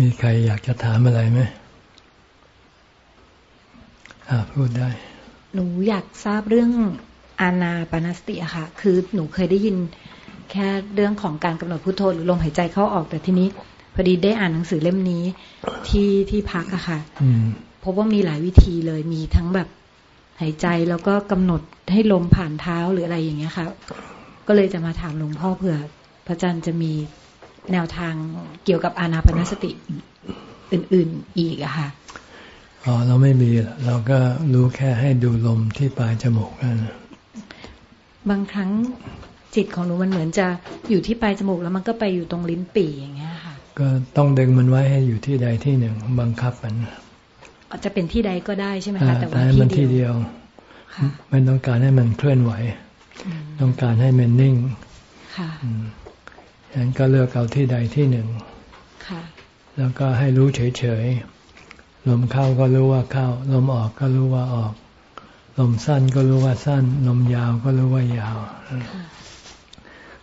มีใครอยากจะถามอะไรไหมอ่าพูดได้ หนูอยากทราบเรื่องอานาปนสติอะค่ะ คือหนูเคยได้ยินแค่เรื่องของการกำหนดพุทโธหรือลมหายใจเข้าออกแต่ทีนี้ พอดีได้อ่านหนังสือเล่มนี้ที่ที่พักอะค่ะพบว่ามีหลายวิธีเลยมีทั้งแบบหายใจแล้วก็กำหนดให้ลมผ่านเท้าหรืออะไรอย่างเงี้ยค่ะ ก็เลยจะมาถามหลวงพ่อเผื่อ พระอาจารย์จะมี แนวทางเกี่ยวกับอานาปนสติอื่น ๆอีกอะค่ะอ๋อเราไม่มีเราก็รู้แค่ให้ดูลมที่ปลายจมูกนั่นบางครั้งจิตของหนูมันเหมือนจะอยู่ที่ปลายจมูกแล้วมันก็ไปอยู่ตรงลิ้นปี่อย่างเงี้ยค่ะ ก็ต้องดึงมันไว้ให้อยู่ที่ใดที่หนึ่งบังคับมันอาจจะเป็นที่ใดก็ได้ใช่ไหมคะแต่ว่าที่เดียวไม่ต้องการให้มันเคลื่อนไหว ต้องการให้มันนิ่ง ค่ะ ฉะนั้นก็เลือกเอาที่ใดที่หนึ่งค่ะแล้วก็ให้รู้เฉยๆ ลมเข้าก็รู้ว่าเข้า ลมออกก็รู้ว่าออก ลมสั้นก็รู้ว่าสั้น ลมยาวก็รู้ว่ายาว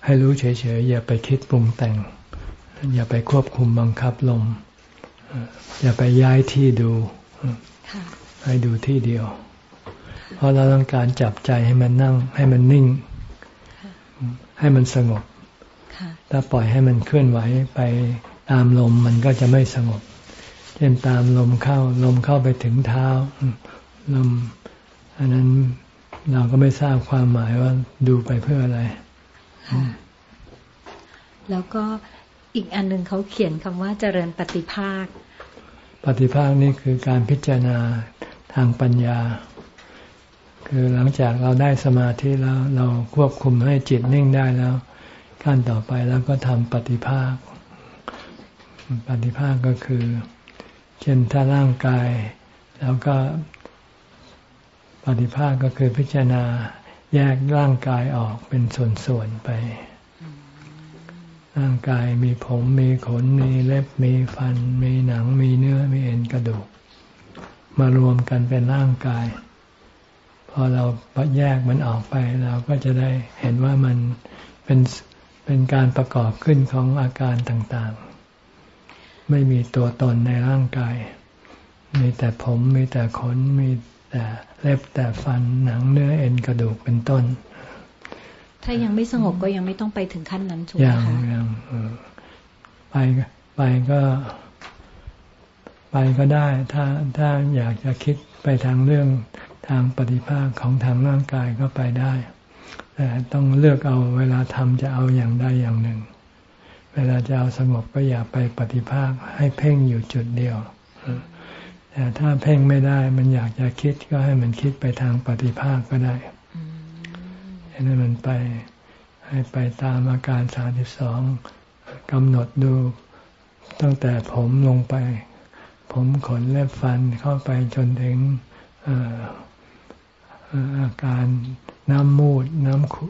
ให้รู้เฉยๆ อย่าไปคิดปรุงแต่ง อย่าไปควบคุมบังคับลม อย่าไปย้ายที่ดูให้ดูที่เดียว เพราะเราต้องการจับใจให้มันนั่ง ให้มันนิ่ง ให้มันสงบ ถ้าปล่อยให้มันเคลื่อนไหวไปตามลมมันก็จะไม่สงบ เช่นตามลมเข้าลมเข้าไปถึงเท้าลม อันนั้นเราก็ไม่ทราบความหมายว่าดูไปเพื่ออะไร แล้วก็อีกอันหนึ่งเขาเขียนคำว่าเจริญปฏิภาค ปฏิภาคนี่คือการพิจารณาทางปัญญา คือหลังจากเราได้สมาธิแล้ว เราควบคุมให้จิตนิ่งได้แล้ว ขั้นต่อไปแล้วก็ทำปฏิภาค ปฏิภาคก็คือ เช่นถ้าร่างกาย แล้วก็ปฏิภาคก็คือพิจารณาแยกร่างกายออกเป็นส่วนๆไป ร่างกายมีผมมีขนมีเล็บมีฟัน มีหนังมีเนื้อมีเอ็นกระดูก มารวมกันเป็นร่างกาย พอเราแยกมันออกไปเราก็จะได้เห็นว่ามันเป็น เป็นการประกอบขึ้นของอาการต่างๆ ไม่มีตัวตนในร่างกาย มีแต่ผมมีแต่ขนมีแต่เล็บแต่ฟันหนังเนื้อเอ็นกระดูกเป็นต้น ถ้ายังไม่สงบก็ยังไม่ต้องไปถึงขั้นนั้นถูกไหมคะยังไปไปก็ไปก็ได้ ถ้าถ้าอยากจะคิดไปทางเรื่องทางปฏิภาคของทางร่างกายก็ไปได้แต่ต้องเลือกเอาเวลาทำจะเอาอย่างใดอย่างหนึ่ง เวลาจะเอาสงบก็อย่าไปปฏิภาคให้เพ่งอยู่จุดเดียวแต่ถ้าเพ่งไม่ได้ มันอยากจะคิดก็ให้มันคิดไปทางปฏิภาคก็ได้ให้มันไปให้ไปตามอาการสาสิบสองกำหนดดูตั้งแต่ผมลงไป ผมขนเล็บฟันเข้าไปจนถึงอาการ น้ำมูดน้ำขุ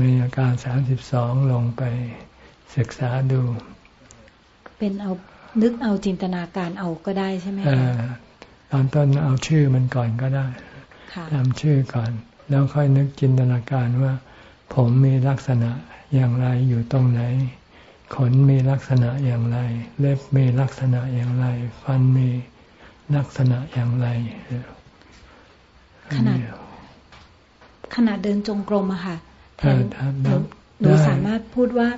มีอาการสามสิบสองลงไปศึกษาดู เป็นเอานึกเอาจินตนาการเอาก็ได้ใช่ไหมคะตอนต้นเอาชื่อมันก่อนก็ได้ทำชื่อก่อน แล้วค่อยนึกจินตนาการว่า ผมมีลักษณะอย่างไรอยู่ตรงไหน ขนมีลักษณะอย่างไร เล็บมีลักษณะอย่างไร ฟันมีลักษณะอย่างไรขนาด ขณะเดินจงกรมอะค่ะแทนหนูสามารถพูดว่า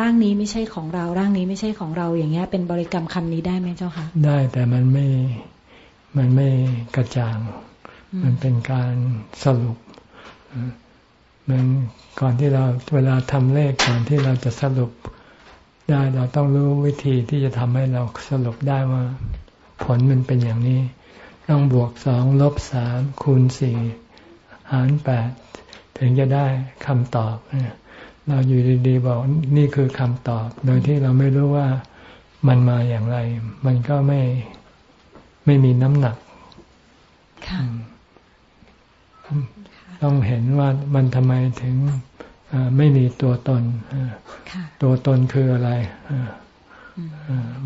ร่างนี้ไม่ใช่ของเรา ร่างนี้ไม่ใช่ของเราอย่างเงี้ย เป็นบริกรรมคำนี้ได้ไหมเจ้าคะได้แต่มันไม่มันไม่กระจ่าง มันเป็นการสรุปมันก่อนที่เราเวลาทำเลขก่อนที่เราจะสรุปได้เราต้องรู้วิธีที่จะทำให้เราสรุปได้ว่า ผลมันเป็นอย่างนี้ ต้องบวกสองลบสามคูณสี่ หารแปดถึงจะได้คำตอบ เราอยู่ดีๆบอกนี่คือคำตอบ โดยที่เราไม่รู้ว่ามันมาอย่างไร มันก็ไม่ไม่มีน้ำหนักค่ะต้องเห็นว่ามันทำไมถึงไม่มีตัวตนตัวตนคืออะไร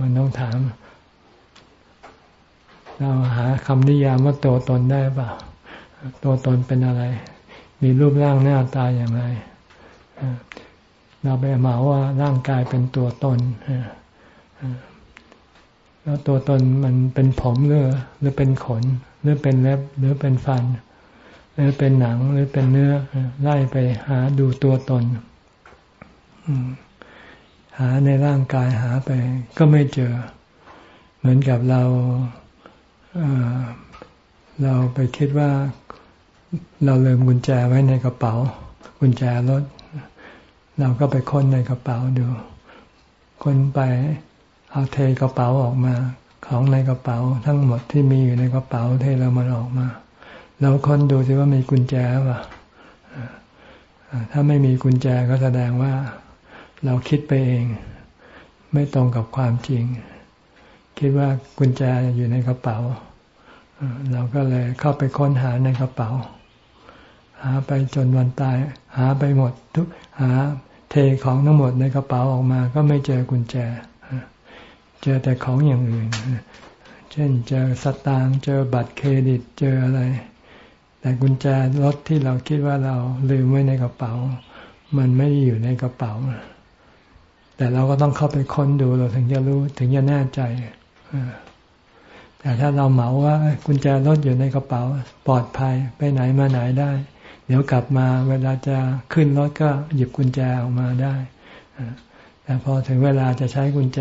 มันต้องถาม เราหาคำนิยามว่าตัวตนได้เปล่า ตัวตนเป็นอะไร มีรูปร่างหน้าตาอย่างไรเราไปหมาว่าร่างกายเป็นตัวตนแล้วตัวตนมันเป็นผมหรือหรือเป็นขน หรือเป็นเล็บ หรือเป็นฟัน หรือเป็นหนังหรือเป็นเนื้อไล่ไปหาดูตัวตนหาในร่างกายหาไป ก็ไม่เจอ เหมือนกับเราเราไปคิดว่า เราลืมกุญแจไว้ในกระเป๋า กุญแจรถ เราก็ไปค้นในกระเป๋าดู ค้นไปเอาเทกระเป๋าออกมา ของในกระเป๋าทั้งหมดที่มีอยู่ในกระเป๋าเทเรามันออกมาเราค้นดูสิว่ามีกุญแจป่ะถ้าไม่มีกุญแจก็แสดงว่า เราคิดไปเอง ไม่ตรงกับความจริง คิดว่ากุญแจอยู่ในกระเป๋า เราก็เลยเข้าไปค้นหาในกระเป๋า หาไปจนวันตาย หาไปหมดทุกหาเทของทั้งหมดในกระเป๋าออกมา ก็ไม่เจอกุญแจ เจอแต่ของอย่างอื่น เช่นเจอสตางค์เจอบัตรเครดิตเจออะไร แต่กุญแจรถที่เราคิดว่าเราลืมไว้ในกระเป๋า มันไม่อยู่ในกระเป๋า แต่เราก็ต้องเข้าไปค้นดูเราถึงจะรู้ถึงจะแน่ใจแต่ถ้าเราเหมาว่ากุญแจรถอยู่ในกระเป๋า ปลอดภัยไปไหนมาไหนได้ เดี๋ยวกลับมาเวลาจะขึ้นรถก็หยิบกุญแจออกมาได้แต่พอถึงเวลาจะใช้กุญแจ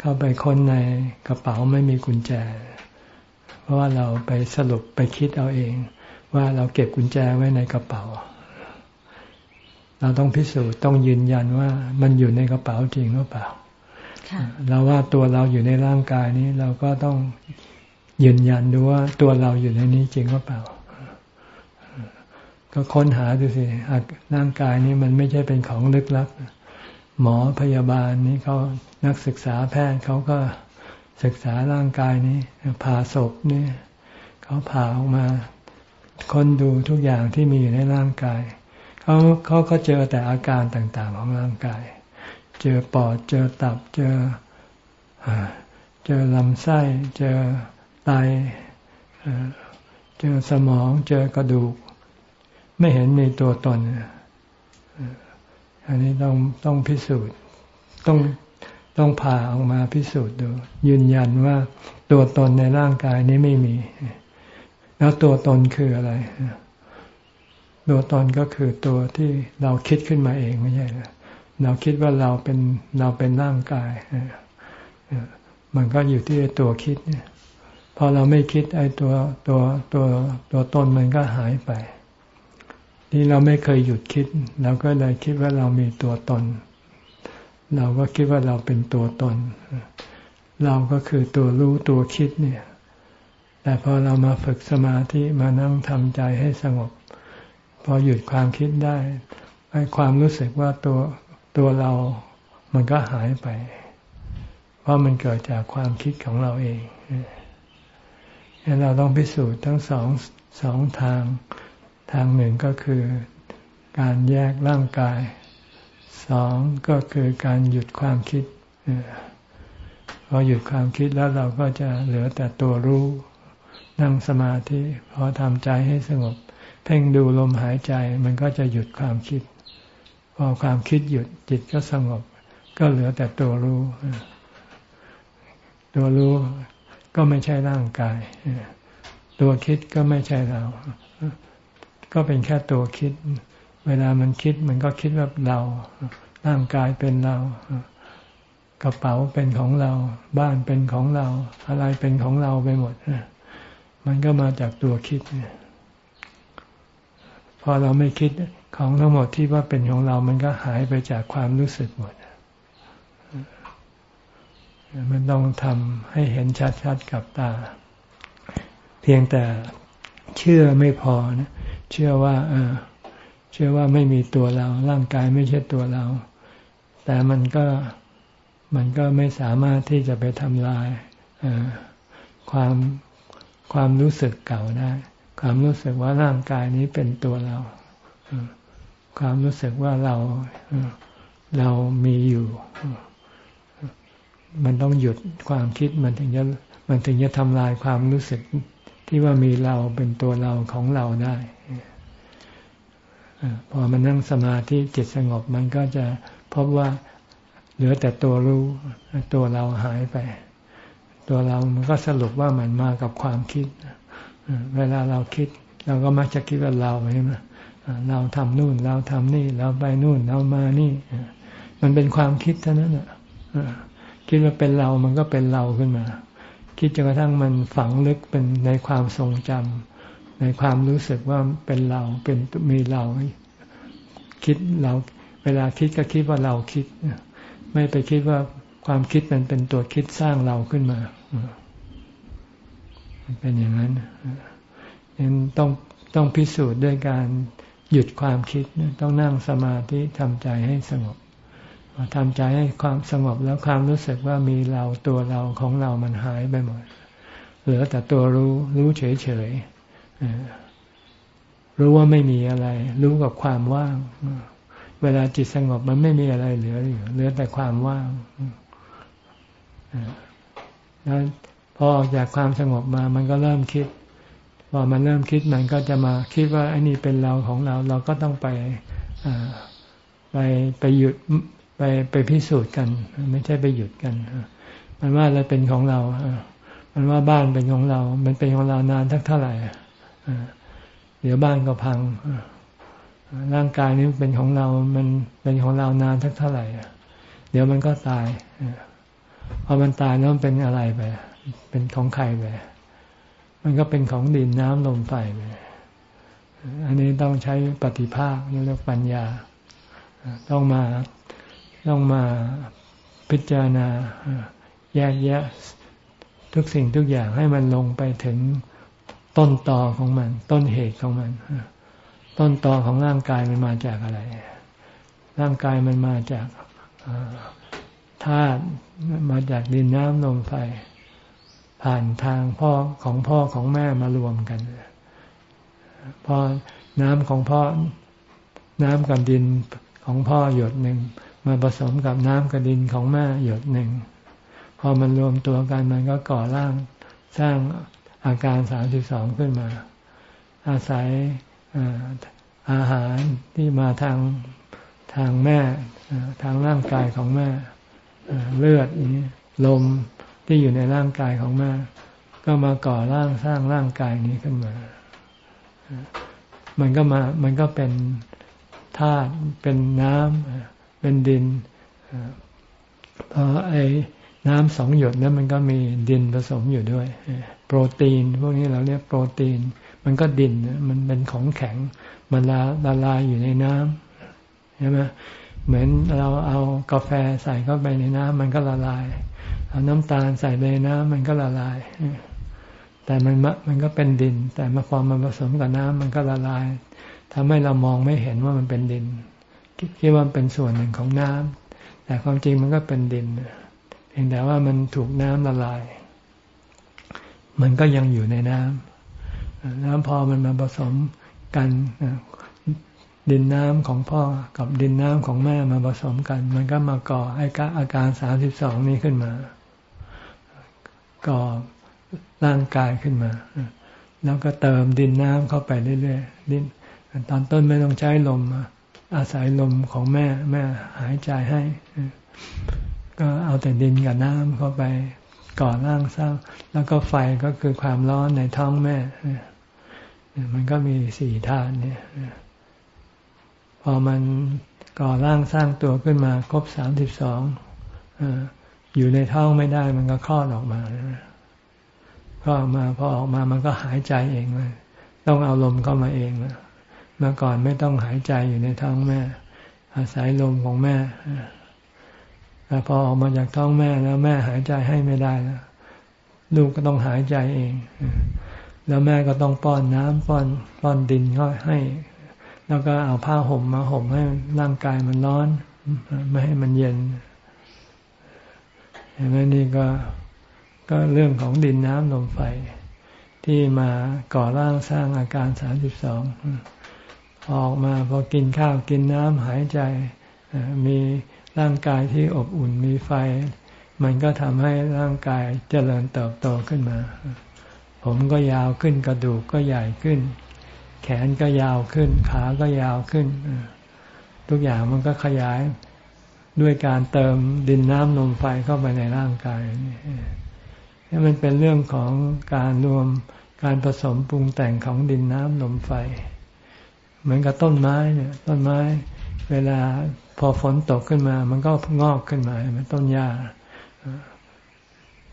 เข้าไปค้นในกระเป๋าไม่มีกุญแจ เพราะว่าเราไปสรุปไปคิดเอาเอง ว่าเราเก็บกุญแจไว้ในกระเป๋า เราต้องพิสูจน์ต้องยืนยันว่ามันอยู่ในกระเป๋าจริงหรือเปล่าเราว่าตัวเราอยู่ในร่างกายนี้เราก็ต้องยืนยันดูว่าตัวเราอยู่ในนี้จริงหรือเปล่า ก็ค้นหาดูสิร่างกายนี้มันไม่ใช่เป็นของลึกลับ หมอพยาบาลนี้เขานักศึกษาแพทย์เขาก็ศึกษาร่างกายนี้ผ่าศพนี่เขาผ่าออกมาค้นดูทุกอย่างที่มีอยู่ในร่างกาย เขาเขาก็เจอแต่อาการต่างๆของร่างกาย เจอปอดเจอตับเจอเจอลำไส้ เจอไตเจอสมอง เจอกระดูก ไม่เห็นมีตัวตน อันนี้ต้องต้องพิสูจน์ ต้องต้องผ่าออกมาพิสูจน์ดู ยืนยันว่าตัวตนในร่างกายนี้ไม่มี แล้วตัวตนคืออะไร ตัวตนก็คือตัวที่เราคิดขึ้นมาเองไม่ใช่หรอเราคิดว่าเราเป็นเราเป็นร่างกาย มันก็อยู่ที่ตัวคิดเนี่ย พอเราไม่คิดไอ้ตัวตัวตัวตัวตนมันก็หายไป ที่เราไม่เคยหยุดคิด เราก็เลยคิดว่าเรามีตัวตน เราก็คิดว่าเราเป็นตัวตน เราก็คือตัวรู้ตัวคิดเนี่ย แต่พอเรามาฝึกสมาธิมานั่งทำใจให้สงบ พอหยุดความคิดได้ไอ้ความรู้สึกว่าตัวตัวเรา มันก็หายไป เพราะมันเกิดจากความคิดของเราเองเราต้องพิสูจน์ทั้งสองสองทาง ทางหนึ่งก็คือการแยกร่างกาย สองก็คือการหยุดความคิดพอหยุดความคิดแล้วเราก็จะเหลือแต่ตัวรู้ นั่งสมาธิพอทำใจให้สงบ เพ่งดูลมหายใจมันก็จะหยุดความคิด พอความคิดหยุดจิตก็สงบ ก็เหลือแต่ตัวรู้ ตัวรู้ก็ไม่ใช่ร่างกาย ตัวคิดก็ไม่ใช่เรา ก็เป็นแค่ตัวคิด เวลามันคิดมันก็คิดว่าเราร่างกายเป็นเรา กระเป๋าเป็นของเรา บ้านเป็นของเรา อะไรเป็นของเราไปหมดมันก็มาจากตัวคิดพอเราไม่คิดของทั้งหมดที่ว่าเป็นของเรา มันก็หายไปจากความรู้สึกหมด มันต้องทำให้เห็นชัดๆกับตา เพียงแต่เชื่อไม่พอนะ เชื่อว่า เออ เชื่อว่าไม่มีตัวเรา ร่างกายไม่ใช่ตัวเรา แต่มันก็มันก็ไม่สามารถที่จะไปทำลายความความรู้สึกเก่าได้ ความรู้สึกว่าร่างกายนี้เป็นตัวเรา ความรู้สึกว่าเราเรามีอยู่ มันต้องหยุดความคิดมันถึงจะมันถึงจะทำลายความรู้สึกที่ว่ามีเราเป็นตัวเราของเราได้ พอมันนั่งสมาธิจิตสงบมันก็จะพบว่าเหลือแต่ตัวรู้ตัวเราหายไป ตัวเรามันก็สรุปว่ามันมากับความคิด เวลาเราคิด เราก็มักจะคิดว่าเราใช่ไหมเราทำนู่นเราทำนี่ เราไปนู่นเรามานี่ มันเป็นความคิดเท่านั้นอะคิดว่าเป็นเรามันก็เป็นเราขึ้นมา คิดจนกระทั่งมันฝังลึกเป็นในความทรงจำ ในความรู้สึกว่าเป็นเราเป็นมีเราคิดเรา เวลาคิดก็คิดว่าเราคิด ไม่ไปคิดว่าความคิดมันเป็นตัวคิดสร้างเราขึ้นมาเป็นอย่างนั้นยังต้องต้องพิสูจน์ด้วยการหยุดความคิดต้องนั่งสมาธิทำใจให้สงบทำใจให้ความสงบแล้วความรู้สึกว่ามีเราตัวเราของเรามันหายไปหมด เหลือแต่ตัวรู้รู้เฉยเฉย รู้ว่าไม่มีอะไร รู้กับความว่าง เวลาจิตสงบมันไม่มีอะไรเหลืออยู่เหลือแต่ความว่างแล้วพอออกจากความสงบมา มันก็เริ่มคิด พอมันเริ่มคิดมันก็จะมาคิดว่าไอ้นี่เป็นเราของเรา เราก็ต้องไปไปไปหยุดไปไปพิสูจน์กัน ไม่ใช่ไปหยุดกันมันว่าอะไรเป็นของเรามันว่าบ้านเป็นของเรา มันเป็นของเรานานทักเท่าไหร่ เดี๋ยวบ้านก็พังร่างกายนี้เป็นของเรา มันเป็นของเรานานทักเท่าไหร่เดี๋ยวมันก็ตายพอมันตายแล้วมันเป็นอะไรไป เป็นของใครไป มันก็เป็นของดินน้ำลมไฟไป อันนี้ต้องใช้ปฏิภาคนี่เรียกปัญญา ต้องมา ต้องมาพิจารณาแยกแยะทุกสิ่งทุกอย่างให้มันลงไปถึง ต้นตอของมัน ต้นเหตุของมัน ต้นตอของร่างกายมันมาจากอะไร ร่างกายมันมาจากธาตุมาจากดินน้ำลมไฟ ผ่านทางพ่อของพ่อของแม่มารวมกันพอน้ำของพ่อน้ำกับดินของพ่อหยดหนึ่งมาผสมกับน้ำกับดินของแม่หยดหนึ่งพอมันรวมตัวกันมันก็ก่อร่างสร้าง อาการสามสิบสองขึ้นมา อาศัยอาหารที่มาทางทางแม่ทางร่างกายของแม่เลือดนี้ลมที่อยู่ในร่างกายของแม่ก็มาก่อร่างสร้างร่างกายนี้ขึ้นมา มันก็มา มันก็เป็นธาตุเป็นน้ำเป็นดินเพราะไอ น้ำสองหยดนั้นมันก็มีดินผสมอยู่ด้วย โปรตีน พวกนี้เราเรียกโปรตีน มันก็ดินมันเป็นของแข็ง มันละละลายอยู่ในน้ำใช่ไหมเหมือนเราเอากาแฟใส่เข้าไปในน้ำมันก็ละลาย เอาน้ำตาลใส่ในน้ำมันก็ละลาย แต่มันมันก็เป็นดิน แต่มาพอมันผสมกับน้ำมันก็ละลายทำให้เรามองไม่เห็นว่ามันเป็นดิน คิดว่าเป็นส่วนหนึ่งของน้ำแต่ความจริงมันก็เป็นดินเพียงแต่ว่ามันถูกน้ำละลาย มันก็ยังอยู่ในน้ำแล้วพอมันมาผสมกันดินน้ำของพ่อกับดินน้ำของแม่มาผสมกัน มันก็มาก่อไอ้อาการสามสิบสองนี้ขึ้นมา ก่อร่างกายขึ้นมา แล้วก็เติมดินน้ำเข้าไปเรื่อยๆดินตอนต้นไม่ต้องใช้ลมอาศัยลมของแม่ แม่หายใจให้ ก็เอาแต่ดินกับน้ำเข้าไปก่อร่างสร้าง แล้วก็ไฟก็คือความร้อนในท้องแม่ มันก็มีสี่ธาตุเนี่ย พอมันก่อร่างสร้างตัวขึ้นมา ครบสามสิบสองอยู่ในท้องไม่ได้ มันก็คลอดออกมาก็ออกมาพอออกมามันก็หายใจเองเลยต้องเอาลมเข้ามาเองนะเมื่อก่อนไม่ต้องหายใจอยู่ในท้องแม่ อาศัยลมของแม่ แต่พอออกมาจากท้องแม่แล้ว แม่หายใจให้ไม่ได้แล้วลูกก็ต้องหายใจเอง แล้วแม่ก็ต้องป้อนน้ำป้อนป้อนดินก็ให้ แล้วก็เอาผ้าห่มมาห่มให้ร่างกายมันร้อน ไม่ให้มันเย็นเห็นไหมนี่ก็ก็เรื่องของดินน้ำลมไฟ ที่มาก่อร่างสร้างอาการสามสิบสองออกมาพอกินข้าวกินน้ำหายใจมี ร่างกายที่อบอุ่นมีไฟ มันก็ทำให้ร่างกายเจริญเติบโตขึ้นมา ผมก็ยาวขึ้นกระดูกก็ใหญ่ขึ้น แขนก็ยาวขึ้น ขาก็ยาวขึ้น ทุกอย่างมันก็ขยายด้วยการเติมดินน้ำลมไฟเข้าไปในร่างกายนี่มันเป็นเรื่องของการรวมการผสมปรุงแต่งของดินน้ำลมไฟ เหมือนกับต้นไม้เนี่ย ต้นไม้ เวลา พอฝนตกขึ้นมา มันก็งอกขึ้นมาเหมือนต้นหญ้า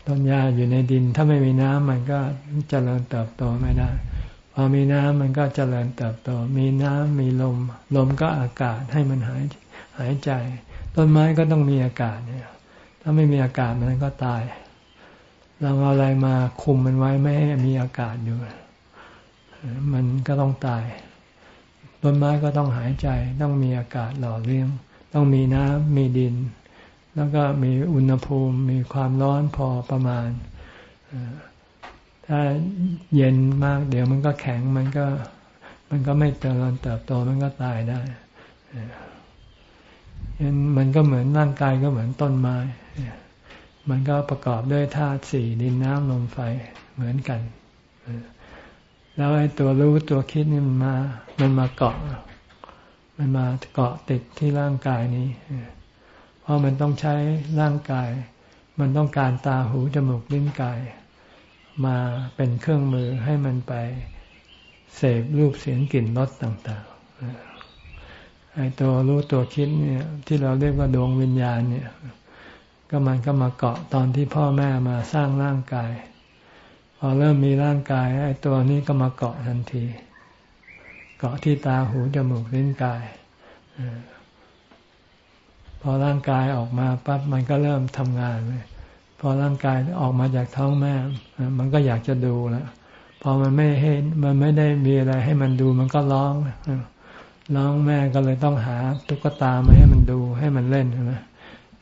ต้นหญ้าอยู่ในดิน ถ้าไม่มีน้ำมันก็เจริญเติบโตไม่ได้ พอมีน้ำมันก็เจริญเติบโต มีน้ำมีลม ลมก็อากาศให้มันหายหายใจ ต้นไม้ก็ต้องมีอากาศเนี่ย ถ้าไม่มีอากาศมันก็ตาย เราเอาอะไรมาคุมมันไว้ไม่ให้มีอากาศอยู่มันก็ต้องตาย ต้นไม้ก็ต้องหายใจ ต้องมีอากาศหล่อเลี้ยง ต้องมีน้ำมีดิน แล้วก็มีอุณหภูมิมีความร้อนพอประมาณ ถ้าเย็นมากเดี๋ยวมันก็แข็งมันก็มันก็ไม่เจริญเติบโตมันก็ตายได้ยันมันก็เหมือนร่างกายก็เหมือนต้นไม้ มันก็ประกอบด้วยธาตุสี่ดินน้ำลมไฟเหมือนกัน แล้วไอ้ตัวรู้ตัวคิดนี่มันมา มันมาเกาะ มันมาเกาะติดที่ร่างกายนี้ เพราะมันต้องใช้ร่างกาย มันต้องการตาหูจมูกลิ้นกาย มาเป็นเครื่องมือให้มันไปเสพรูปเสียงกลิ่นรสต่างๆไอ้ตัวรู้ตัวคิดเนี่ย ที่เราเรียกว่าดวงวิญญาณเนี่ย ก็มันก็มาเกาะตอนที่พ่อแม่มาสร้างร่างกาย พอเริ่มมีร่างกายไอ้ตัวนี้ก็มาเกาะทันที เกาะที่ตาหูจมูกลิ้นกายพอร่างกายออกมาปั๊บมันก็เริ่มทำงานเลยพอร่างกายออกมาจากท้องแม่ มันก็อยากจะดูแล้วพอมันไม่ให้มันไม่ได้มีอะไรให้มันดูมันก็ร้องร้องแม่ก็เลยต้องหาตุ๊กตามาให้มันดูให้มันเล่นใช่ไหม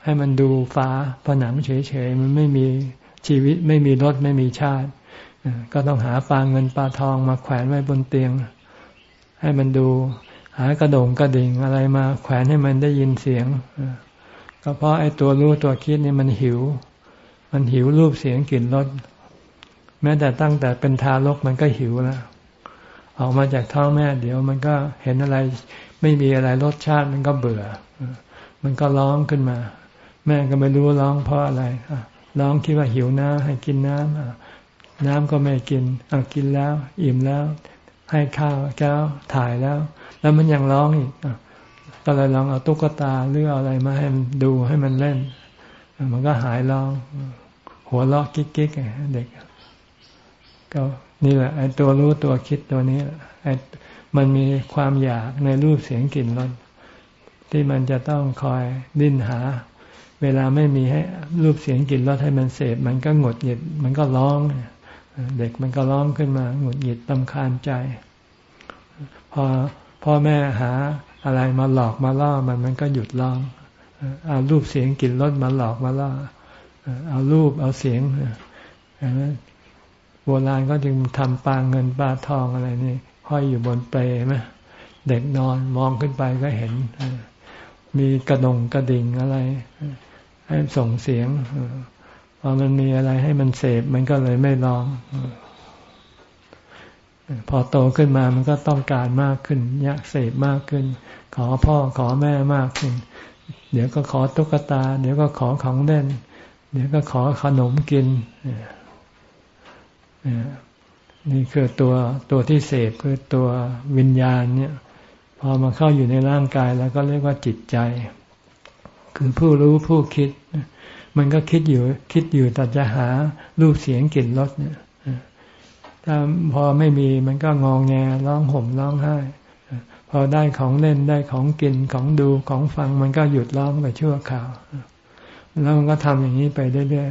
ให้มันดูฟ้าผนังเฉยๆมันไม่มีชีวิตไม่มีรถไม่มีชาติก็ต้องหาปลาเงินปลาทองมาแขวนไว้บนเตียง ให้มันดู หากระดงกระดิ่งอะไรมาแขวนให้มันได้ยินเสียงก็เพราะไอ้ตัวรู้ตัวคิดนี่มันหิว มันหิวรูปเสียงกลิ่นรสแม้แต่ตั้งแต่เป็นทารกมันก็หิวแล้วออกมาจากท้องแม่ เดี๋ยวมันก็เห็นอะไร ไม่มีอะไรรสชาติมันก็เบื่อ มันก็ร้องขึ้นมา แม่ก็ไม่รู้ร้องเพราะอะไรร้องคิดว่าหิวน้ำให้กินน้ำน้ำก็ไม่กินอกินแล้ว อิ่มแล้ว ให้ข้าวแก้วถ่ายแล้ว แล้วมันยังร้องอีกก็เลยลองเอาตุ๊กตาหรืออะไรมาให้มันดูให้มันเล่น มันก็หายร้อง หัวเราะกิ๊กกิ๊กเด็ก ก็นี่แหละไอ้ตัวรู้ตัวคิดตัวนี้ไอ้มันมีความอยากในรูปเสียงกลิ่นรสที่มันจะต้องคอยดิ้นหา เวลาไม่มีให้รูปเสียงกลิ่นรสให้มันเสพมันก็หงดหงิดมันก็ร้องเเด็กมันก็ร้องขึ้นมาหงุดหงิดตำคาญใจ พอพ่อแม่หาอะไรมาหลอกมาล่อมันมันก็หยุดร้อง เอารูปเสียงกลิ่นรสมาหลอกมาล่อ เอารูปเอาเสียงโบราณก็จึงทำปลาเงินปลาทองอะไรนี่ห้อยอยู่บนเปลไหมเด็กนอนมองขึ้นไปก็เห็น มีกระดงกระดิ่งอะไร ให้ส่งเสียง พอมันมีอะไรให้มันเสพมันก็เลยไม่ร้อง พอโตขึ้นมามันก็ต้องการมากขึ้น อยากเสพมากขึ้น ขอพ่อขอแม่มากขึ้น เดี๋ยวก็ขอตุ๊กตา เดี๋ยวก็ขอของเล่น เดี๋ยวก็ขอขนมกินนี่คือตัวตัวที่เสพคือตัววิญญาณเนี่ย พอมาเข้าอยู่ในร่างกายแล้วก็เรียกว่าจิตใจ คือผู้รู้ผู้คิด มันก็คิดอยู่ คิดอยู่แต่จะหารูปเสียงกลิ่นรสเนี่ยถ้าพอไม่มีมันก็งองแงร้องห่มร้องไห้ พอได้ของเล่นได้ของกินของดูของฟังมันก็หยุดร้องไปชั่วคราว แล้วมันก็ทำอย่างนี้ไปเรื่อย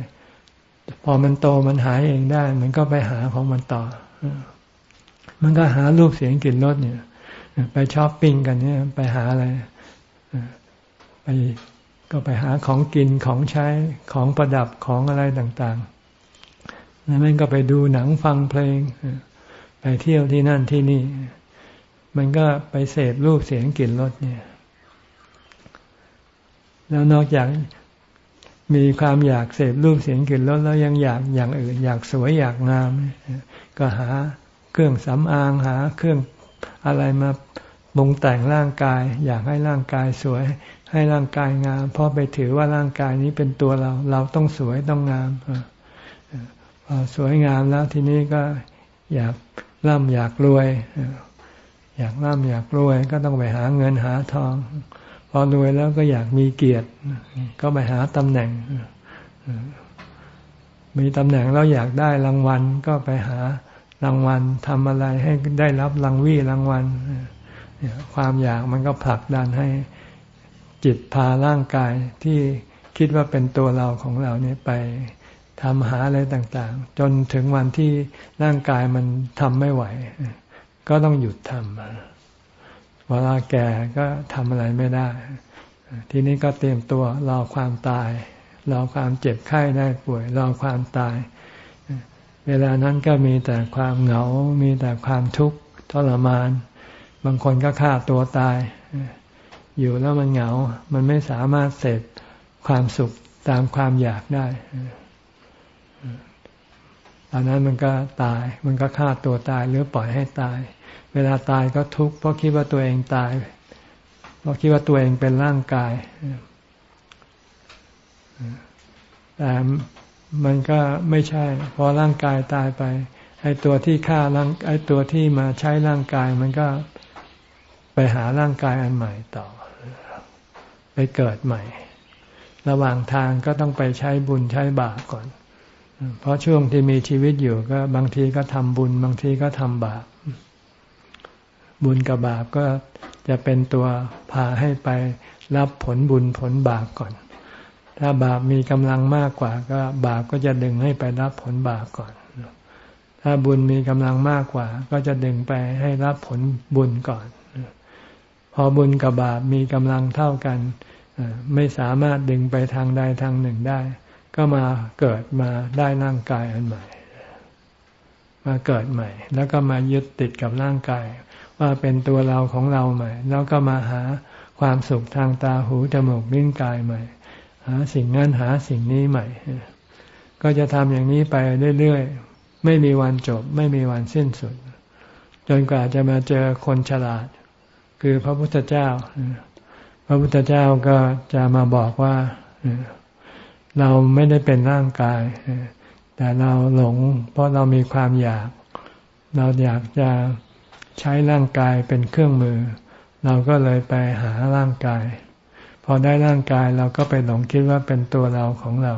ๆพอมันโตมันหายเองได้ มันก็ไปหาของมันต่อ มันก็หารูปเสียงกลิ่นรสเนี่ย ไปช้อปปิ้งกันเนี่ย ไปหาอะไรไป ก็ไปหาของกินของใช้ของประดับของอะไรต่างๆแล้วมันก็ไปดูหนังฟังเพลง ไปเที่ยวที่นั่นที่นี่ มันก็ไปเสพรูปเสียงกลิ่นรสเนี่ย แล้วนอกจากมีความอยากเสพรูปเสียงกลิ่นรสแล้วยังอยากอย่างอื่น อยากสวยอยากงาม ก็หาเครื่องสำอางหาเครื่องอะไรมา บงแต่งร่างกาย อยากให้ร่างกายสวย ให้ร่างกายงาม เพราะไปถือว่าร่างกายนี้เป็นตัวเรา เราต้องสวยต้องงามพอสวยงามแล้วทีนี้ก็อยากร่ำอยากรวย อยากร่ำอยากรวย ก็ต้องไปหาเงินหาทอง พอรวยแล้วก็อยากมีเกียรติ ก็ไปหาตำแหน่ง มีตำแหน่งแล้วอยากได้รางวัล ก็ไปหารางวัลทำอะไรให้ได้รับรางวีรางวัล ความอยากมันก็ผลักดันให้จิตพาร่างกายที่คิดว่าเป็นตัวเราของเราเนี่ยไปทำหาอะไรต่างๆ จนถึงวันที่ร่างกายมันทำไม่ไหว ก็ต้องหยุดทำเวลาแก่ก็ทำอะไรไม่ได้ ทีนี้ก็เตรียมตัวรอความตายรอความเจ็บไข้ได้ป่วยรอความตาย เวลานั้นก็มีแต่ความเหงา มีแต่ความทุกข์ทรมาน บางคนก็ฆ่าตัวตาย อยู่แล้วมันเหงา มันไม่สามารถเสพความสุขตามความอยากได้ตอนนั้นมันก็ตาย มันก็ฆ่าตัวตายหรือปล่อยให้ตาย เวลาตายก็ทุกข์เพราะคิดว่าตัวเองตาย เพราะคิดว่าตัวเองเป็นร่างกาย แต่มันก็ไม่ใช่ พอร่างกายตายไป ไอ้ตัวที่ฆ่าร่าง ไอ้ตัวที่มาใช้ร่างกาย มันก็ ไปหาร่างกายอันใหม่ต่อ ไปเกิดใหม่ ระหว่างทางก็ต้องไปใช้บุญใช้บาปก่อน เพราะช่วงที่มีชีวิตอยู่ก็บางทีก็ทำบุญ บางทีก็ทำบาป บุญกับบาปก็จะเป็นตัวพาให้ไปรับผลบุญผลบาปก่อน ถ้าบาปมีกำลังมากกว่า ก็บาปก็จะดึงให้ไปรับผลบาปก่อน ถ้าบุญมีกำลังมากกว่า ก็จะดึงไปให้รับผลบุญก่อน พอบุญกับบาปมีกำลังเท่ากัน ไม่สามารถดึงไปทางใดทางหนึ่งได้ ก็มาเกิดมาได้ร่างกายอันใหม่ มาเกิดใหม่ แล้วก็มายึดติดกับร่างกาย ว่าเป็นตัวเราของเราใหม่ แล้วก็มาหาความสุขทางตาหูจมูกลิ้นกายใหม่ หาสิ่งนั้นหาสิ่งนี้ใหม่ ก็จะทำอย่างนี้ไปเรื่อยๆ ไม่มีวันจบ ไม่มีวันสิ้นสุด จนกว่าจะมาเจอคนฉลาด คือพระพุทธเจ้า พระพุทธเจ้าก็จะมาบอกว่าเราไม่ได้เป็นร่างกาย แต่เราหลง เพราะเรามีความอยาก เราอยากจะใช้ร่างกายเป็นเครื่องมือ เราก็เลยไปหาร่างกาย พอได้ร่างกายเราก็ไปหลงคิดว่าเป็นตัวเราของเรา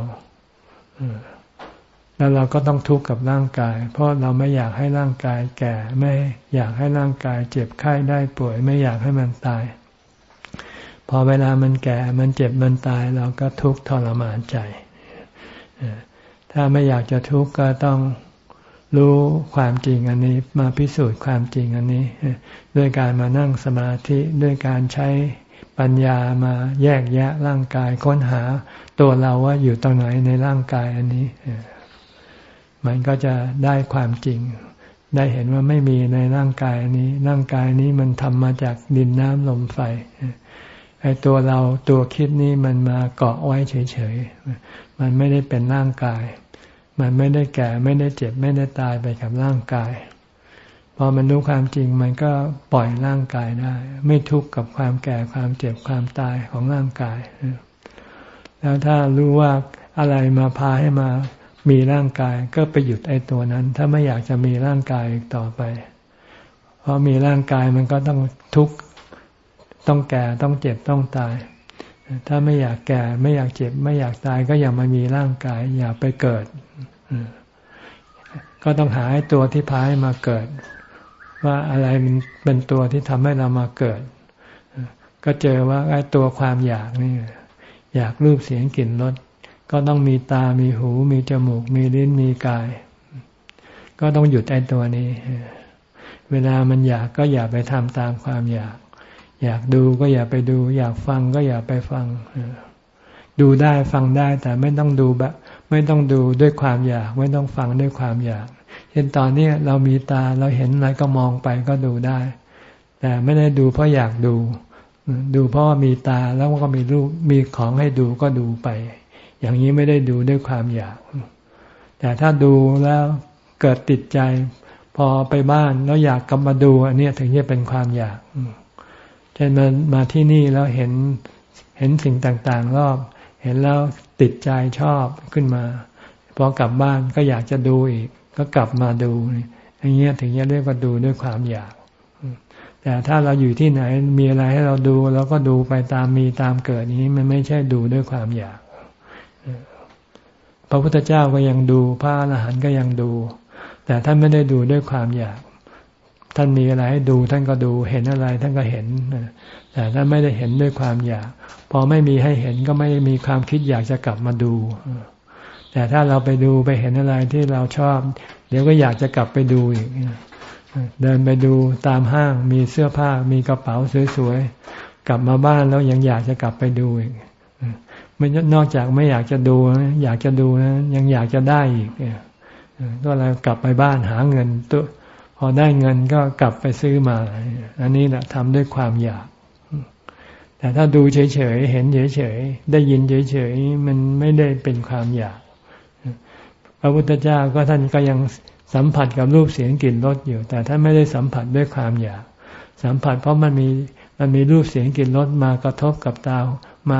แล้วเราก็ต้องทุกข์กับร่างกาย เพราะเราไม่อยากให้ร่างกายแก่ ไม่อยากให้ร่างกาย เจ็บไข้ได้ป่วย ไม่อยากให้มันตาย พอเวลามันแก่ มันเจ็บ มันตาย เราก็ทุกข์ทรมานใจ ถ้าไม่อยากจะทุกข์ก็ต้องรู้ความจริงอันนี้ มาพิสูจน์ความจริงอันนี้ ด้วยการมานั่งสมาธิ ด้วยการใช้ปัญญามาแยกแยะร่างกาย ค้นหาตัวเราว่าอยู่ตรงไหนในร่างกายอันนี้ มันก็จะได้ความจริง ได้เห็นว่าไม่มีในร่างกายนี้ ร่างกายนี้มันทำมาจากดินน้ำลมไฟไอ้ตัวเราตัวคิดนี้มันมาเกาะไว้เฉยๆ มันไม่ได้เป็นร่างกาย มันไม่ได้แก่ไม่ได้เจ็บไม่ได้ตายไปกับร่างกาย พอมันรู้ความจริงมันก็ปล่อยร่างกายได้ ไม่ทุกข์กับความแก่ความเจ็บความตายของร่างกาย แล้วถ้ารู้ว่าอะไรมาพาให้มา มีร่างกายก็ไปหยุดไอ้ตัวนั้น ถ้าไม่อยากจะมีร่างกายอีกต่อไป เพราะมีร่างกายมันก็ต้องทุกข์ต้องแก่ต้องเจ็บต้องตาย ถ้าไม่อยากแก่ไม่อยากเจ็บ ไม่อยากตายก็อย่ามามีร่างกาย อย่าไปเกิด ก็ต้องหาไอ้ตัวที่พาให้มาเกิด ว่าอะไรมันเป็นตัวที่ทำให้เรามาเกิด ก็เจอว่าไอ้ตัวความอยากนี่อยากรูปเสียงกลิ่นรส ก็ต้องมีตา มีหู มีจมูก มีลิ้น มีกาย ก็ต้องหยุดไอ้ตัวนี้ เวลามันอยากก็อย่าไปทำตามความอยาก อยากดูก็อย่าไปดู อยากฟังก็อย่าไปฟัง ดูได้ฟังได้แต่ไม่ต้องดูแบบไม่ต้องดูด้วยความอยาก ไม่ต้องฟังด้วยความอยากเช่นตอนนี้เรามีตาเราเห็นอะไรก็มองไปก็ดูได้ แต่ไม่ได้ดูเพราะอยากดู ดูเพราะว่ามีตาแล้วก็มีรูปมีของให้ดูก็ดูไป อย่างนี้ไม่ได้ดูด้วยความอยาก แต่ถ้าดูแล้วเกิดติดใจ พอไปบ้านแล้วอยากกลับมาดู อันนี้ถึงจะเป็นความอยากเช่นมามาที่นี่แล้วเห็นเห็นสิ่งต่างๆ รอบ เห็นแล้วติดใจชอบขึ้นมา พอกลับบ้านก็อยากจะดูอีก ก็กลับมาดูอย่างเงี้ยถึงจะเรียกว่าดูด้วยความอยาก แต่ถ้าเราอยู่ที่ไหนมีอะไรให้เราดูเราก็ดูไปตามมีตามเกิดนี้มันไม่ใช่ดูด้วยความอยาก พระพุทธเจ้าก็ยังดู พระอรหันต์ก็ยังดู แต่ท่านไม่ได้ดูด้วยความอยาก ท่านมีอะไรให้ดูท่านก็ดูเห็นอะไรท่านก็เห็น แต่ท่านไม่ได้เห็นด้วยความอยาก พอไม่มีให้เห็นก็ไม่มีความคิดอยากจะกลับมาดู แต่ถ้าเราไปดูไปเห็นอะไรที่เราชอบ เดี๋ยวก็อยากจะกลับไปดูอีกเดินไปดูตามห้างมีเสื้อผ้ามีกระเป๋าสวยๆกลับมาบ้านแล้วยังอยากจะกลับไปดูอีก ม่นอกจากไม่อยากจะดูอยากจะดูนะยังอยากจะได้อีกก็เลยกลับไปบ้านหาเงินตัวพอได้เงินก็กลับไปซื้อมา อันนี้แหละทำด้วยความอยาก แต่ถ้าดูเฉยๆ เห็นเฉยๆ ได้ยินเฉยๆ มันไม่ได้เป็นความอยาก พระพุทธเจ้าก็ท่านก็ยังสัมผัสกับรูปเสียงกลิ่นรสอยู่ แต่ท่านไม่ได้สัมผัสด้วยความอยาก สัมผัสเพราะมันมีมันมีรูปเสียงกลิ่นรสมากระทบกับตา มา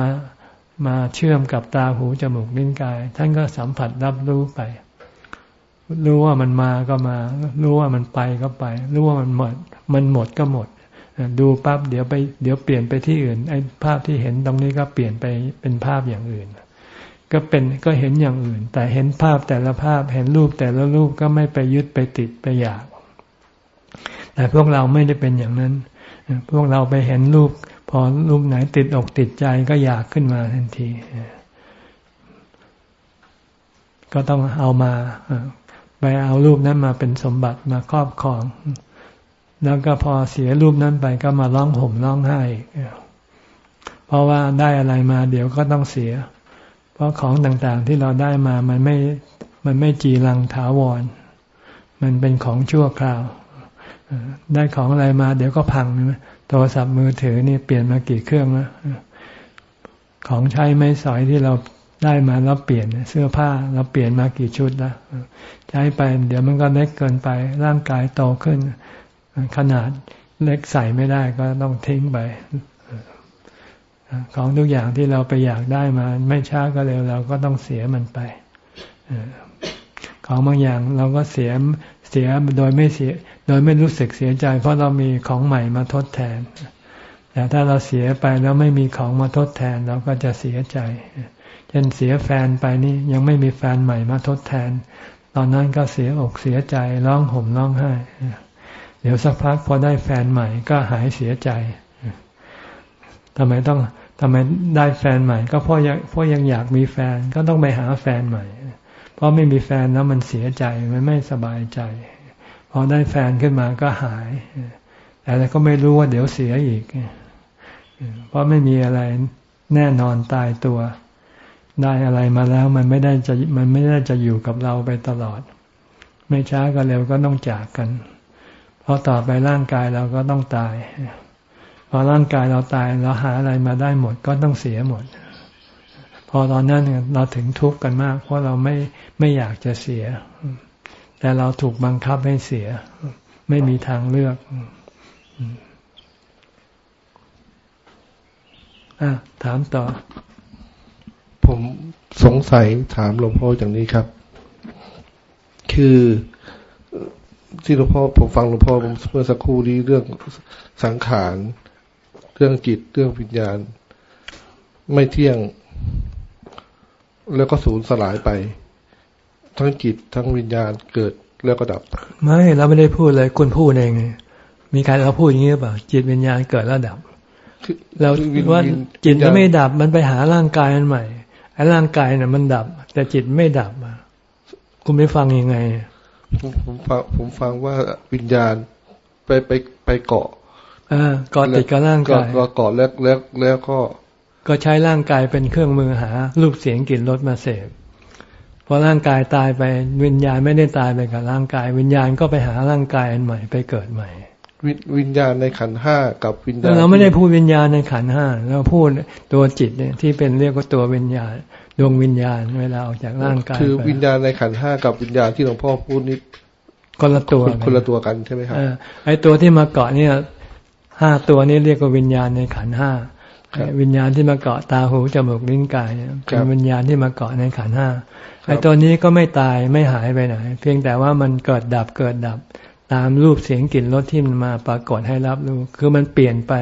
มาเชื่อมกับตาหูจมูกลิ้นกาย ท่านก็สัมผัสรับรู้ไป รู้ว่ามันมาก็มา รู้ว่ามันไปก็ไป รู้ว่ามันหมด มันหมดก็หมด ดูปั๊บเดี๋ยวไป เดี๋ยวเปลี่ยนไปที่อื่น ไอ้ภาพที่เห็นตรงนี้ก็เปลี่ยนไปเป็นภาพอย่างอื่น ก็เป็นก็เห็นอย่างอื่น แต่เห็นภาพแต่ละภาพ เห็นรูปแต่ละรูปก็ไม่ไปยึดไปติดไปอยาก แต่พวกเราไม่ได้เป็นอย่างนั้น พวกเราไปเห็นรูป พอรูปไหนติดอกติดใจก็อยากขึ้นมาทันที ก็ต้องเอามาไปเอารูปนั้นมาเป็นสมบัติมาครอบครอง แล้วก็พอเสียรูปนั้นไปก็มาร้องห่มร้องไห้เพราะว่าได้อะไรมาเดี๋ยวก็ต้องเสีย เพราะของต่างๆที่เราได้มามันไม่มันไม่จีรังถาวร มันเป็นของชั่วคราว ได้ของอะไรมา เดี๋ยวก็พังใช่ไหมโทรศัพท์มือถือนี่เปลี่ยนมากี่เครื่องแล้วของใช้ไม่สอยที่เราได้มาแล้วเปลี่ยนเสื้อผ้าเราเปลี่ยนมากี่ชุดแล้วใช้ไป เดี๋ยวมันก็เล็กเกินไป ร่างกายโตขึ้น ขนาดเล็กใส่ไม่ได้ก็ต้องทิ้งไปของทุกอย่างที่เราไปอยากได้มา ไม่ช้าก็เร็วเราก็ต้องเสียมันไปของบางอย่างเราก็เสีย เสียโดยไม่เสีย โดยไม่รู้สึกเสียใจ เพราะเรามีของใหม่มาทดแทน แต่ถ้าเราเสียไปแล้วไม่มีของมาทดแทนเราก็จะเสียใจเช่นเสียแฟนไปนี่ยังไม่มีแฟนใหม่มาทดแทน ตอนนั้นก็เสียอกเสียใจร้องห่มร้องไห้เดี๋ยวสักพักพอได้แฟนใหม่ก็หายเสียใจทำไมต้องทำไมได้แฟนใหม่ ก็เพราะยังเพราะยังอยากมีแฟนก็ต้องไปหาแฟนใหม่ เพราะไม่มีแฟนแล้วมันเสียใจมันไม่สบายใจ พอได้แฟนขึ้นมาก็หาย แต่ก็ไม่รู้ว่าเดี๋ยวเสียอีก เพราะไม่มีอะไรแน่นอนตายตัว ได้อะไรมาแล้วมันไม่ได้จะมันไม่ได้จะอยู่กับเราไปตลอด ไม่ช้าก็เร็วก็ต้องจากกัน เพราะต่อไปร่างกายเราก็ต้องตาย พอร่างกายเราตายเราหาอะไรมาได้หมดก็ต้องเสียหมด พอตอนนั้นเราถึงทุกข์กันมาก เพราะเราไม่ไม่อยากจะเสีย แต่เราถูกบังคับให้เสีย ไม่มีทางเลือกอถามต่อ ผมสงสัยถามหลวงพ่ออย่างนี้ครับ คือที่หลวงพ่อผมฟังหลวงพ่อผมเมื่อสักครู่นี้เรื่องสังขาร เรื่องจิตเรื่องวิญญาณ ไม่เที่ยง แล้วก็สูญสลายไป ทั้งจิตทั้งวิญญาณเกิดแล้วก็ดับ ไม่เราไม่ได้พูดเลยคุณพูดเองมีใครเราพูดอย่างนี้หรือเปล่าจิตวิญญาณเกิดแล้วดับเราว่าจิตไม่ดับมันไปหาร่างกายอันใหม่ไอ้ร่างกายเนี่ยมันดับ แต่จิตไม่ดับอะคุณไม่ฟังยังไงผมฟังผมฟังว่าวิญญาณไปไปไปเกาะอ่าเกาะติดกับร่างกายเกาะแล้วแล้วแล้วก็ ก็ใช้ร่างกายเป็นเครื่องมือหารูปเสียงกลิ่นรสมาเสพพอร่างกายตายไปวิญญาณไม่ได้ตายไปกับร่างกาย วิญญาณก็ไปหาร่างกายอันใหม่ไปเกิดใหม่วิญญาณในขันห้ากับวิญญาณเราไม่ได้พูดวิญญาณในขันห้าเราพูดตัวจิตเนี่ยที่เป็นเรียกว่าตัววิญญาณดวงวิญญาณเวลาออกจากร่างกายคือวิญญาณในขันห้ากับวิญญาณที่หลวงพ่อพูดนี่คนละตัวคนละตัวกันใช่ไหมครับไอ้ตัวที่มาเกาะเนี่ยห้าตัวนี้เรียกว่าวิญญาณในขันห้า วิญญาณที่มาเกาะตาหูจมูกลิ้นกายเป็นวิญญาณที่มาเกาะในขันห้าไอ้ตัวนี้ก็ไม่ตายไม่หายไปไหน เพียงแต่ว่ามันเกิดดับเกิดดับ ตามรูปเสียงกลิ่นรสที่มันมาปรากฏให้รับรู้ คือมันเปลี่ยนไป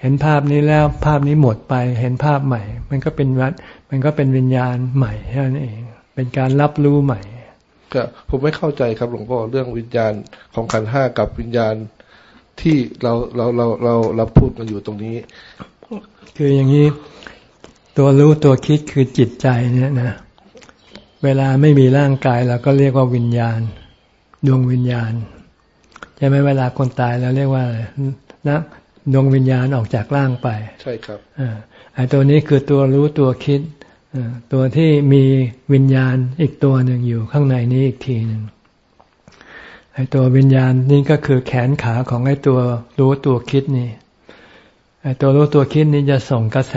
เห็นภาพนี้แล้วภาพนี้หมดไปเห็นภาพใหม่ มันก็เป็นวัด มันก็เป็นวิญญาณใหม่แค่นั้นเอง เป็นการรับรู้ใหม่ก็ผมไม่เข้าใจครับหลวงพ่อเรื่องวิญญาณของขันห้ากับวิญญาณที่เราเราเราเราเราพูดกันอยู่ตรงนี้ คืออย่างนี้ตัวรู้ตัวคิดคือจิตใจเนี่ยนะ เวลาไม่มีร่างกายเราก็เรียกว่าวิญญาณ ดวงวิญญาณใช่ไหมเวลาคนตายเราเรียกว่านะดวงวิญญาณออกจากร่างไป ใช่ครับอ่าไอ้ตัวนี้คือตัวรู้ตัวคิดตัวที่มีวิญญาณอีกตัวหนึ่งอยู่ข้างในนี้อีกทีหนึ่งไอ้ตัววิญญาณนี่ก็คือแขนขาของไอ้ตัวรู้ตัวคิดนี่ไอ้ ตัวรู้ตัวคิดนี้จะส่งกระแส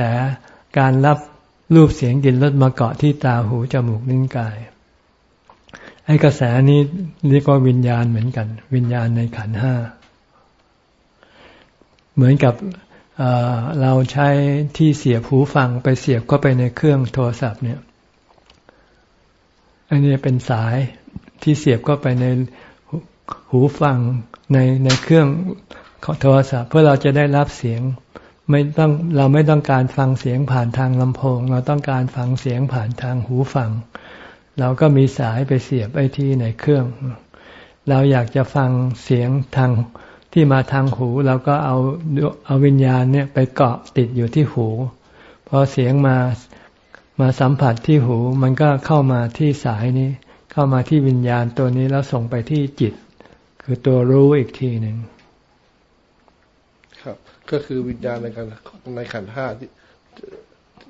การรับรูปเสียงกลิ่นรสมาเกาะที่ตาหูจมูกนิ้วกายไอ้กระแสนี้เรียกว่าวิญญาณเหมือนกัน วิญญาณในขันห้าเหมือนกับเเราใช้ที่เสียบหูฟังไปเสียบเข้าไปในเครื่องโทรศัพท์เนี่ยอันนี้เป็นสายที่เสียบเข้าไปในหูฟังในในเครื่อง โทรศัพท์เพื่อเราจะได้รับเสียงไม่ต้องเราไม่ต้องการฟังเสียงผ่านทางลำโพง เราต้องการฟังเสียงผ่านทางหูฟัง เราก็มีสายไปเสียบไอ้ที่ในเครื่อง เราอยากจะฟังเสียงทางที่มาทางหูเราก็เอาเอาวิญญาณเนี่ยไปเกาะติดอยู่ที่หูพอเสียงมามาสัมผัสที่หู มันก็เข้ามาที่สายนี้ เข้ามาที่วิญญาณตัวนี้แล้วส่งไปที่จิต คือตัวรู้อีกทีหนึ่ง ก็คือวิญญาณในการในขันห้าที่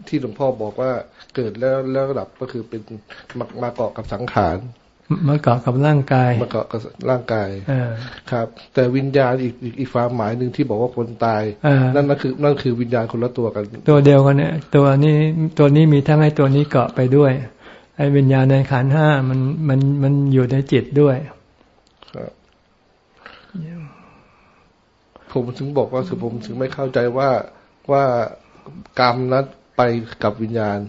ที่หลวงพ่อบอกว่าเกิดแล้วแล้วดับก็คือเป็นมามาเกาะกับสังขารมาเกาะกับร่างกายมาเกาะกับร่างกายครับ แต่วิญญาณอีกอีกความหมายหนึ่งที่บอกว่าคนตายนั่นนั่นคือนั่นคือวิญญาณคนละตัวกัน ตัวเดียวกันเนี่ย ตัวนี้ตัวนี้มีทั้งไอ้ตัวนี้เกาะไปด้วยไอ้วิญญาณในขันห้ามันมันมันอยู่ในจิตด้วย ครับ ผมถึงบอกว่าคือผมถึงไม่เข้าใจว่าว่ากรรมนั้นไปกับวิญญาณ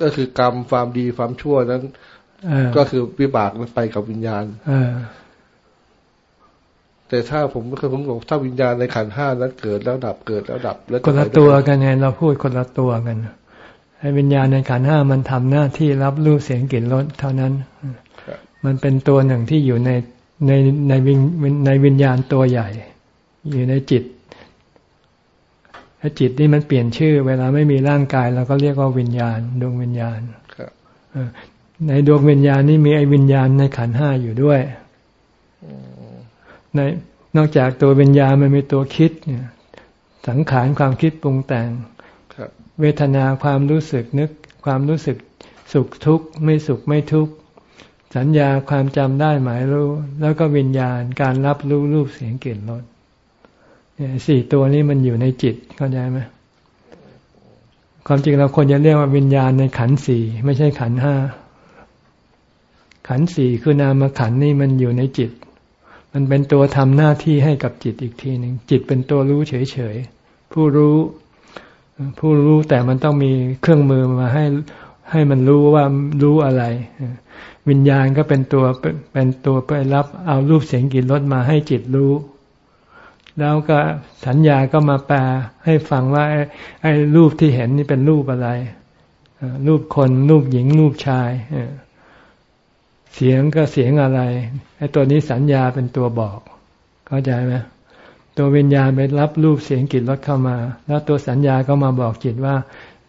ก็คือกรรมความดีความชั่วนั้นก็คือวิบากนั้นไปกับวิญญาณแต่ถ้าผมก็ผมบอกถ้าวิญญาณในขันห้านั้นเกิดแล้วดับเกิดแล้วดับ แล้วคนละตัวกันไงเราพูดคนละตัวกันให้วิญญาณในขันห้ามันทำหน้าที่รับรู้เสียงกลิ่นรสเท่านั้น มันเป็นตัวหนึ่งที่อยู่ใน ในในวิญในวิญญาณตัวใหญ่ อยู่ในจิตถ้าจิตนี่มันเปลี่ยนชื่อ เวลาไม่มีร่างกายเราก็เรียกว่าวิญญาณ ดวงวิญญาณในดวงวิญญาณนี่มีไอ้วิญญาณในขันห้าอยู่ด้วยในนอกจากตัววิญญาณมันมีตัวคิดเนี่ย สังขารความคิดปรุงแต่งเวทนาความรู้สึกนึก ความรู้สึกสุขทุกข์ไม่สุขไม่ทุกข์ สัญญาความจำได้หมายรู้ แล้วก็วิญญาณการรับรู้รูปเสียงกลิ่นรสสี่ตัวนี้มันอยู่ในจิตเข้าใจไหมความจริงเราควรจะเรียกว่าวิญญาณในขันสี่ไม่ใช่ขันห้าขันสี่คือนามขันนี่มันอยู่ในจิต มันเป็นตัวทำหน้าที่ให้กับจิตอีกทีหนึ่งจิตเป็นตัวรู้เฉยๆผู้รู้ ผู้รู้แต่มันต้องมีเครื่องมือมาให้ ให้มันรู้ว่ารู้อะไร วิญญาณก็เป็นตัวเป็นตัวไปรับเอารูปเสียงกลิ่นรสมาให้จิตรู้ แล้วก็สัญญาก็มาแปลให้ฟังว่าไอ้รูปที่เห็นนี่เป็นรูปอะไรรูปคนรูปหญิงรูปชายเสียงก็เสียงอะไรไอ้ตัวนี้สัญญาเป็นตัวบอกเข้าใจไหมตัววิญญาณไปรับรูปเสียงกลิ่นรสเข้ามา แล้วตัวสัญญาก็มาบอกจิตว่า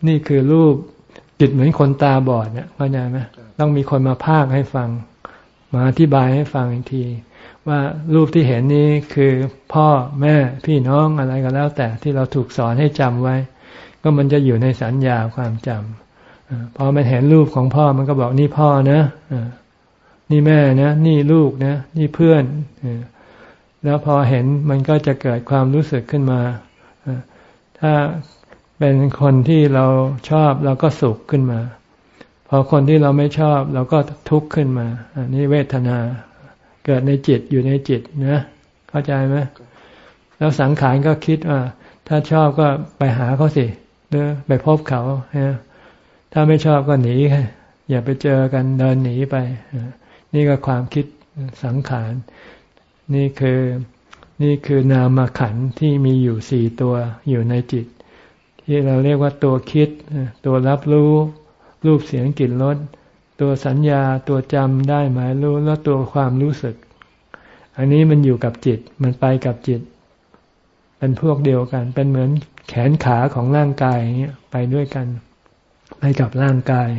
นี่คือรูป จิตเหมือนคนตาบอดเนี่ยเข้าใจไหมต้องมีคนมาพากให้ฟัง มาอธิบายให้ฟังอีกที ว่ารูปที่เห็นนี้คือพ่อแม่พี่น้องอะไรก็แล้ว แต่ที่เราถูกสอนให้จำไว้ ก็มันจะอยู่ในสัญญาความจำพอมันเห็นรูปของพ่อมันก็บอกนี่พ่อนะนี่แม่นะนี่ลูกนะ นี่เพื่อนแล้วพอเห็นมันก็จะเกิดความรู้สึกขึ้นมาถ้า เป็นคนที่เราชอบเราก็สุขขึ้นมา พอคนที่เราไม่ชอบเราก็ทุกข์ขึ้นมา อันนี้เวทนา เกิดในจิตอยู่ในจิตนะ เข้าใจไหมแล้วสังขารก็คิดว่า ถ้าชอบก็ไปหาเขาสิหรือไปพบเขาถ้าไม่ชอบก็หนีอย่าไปเจอกันเดินหนีไป นี่ก็ความคิดสังขาร นี่คือนี่คือนามขันที่มีอยู่สี่ตัวอยู่ในจิต ที่เราเรียกว่าตัวคิด ตัวรับรู้รูปเสียงกลิ่นรสตัวสัญญาตัวจำได้หมายรู้แล้วตัวความรู้สึก อันนี้มันอยู่กับจิต มันไปกับจิต เป็นพวกเดียวกัน เป็นเหมือนแขนขาของร่างกายอย่างเงี้ยไปด้วยกัน ไปกับร่างกาย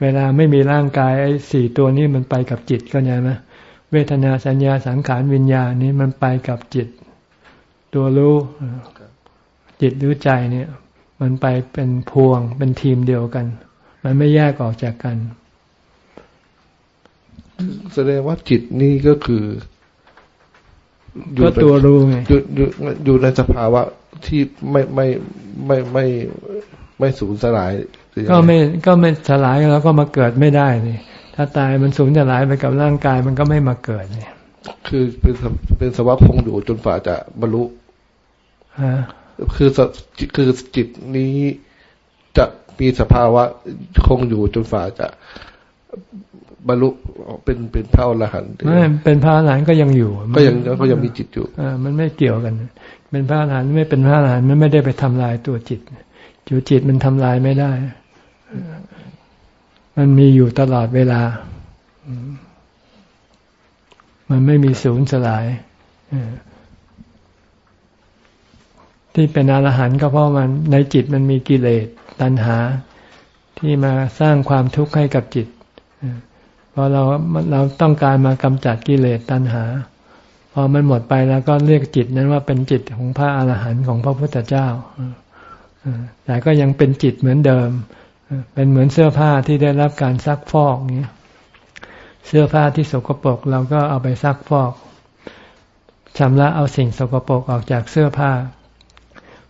เวลาไม่มีร่างกายไอ้สี่ตัวนี้มันไปกับจิตก็ไงไหมเวทนาสัญญาสังขารวิญญาณนี้มันไปกับจิต ตัวรู้ จิตหรือใจเนี่ย มันไปเป็นพวงเป็นทีมเดียวกัน มันไม่แยกออกจากกัน แสดงว่าจิตนี่ก็คือก็ตัวรู้ไงอยู่อยู่อยู่ในสภาวะที่ไม่ไม่ไม่ไม่ไม่สูญสลาย ก็ไม่ก็ไม่สลายแล้วก็มาเกิดไม่ได้นี่ถ้าตายมันสูญสลายไปกับร่างกายมันก็ไม่มาเกิดเนี่ยคือเป็นเป็นสภาวะคงอยู่จนฝ่าจะบรรลุ คือคือจิตนี้จะมีสภาวะคงอยู่จนฝ่าจะบรรลุเป็นเป็นพระอรหันต์ไม่เป็นพระอรหันต์ก็ยังอยู่ ก็ยังก็ยังมีจิตอยู่อ่ามันไม่เกี่ยวกัน เป็นพระอรหันต์ไม่เป็นพระอรหันต์มันไม่ได้ไปทำลายตัวจิตจิตจิตมันทำลายไม่ได้ มันมีอยู่ตลอดเวลา มันไม่มีศูนย์สลาย ที่เป็นอรหันต์ก็เพราะมันในจิตมันมีกิเลสตัณหา ที่มาสร้างความทุกข์ให้กับจิตพอเราเราต้องการมากำจัดกิเลสตัณหา พอมันหมดไปแล้วก็เรียกจิตนั้นว่าเป็นจิตของพระอรหันต์ของพระพุทธเจ้าแต่ก็ยังเป็นจิตเหมือนเดิม เป็นเหมือนเสื้อผ้าที่ได้รับการซักฟอกเงี้ยเสื้อผ้าที่สกปรกเราก็เอาไปซักฟอกชำระเอาสิ่งสกปรกออกจากเสื้อผ้า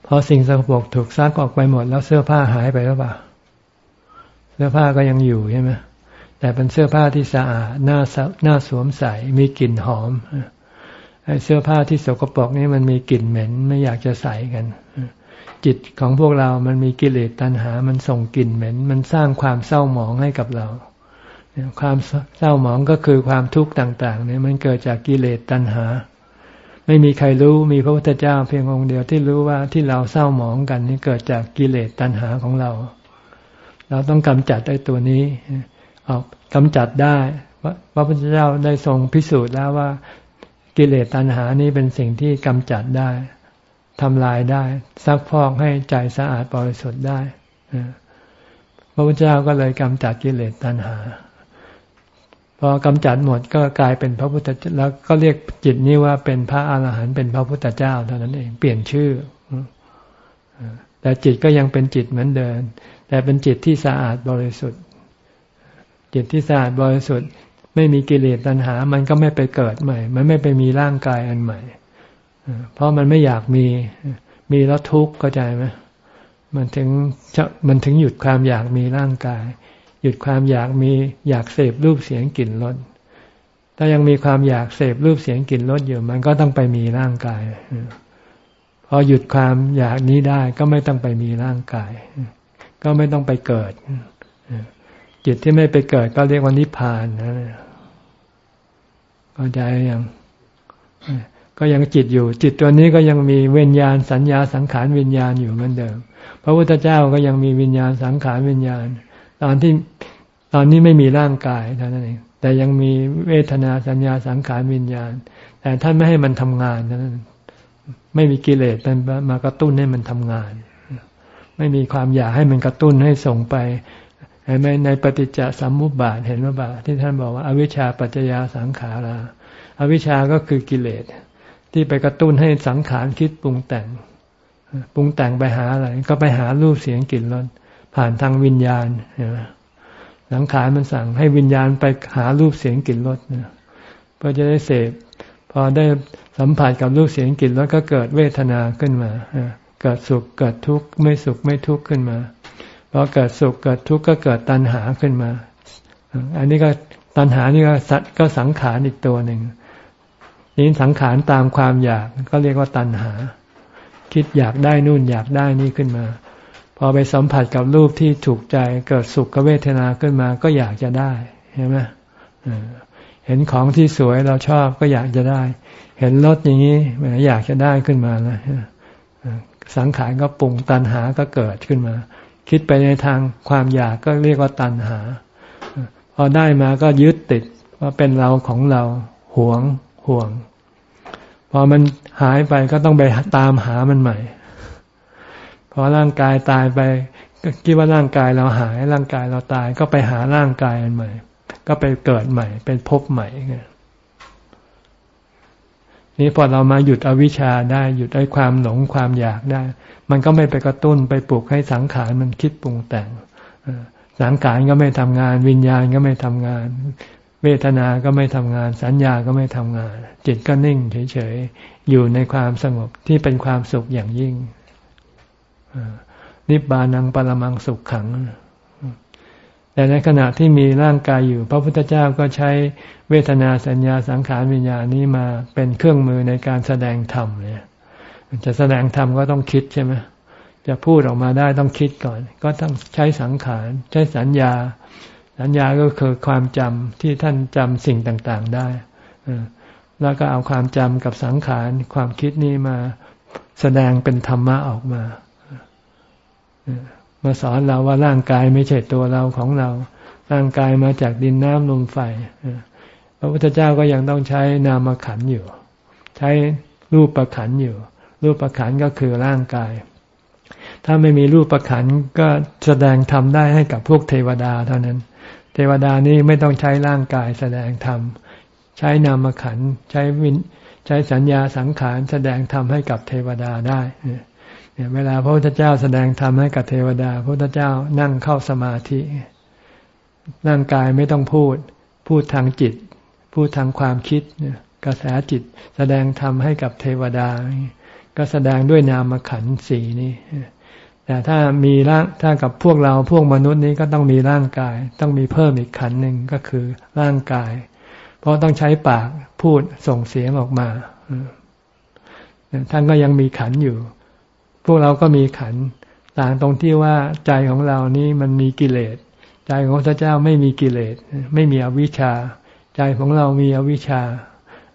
พอสิ่งสกปรกถูกซักออกไปหมด แล้วเสื้อผ้าหายไปหรือเปล่า เสื้อผ้าก็ยังอยู่ใช่ไหมแต่เป็นเสื้อผ้าที่สะอาดหน้าหน้าสวมใส่มีกลิ่นหอมไอ้เสื้อผ้าที่สกปรกนี่มันมีกลิ่นเหม็นไม่อยากจะใส่กัน จิตของพวกเรามันมีกิเลสตัณหา มันส่งกลิ่นเหม็น มันสร้างความเศร้าหมองให้กับเรา ความเศร้าหมองก็คือความทุกข์ต่าง ๆ เนี่ยมันเกิดจากกิเลสตัณหา ไม่มีใครรู้มีพระพุทธเจ้าเพียงองค์เดียวที่รู้ว่าที่เราเศร้าหมองกันนี่เกิดจากกิเลสตัณหาของเรา เราต้องกำจัดไอ้ตัวนี้ออกกำจัดได้พระพุทธเจ้าได้ทรงพิสูจน์แล้วว่า กิเลสตัณหานี้เป็นสิ่งที่กำจัดได้ทำลายได้ ซักพอกให้ใจสะอาดบริสุทธิ์ได้พระพุทธเจ้าก็เลยกำจัดกิเลสตัณหา พอกำจัดหมดก็กลายเป็นพระพุทธแล้วก็เรียกจิตนี้ว่าเป็นพระอาหารหันต์เป็นพระพุทธเจ้าเท่านั้นเองเปลี่ยนชื่อแต่จิตก็ยังเป็นจิตเหมือนเดิมแต่เป็นจิตที่สะอาดบริสุทธิ์ จิตที่สะอาดบริสุทธิ์ ไม่มีกิเลสตัณหา มันก็ไม่ไปเกิดใหม่ มันไม่ไปมีร่างกายอันใหม่เพราะมันไม่อยากมีมีแล้วทุกข์เข้าใจไหมมันถึงมันถึงหยุดความอยากมีร่างกาย ยุดความอยากมีอยากเสพรูปเสียงกลิ่นรสถ้ายังมีความอยากเสพรูปเสียงกลิ่นรสอยู่ มันก็ต้องไปมีร่างกายพอหยุดความอยากนี้ได้ก็ไม่ต้องไปมีร่างกาย ก็ไม่ต้องไปเกิดจิตที่ไม่ไปเกิดก็เรียกว่านิพพานนะเข้าใจยังก็ยังจิตอยู่ จิตตัวนี้ก็ยังมีวิญญาณสัญญาสังขารวิญญาณอยู่เหมือนเดิม พระพุทธเจ้าก็ยังมีวิญญาณสังขารวิญญาณ ตอนที่ตอนนี้ไม่มีร่างกายเท่านั้นเองแต่ยังมีเวทนาสัญญาสังขารวิญญาณ แต่ท่านไม่ให้มันทำงานท่านั้น ไม่มีกิเลสเป็นมากระตุ้นให้มันทำงาน ไม่มีความอยากให้มันกระตุ้นให้ส่งไปเห็นไหมในปฏิจจสมุปบาทเห็นว่าบาที่ท่านบอกว่าอวิชชาปัจจยาสังขาราอวิชชาก็คือกิเลสที่ไปกระตุ้นให้สังขารคิดปรุงแต่ง ปรุงแต่งไปหาอะไร ก็ไปหารูปเสียงกลิ่นรส ผ่านทางวิญญาณสังขารมันสั่งให้วิญญาณไปหารูปเสียงกลิ่นรสเพื่อจะได้เสพพอได้สัมผัสกับรูปเสียงกลิ่นรสก็เกิดเวทนาขึ้นมาเกิดสุขเกิดทุกข์ไม่สุขไม่ทุกข์ขึ้นมาพอเกิดสุขเกิดทุกข์ก็เกิดตัณหาขึ้นมา อันนี้ก็ตัณหานี่ก็สัตว์ก็สังขารอีกตัวหนึ่งนี้สังขารตามความอยากก็เรียกว่าตัณหา คิดอยากได้นู่นอยากได้นี่ขึ้นมา พอไปสัมผัสกับรูปที่ถูกใจเกิดสุขเวทนาขึ้นมาก็อยากจะได้เห็นไหมเห็นของที่สวยเราชอบก็อยากจะได้ เห็นรถอย่างนี้อยากจะได้ขึ้นมาแล้วสังขารก็ปรุงตัณหาก็เกิดขึ้นมา คิดไปในทางความอยากก็เรียกว่าตัณหา พอได้มาก็ยึดติดว่าเป็นเราของเราหวงห่วง พอมันหายไปก็ต้องไปตามหามันใหม่ พอร่างกายตายไปก็คิดว่าร่างกายเราหาย ร่างกายเราตายก็ไปหาร่างกายอันใหม่ ก็ไปเกิดใหม่ เป็นภพใหม่ไงนี่พอเรามาหยุดอวิชชาได้หยุดไอ้ความหลงความอยากได้ มันก็ไม่ไปกระตุ้นไปปลุกให้สังขารมันคิดปรุงแต่งสังขารก็ไม่ทำงาน วิญญาณก็ไม่ทำงาน เวทนา ก็ไม่ทำงาน สัญญาก็ไม่ทำงาน จิตก็นิ่งเฉยๆอยู่ในความสงบที่เป็นความสุขอย่างยิ่ง นิบานังปรมังสุขขัง แต่ในขณะที่มีร่างกายอยู่ พระพุทธเจ้าก็ใช้เวทนาสัญญาสังขารวิญญาณนี้มาเป็นเครื่องมือในการแสดงธรรมเนี่ยจะแสดงธรรมก็ต้องคิดใช่ไหมจะพูดออกมาได้ต้องคิดก่อน ก็ต้องใช้สังขาร ใช้สัญญา สัญญาก็คือความจำที่ท่านจำสิ่งต่างๆได้ แล้วก็เอาความจำกับสังขาร ความคิดนี้มาแสดงเป็นธรรมะออกมา มาสอนเราว่าร่างกายไม่ใช่ตัวเราของเรา ร่างกายมาจากดินน้ำลมไฟพระพุทธเจ้าก็ยังต้องใช้นามขันอยู่ ใช้รูปประขันอยู่ รูปประขันก็คือร่างกาย ถ้าไม่มีรูปประขันก็แสดงธรรมได้ให้กับพวกเทวดาเท่านั้น เทวดานี้ไม่ต้องใช้ร่างกายแสดงธรรมใช้นามขันใช้วินใช้สัญญาสังขารแสดงธรรมให้กับเทวดาได้ เนี่ยเวลาพระพุทธเจ้าแสดงธรรมให้กับเทวดา พระพุทธเจ้านั่งเข้าสมาธิร่างกายไม่ต้องพูด พูดทางจิต พูดทางความคิดกระแสจิต แสดงธรรมให้กับเทวดา ก็แสดงด้วยนามขันสีนี้แต่ถ้ามีร่างถ้ากับพวกเราพวกมนุษย์นี้ก็ต้องมีร่างกาย ต้องมีเพิ่มอีกขันหนึ่งก็คือร่างกาย เพราะต้องใช้ปากพูดส่งเสียงออกมาท่านก็ยังมีขันอยู่ พวกเราก็มีขันต่างตรงที่ว่าใจของเรานี้มันมีกิเลส ใจของพระเจ้าไม่มีกิเลส ไม่มีอวิชชา ใจของเรามีอวิชชา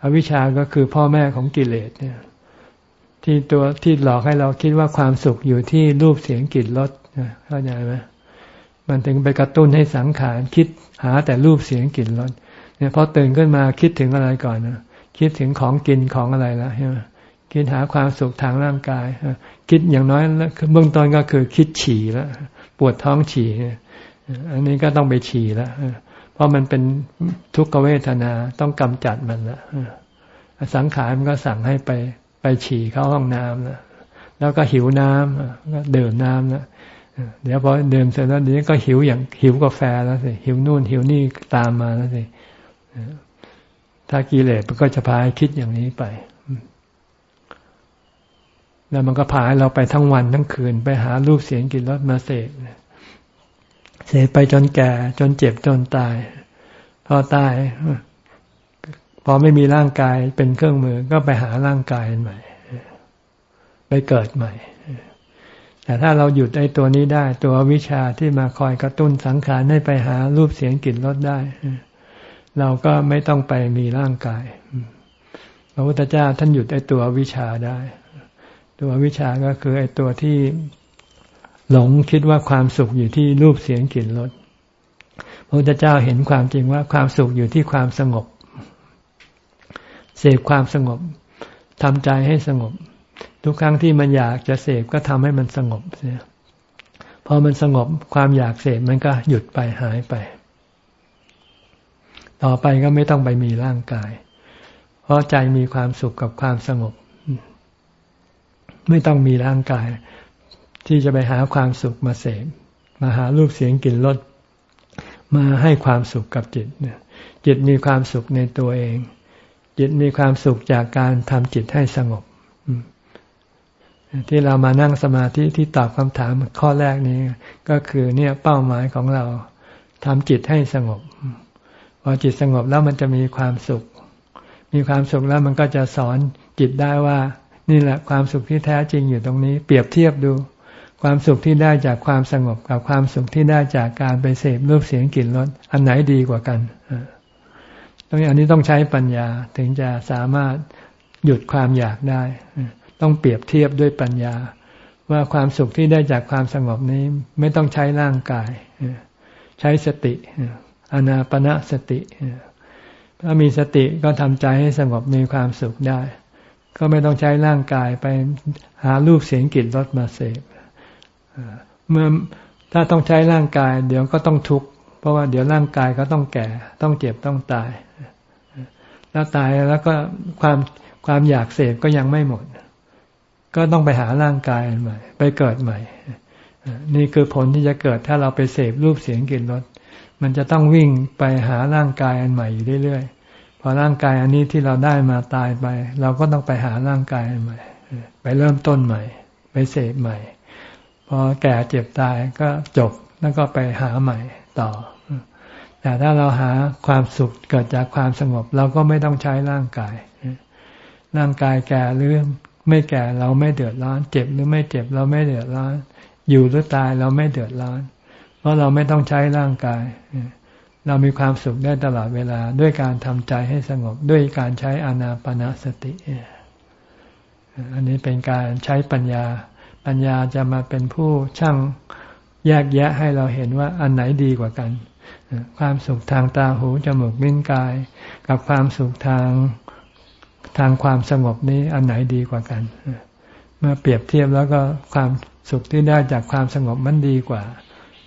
อวิชชาก็คือพ่อแม่ของกิเลสเนี่ยที่ตัวที่หลอกให้เราคิดว่าความสุขอยู่ที่รูปเสียงกลิ่นรสเข้าใจไหมมันถึงไปกระตุ้นให้สังขารคิดหาแต่รูปเสียงกลิ่นรสเนี่ยพอตื่นขึ้นมาคิดถึงอะไรก่อนนะคิดถึงของกินของอะไรแล้วใช่ไหม คิดหาความสุขทางร่างกาย คิดอย่างน้อยเบื้องต้นก็คือคิดฉี่แล้วปวดท้องฉี่อันนี้ก็ต้องไปฉี่แล้วเพราะมันเป็นทุกขเวทนาต้องกำจัดมันละสังขารมันก็สั่งให้ไปไปฉี่เข้าห้องน้ำแล้วแล้วก็หิวน้ำก็ดื่มน้ำแล้วเดี๋ยวพอดื่มเสร็จแล้วเดี๋ยวก็หิวอย่างหิวกาแฟแล้วสิหิวนู่นหิวนี่ตามมาแล้วสิถ้ากิเลสมันก็จะพาให้คิดอย่างนี้ไป แล้วมันก็พาเราไปทั้งวันทั้งคืน ไปหารูปเสียงกลิ่นรสมาเสพเสพไปจนแก่จนเจ็บจนตาย พอตายพอไม่มีร่างกายเป็นเครื่องมือก็ไปหาร่างกายใหม่ ไปเกิดใหม่ แต่ถ้าเราหยุดไอ้ตัวนี้ได้ ตัววิชาที่มาคอยกระตุ้นสังขารให้ไปหารูปเสียงกลิ่นรสได้ เราก็ไม่ต้องไปมีร่างกายพระพุทธเจ้าท่านหยุดไอ้ตัววิชาได้ ตัววิชาก็คือไอ้ตัวที่หลงคิดว่าความสุขอยู่ที่รูปเสียงกลิ่นรสพระพุทธเจ้าเห็นความจริงว่าความสุขอยู่ที่ความสงบ เสพความสงบทำใจให้สงบ ทุกครั้งที่มันอยากจะเสพก็ทำให้มันสงบเสียพอมันสงบความอยากเสพมันก็หยุดไปหายไป ต่อไปก็ไม่ต้องไปมีร่างกาย เพราะใจมีความสุขกับความสงบ ไม่ต้องมีร่างกาย ที่จะไปหาความสุขมาเสพมาหารูปเสียงกลิ่นรสมาให้ความสุขกับจิตเนี่ยจิตมีความสุขในตัวเอง จิตมีความสุขจากการทำจิตให้สงบ ที่เรามานั่งสมาธิที่ตอบคำถามข้อแรกนี้ ก็คือเนี่ยเป้าหมายของเราทำจิตให้สงบพอจิตสงบแล้วมันจะมีความสุข มีความสุขแล้วมันก็จะสอนจิตได้ว่า นี่แหละความสุขที่แท้จริงอยู่ตรงนี้ เปรียบเทียบดู ความสุขที่ได้จากความสงบกับความสุขที่ได้จากการไปเสพรูปเสียงกลิ่นรสอันไหนดีกว่ากันตรงนี้อันนี้ต้องใช้ปัญญาถึงจะสามารถหยุดความอยากได้ ต้องเปรียบเทียบด้วยปัญญา ว่าความสุขที่ได้จากความสงบนี้ไม่ต้องใช้ร่างกาย ใช้สติอนาปณะสติถ้ามีสติก็ทำใจให้สงบมีความสุขได้ ก็ไม่ต้องใช้ร่างกายไปหารูปเสียงกลิ่นรสมาเสพเมื่อถ้าต้องใช้ร่างกาย เดี๋ยวก็ต้องทุกข์เพราะว่าเดี๋ยวร่างกายก็ต้องแก่ ต้องเจ็บต้องตาย แล้วตายแล้วก็ความความอยากเสพก็ยังไม่หมด ก็ต้องไปหาร่างกายใหม่ ไปเกิดใหม่ นี่คือผลที่จะเกิดถ้าเราไปเสพรูปเสียงกลิ่นรสมันจะต้องวิ่งไปหาร่างกายอันใหม่อยู่เรื่อยๆ พอร่างกายอันนี้ที่เราได้มาตายไป เราก็ต้องไปหาร่างกายใหม่ ไปเริ่มต้นใหม่ ไปเสพใหม่ พอแก่เจ็บตายก็จบแล้วก็ไปหาใหม่ต่อ แต่ถ้าเราหาความสุขเกิดจากความสงบ เราก็ไม่ต้องใช้ร่างกาย ร่างกายแก่หรือไม่แก่เราไม่เดือดร้อน เจ็บหรือไม่เจ็บเราไม่เดือดร้อน อยู่หรือตายเราไม่เดือดร้อน เพราะเราไม่ต้องใช้ร่างกาย เรามีความสุขได้ตลอดเวลาด้วยการทำใจให้สงบด้วยการใช้อานาปนาสติ อันนี้เป็นการใช้ปัญญา ปัญญาจะมาเป็นผู้ช่างแยกแยะให้เราเห็นว่าอันไหนดีกว่ากัน ความสุขทางตาหูจมูกลิ้นกาย กับความสุขทางทางความสงบนี้อันไหนดีกว่ากัน เมื่อเปรียบเทียบแล้วก็ความสุขที่ได้จากความสงบมันดีกว่า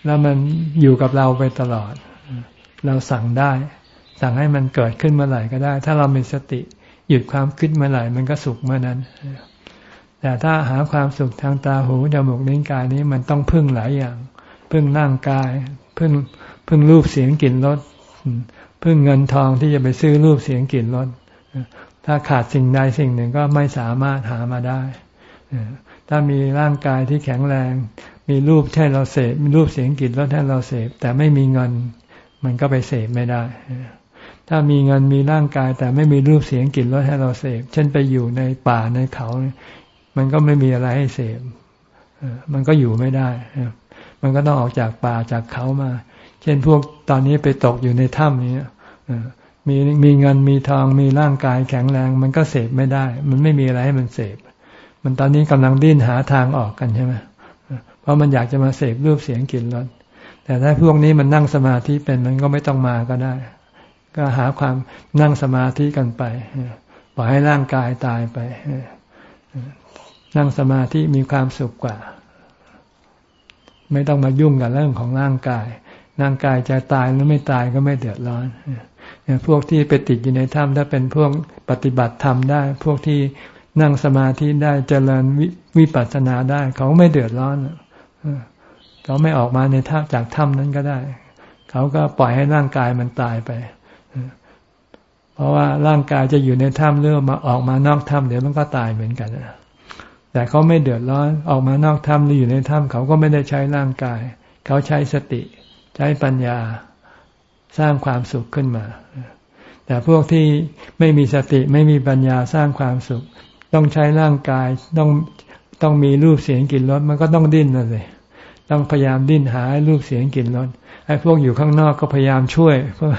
แล้วมันอยู่กับเราไปตลอด เราสั่งได้ สั่งให้มันเกิดขึ้นเมื่อไหร่ก็ได้ ถ้าเรามีสติ หยุดความคิดเมื่อไหร่มันก็สุขเมื่อนั้น แต่ถ้าหาความสุขทางตาหูจมูกลิ้นกายนี้มันต้องพึ่งหลายอย่าง พึ่งร่างกาย พึ่งพึ่งรูปเสียงกลิ่นรสพึ่งเงินทองที่จะไปซื้อรูปเสียงกลิ่นรสถ้าขาดสิ่งใดสิ่งหนึ่งก็ไม่สามารถหามาได้ถ้ามีร่างกายที่แข็งแรง มีรูปให้เราเสพมีรูปเสียงกลิ่นรสให้เราเสพแต่ไม่มีเงิน มันก็ไปเสพไม่ได้ ถ้ามีเงินมีร่างกาย แต่ไม่มีรูปเสียงกลิ่นรสให้เราเสพ เช่นไปอยู่ในป่าในเขา มันก็ไม่มีอะไรให้เสพมันก็อยู่ไม่ได้ มันก็ต้องออกจากป่าจากเขามา เช่นพวกตอนนี้ไปตกอยู่ในถ้ำนี้มีมีเงินมีทองมีร่างกายแข็งแรง มันก็เสพไม่ได้ มันไม่มีอะไรให้มันเสพ มันตอนนี้กำลังดิ้นหาทางออกกันใช่ไหมเพราะมันอยากจะมาเสพรูปเสียงกลิ่นรส แต่ถ้าพวกนี้มันนั่งสมาธิเป็นมันก็ไม่ต้องมาก็ได้ ก็หาความนั่งสมาธิกันไปปล่อยให้ร่างกายตายไปนั่งสมาธิมีความสุขกว่า ไม่ต้องมายุ่งกับเรื่องของร่างกาย ร่างกายจะตายหรือไม่ตายก็ไม่เดือดร้อนพวกที่ไปติดอยู่ในถ้ำถ้าเป็นพวกปฏิบัติธรรมได้ พวกที่นั่งสมาธิได้เจริญวิปัสสนาได้ เขาไม่เดือดร้อน เขาไม่ออกมาในท่าจากถ้ำนั้นก็ได้ เขาก็ปล่อยให้ร่างกายมันตายไป เพราะว่าร่างกายจะอยู่ในถ้ำเรื่อมาออกมานอกถ้ำเดี๋ยวมันก็ตายเหมือนกันแต่เขาไม่เดือดร้อนออกมานอกถ้ำหรืออยู่ในถ้ำเขาก็ไม่ได้ใช้ร่างกาย เขาใช้สติ ใช้ปัญญาสร้างความสุขขึ้นมา แต่พวกที่ไม่มีสติไม่มีปัญญาสร้างความสุข ต้องใช้ร่างกายต้องต้องมีรูปเสียงกลิ่นรสมันก็ต้องดิ้นเลย ต้องพยายามดิ้นหารูปเสียงกลิ่นรสไอ้พวกอยู่ข้างนอกก็พยายามช่วยเพราะ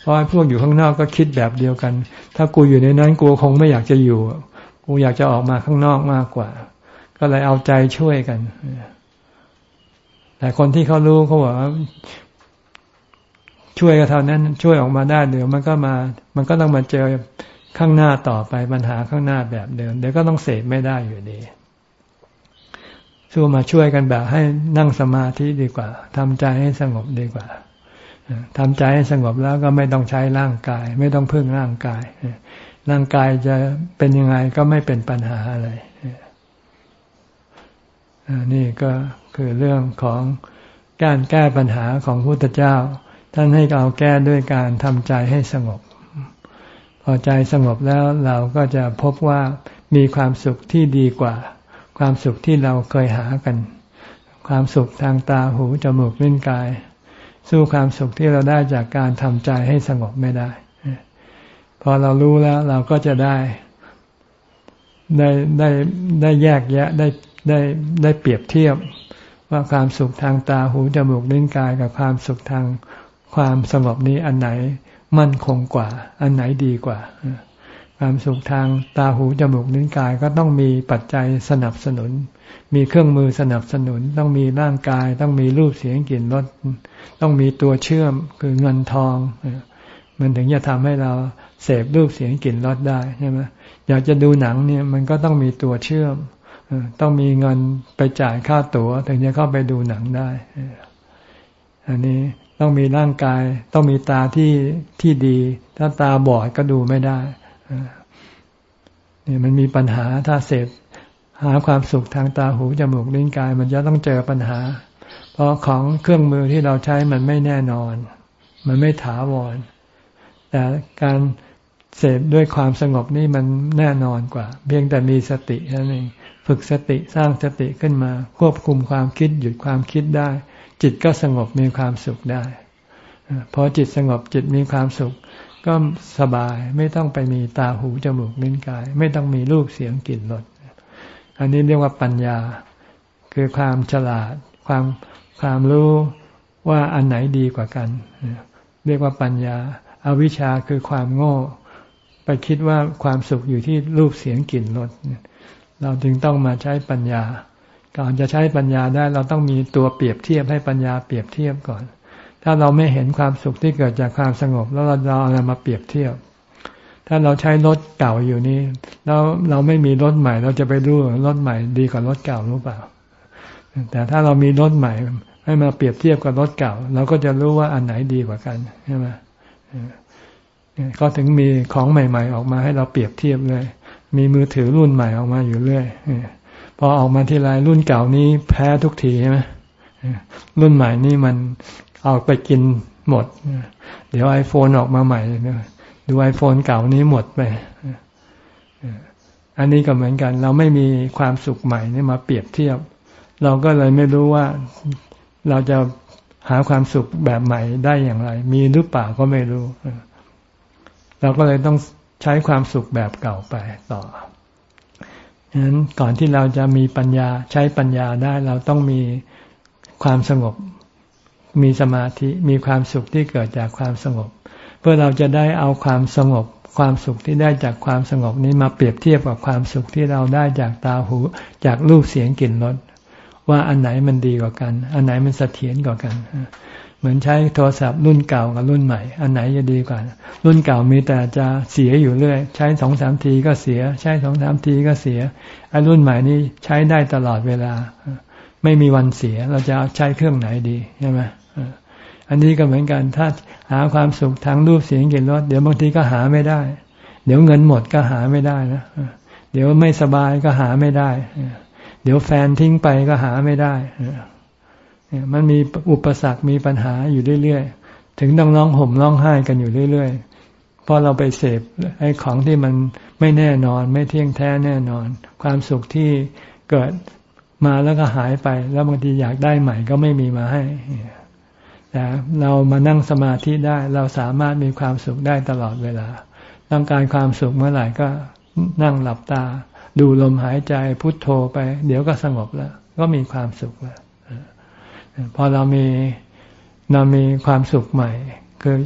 เพราะพวกอยู่ข้างนอกก็คิดแบบเดียวกัน ถ้ากูอยู่ในนั้นกูคงไม่อยากจะอยู่ กูอยากจะออกมาข้างนอกมากกว่า ก็เลยเอาใจช่วยกัน แต่คนที่เขารู้เขาบอกว่าช่วยก็เท่านั้น ช่วยออกมาได้เดี๋ยวมันก็มา มันก็ต้องมาเจอข้างหน้าต่อไปปัญหาข้างหน้าแบบเดิมเดี๋ยวก็ต้องเสพไม่ได้อยู่ดี สู้มาช่วยกันแบบให้นั่งสมาธิดีกว่าทำใจให้สงบดีกว่าทำใจให้สงบแล้วก็ไม่ต้องใช้ร่างกาย ไม่ต้องพึ่งร่างกาย ร่างกายจะเป็นยังไงก็ไม่เป็นปัญหาอะไรนี่ก็คือเรื่องของการแก้ปัญหาของพุทธเจ้า ท่านให้เราแก้ด้วยการทำใจให้สงบ พอใจสงบแล้วเราก็จะพบว่ามีความสุขที่ดีกว่า ความสุขที่เราเคยหากัน ความสุขทางตาหูจมูกลิ้นกาย สู้ความสุขที่เราได้จากการทำใจให้สงบไม่ได้ พอเรารู้แล้วเราก็จะได้ ได้ได้ได้แยกแยะได้ได้ได้เปรียบเทียบว่าความสุขทางตาหูจมูกลิ้นกายกับความสุขทางความสงบนี้อันไหนมั่นคงกว่า อันไหนดีกว่า ความสุขทางตาหูจมูกลิ้นกายก็ต้องมีปัจจัยสนับสนุน มีเครื่องมือสนับสนุน ต้องมีร่างกาย ต้องมีรูปเสียงกลิ่นรสต้องมีตัวเชื่อมคือเงินทอง มันถึงจะทำให้เราเสพรูปเสียงกลิ่นรสได้ใช่ไหมอยากจะดูหนังเนี่ยมันก็ต้องมีตัวเชื่อมต้องมีเงินไปจ่ายค่าตั๋วถึงจะเข้าไปดูหนังได้ อันนี้ต้องมีร่างกาย ต้องมีตาที่ที่ดี ถ้าตาบอดก็ดูไม่ได้ นี่มันมีปัญหาถ้าเสพหาความสุขทางตาหูจมูกลิ้นกาย มันจะต้องเจอปัญหา เพราะของเครื่องมือที่เราใช้มันไม่แน่นอน มันไม่ถาวร แต่การเสพด้วยความสงบนี่มันแน่นอนกว่า เพียงแต่มีสตินั่นเองฝึกสติสร้างสติขึ้นมา ควบคุมความคิดหยุดความคิดได้ จิตก็สงบมีความสุขได้ พอจิตสงบจิตมีความสุข ก็สบายไม่ต้องไปมีตาหูจมูกลิ้นกาย ไม่ต้องมีรูปเสียงกลิ่นรสอันนี้เรียกว่าปัญญา คือความฉลาด ความความรู้ว่าอันไหนดีกว่ากัน เรียกว่าปัญญาอาวิชชาคือความโง่ ไปคิดว่าความสุขอยู่ที่รูปเสียงกลิ่นรสเราจึงต้องมาใช้ปัญญา ก่อนจะใช้ปัญญาได้เราต้องมีตัวเปรียบเทียบให้ปัญญาเปรียบเทียบก่อน ถ้าเราไม่เห็นความสุขที่เกิดจากความสงบ แล้วเราเอาอะไรมาเปรียบเทียบ ถ้าเราใช้รถเก่าอยู่นี้แล้วเราไม่มีรถใหม่ เราจะไปรู้รถใหม่ดีกว่ารถเก่าหรือเปล่า แต่ถ้าเรามีรถใหม่ ให้มาเปรียบเทียบกับรถเก่า เราก็จะรู้ว่าอันไหนดีกว่ากันใช่ไหมก็ถึงมีของใหม่ ๆ ออกมาให้เราเปรียบเทียบเลย มีมือถือรุ่นใหม่ออกมาอยู่เรื่อยพอออกมาทีไรรุ่นเก่านี้แพ้ทุกทีใช่ไหม รุ่นใหม่นี่มันเอาไปกินหมด เดี๋ยวไอโฟนออกมาใหม่ดูไอโฟนเก่านี้หมดไปอันนี้ก็เหมือนกัน เราไม่มีความสุขใหม่นี่มาเปรียบเทียบ เราก็เลยไม่รู้ว่าเราจะหาความสุขแบบใหม่ได้อย่างไร มีหรือเปล่าก็ไม่รู้ เราก็เลยต้องใช้ความสุขแบบเก่าไปต่อฉะนั้นก่อนที่เราจะมีปัญญาใช้ปัญญาได้เราต้องมี ความสงบ มีสมาธิมีความสุขที่เกิดจากความสงบ เพื่อเราจะได้เอาความสงบ ความสุขที่ได้จากความสงบนี้มาเปรียบเทียบกับความสุขที่เราได้จากตาหู จากรูปเสียงกลิ่นรสว่าอันไหนมันดีกว่ากัน อันไหนมันเสถียรกว่ากัน เหมือนใช้โทรศัพท์รุ่นเก่ากับรุ่นใหม่ อันไหนจะดีกว่า รุ่นเก่ามีแต่จะเสียอยู่เรื่อย ใช้สองสามทีก็เสีย ใช้สองสามทีก็เสียไอ้รุ่นใหม่นี้ใช้ได้ตลอดเวลา ไม่มีวันเสีย เราจะใช้เครื่องไหนดีใช่ไหมอันนี้ก็เหมือนกันถ้าหาความสุขทางรูปเสียงกลิ่นรสเดี๋ยวบางทีก็หาไม่ได้ เดี๋ยวเงินหมดก็หาไม่ได้นะเดี๋ยวไม่สบายก็หาไม่ได้ เดี๋ยวแฟนทิ้งไปก็หาไม่ได้มันมีอุปสรรคมีปัญหาอยู่เรื่อยๆ ถึงต้องร้องห่มร้องไห้กันอยู่เรื่อยๆ เพราะเราไปเสพไอ้ของที่มันไม่แน่นอน ไม่เที่ยงแท้แน่นอน ความสุขที่เกิด มาแล้วก็หายไป แล้วบางทีอยากได้ใหม่ก็ไม่มีมาให้แต่เรามานั่งสมาธิได้ เราสามารถมีความสุขได้ตลอดเวลา ต้องการความสุขเมื่อไหร่ก็นั่งหลับตา ดูลมหายใจพุทโธไป เดี๋ยวก็สงบแล้ว ก็มีความสุขแล้วพอเรามีเรามีความสุขใหม่ คือ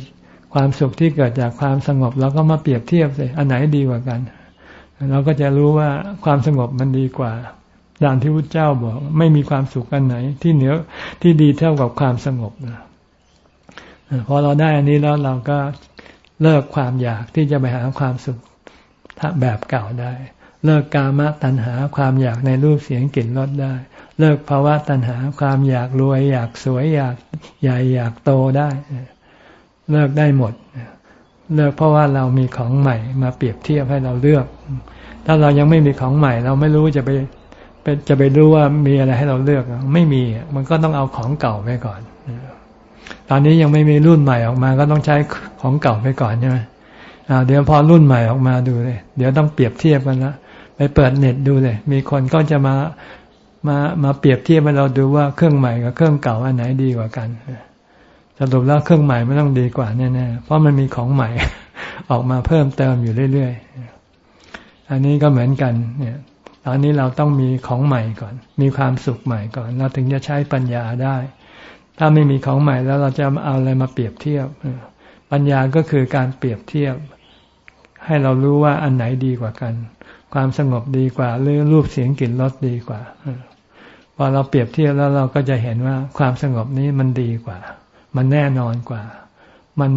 ความสุขที่เกิดจากความสงบเราก็มาเปรียบเทียบสิอันไหนดีกว่ากัน เราก็จะรู้ว่าความสงบมันดีกว่า ด่านที่พระเจ้าบอก ไม่มีความสุขอันไหน ที่เหนือที่ดีเท่ากับความสงบนะพอเราได้อันนี้แล้วเราก็เลิกความอยากที่จะไปหาความสุขแบบเก่าได้ เลิกกามตัณหาความอยากในรูปเสียงกลิ่นรสได้ เลิกภาวะตัณหาความอยากรวย อยากสวยอยากใหญ่อยากโตได้ เลิกได้หมด เลิกเพราะว่าเรามีของใหม่มาเปรียบเทียบให้เราเลือก ถ้าเรายังไม่มีของใหม่ เราไม่รู้จะไป จะไปรู้ว่ามีอะไรให้เราเลือกไม่มีมันก็ต้องเอาของเก่าไปก่อนตอนนี้ยังไม่มีรุ่นใหม่ออกมา ก็ต้องใช้ของเก่าไปก่อนใช่ไหมเดี๋ยวพอรุ่นใหม่ออกมาดูเลย เดี๋ยวต้องเปรียบเทียบกันละไปเปิดเน็ตดูเลย มีคนก็จะมามามาเปรียบเทียบให้เราดูว่าเครื่องใหม่กับเครื่องเก่าอันไหนดีกว่ากันสรุปแล้วเครื่องใหม่ไม่ต้องดีกว่าแน่ๆเพราะมันมีของใหม่ออกมาเพิ่มเติมอยู่เรื่อยๆอันนี้ก็เหมือนกันเนี่ย ตอนนี้เราต้องมีของใหม่ก่อน มีความสุขใหม่ก่อน เราถึงจะใช้ปัญญาได้ ถ้าไม่มีของใหม่แล้วเราจะเอาอะไรมาเปรียบเทียบ ปัญญาก็คือการเปรียบเทียบ ให้เรารู้ว่าอันไหนดีกว่ากัน ความสงบดีกว่า หรือรูปเสียงกลิ่นรสดีกว่าพอเราเปรียบเทียบแล้วเราก็จะเห็นว่าความสงบนี้มันดีกว่า มันแน่นอนกว่า มัน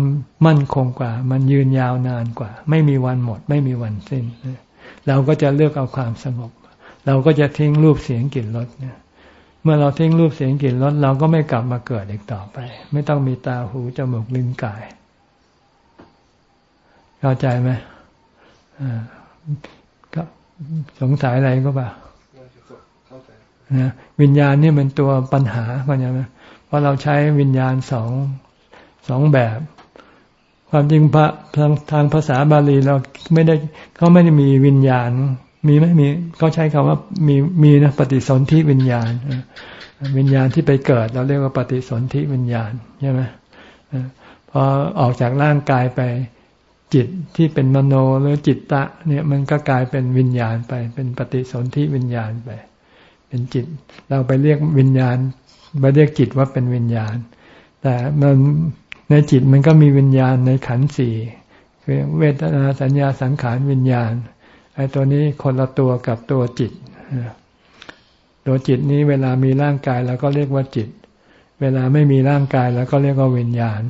มั่นคงกว่า มันยืนยาวนานกว่า ไม่มีวันหมด ไม่มีวันสิ้น เราก็จะเลือกเอาความสงบ เราก็จะทิ้งรูปเสียงกลิ่นรสเนี่ยเมื่อเราทิ้งรูปเสียงกลิ่นรสเราก็ไม่กลับมาเกิดอีกต่อไป ไม่ต้องมีตาหูจมูกลิ้นกาย เข้าใจไหมอ่าก็สงสัยอะไรก็ป่ะนะวิญญาณนี่เป็นตัวปัญหาเข้าใจไหมเพราะเราใช้วิญญาณสองสองแบบ ความจริงพระทางทางภาษาบาลีเราไม่ได้เขาไม่ได้มีวิญญาณ มีไหมมีเขาใช้คำว่ามีมีนะปฏิสนธิวิญญาณวิญญาณที่ไปเกิดเราเรียกว่าปฏิสนธิวิญญาณใช่ไหมพอออกจากร่างกายไปจิตที่เป็นมโนหรือจิตตะ เนี่ยมันก็กลายเป็นวิญญาณไป เป็นปฏิสนธิวิญญาณไป เป็นจิต เราไปเรียกวิญญาณไปเรียกจิตว่าเป็นวิญญาณ แต่มันในจิตมันก็มีวิญญาณในขันธ์สี่คือเวทนาสัญญาสังขารวิญญาณ อ้ตัวนี้คนละตัวกับตัวจิต ตัวจิตนี้เวลามีร่างกายเราก็เรียกว่าจิต เวลาไม่มีร่างกายเราก็เรียกว่าวิญญาณ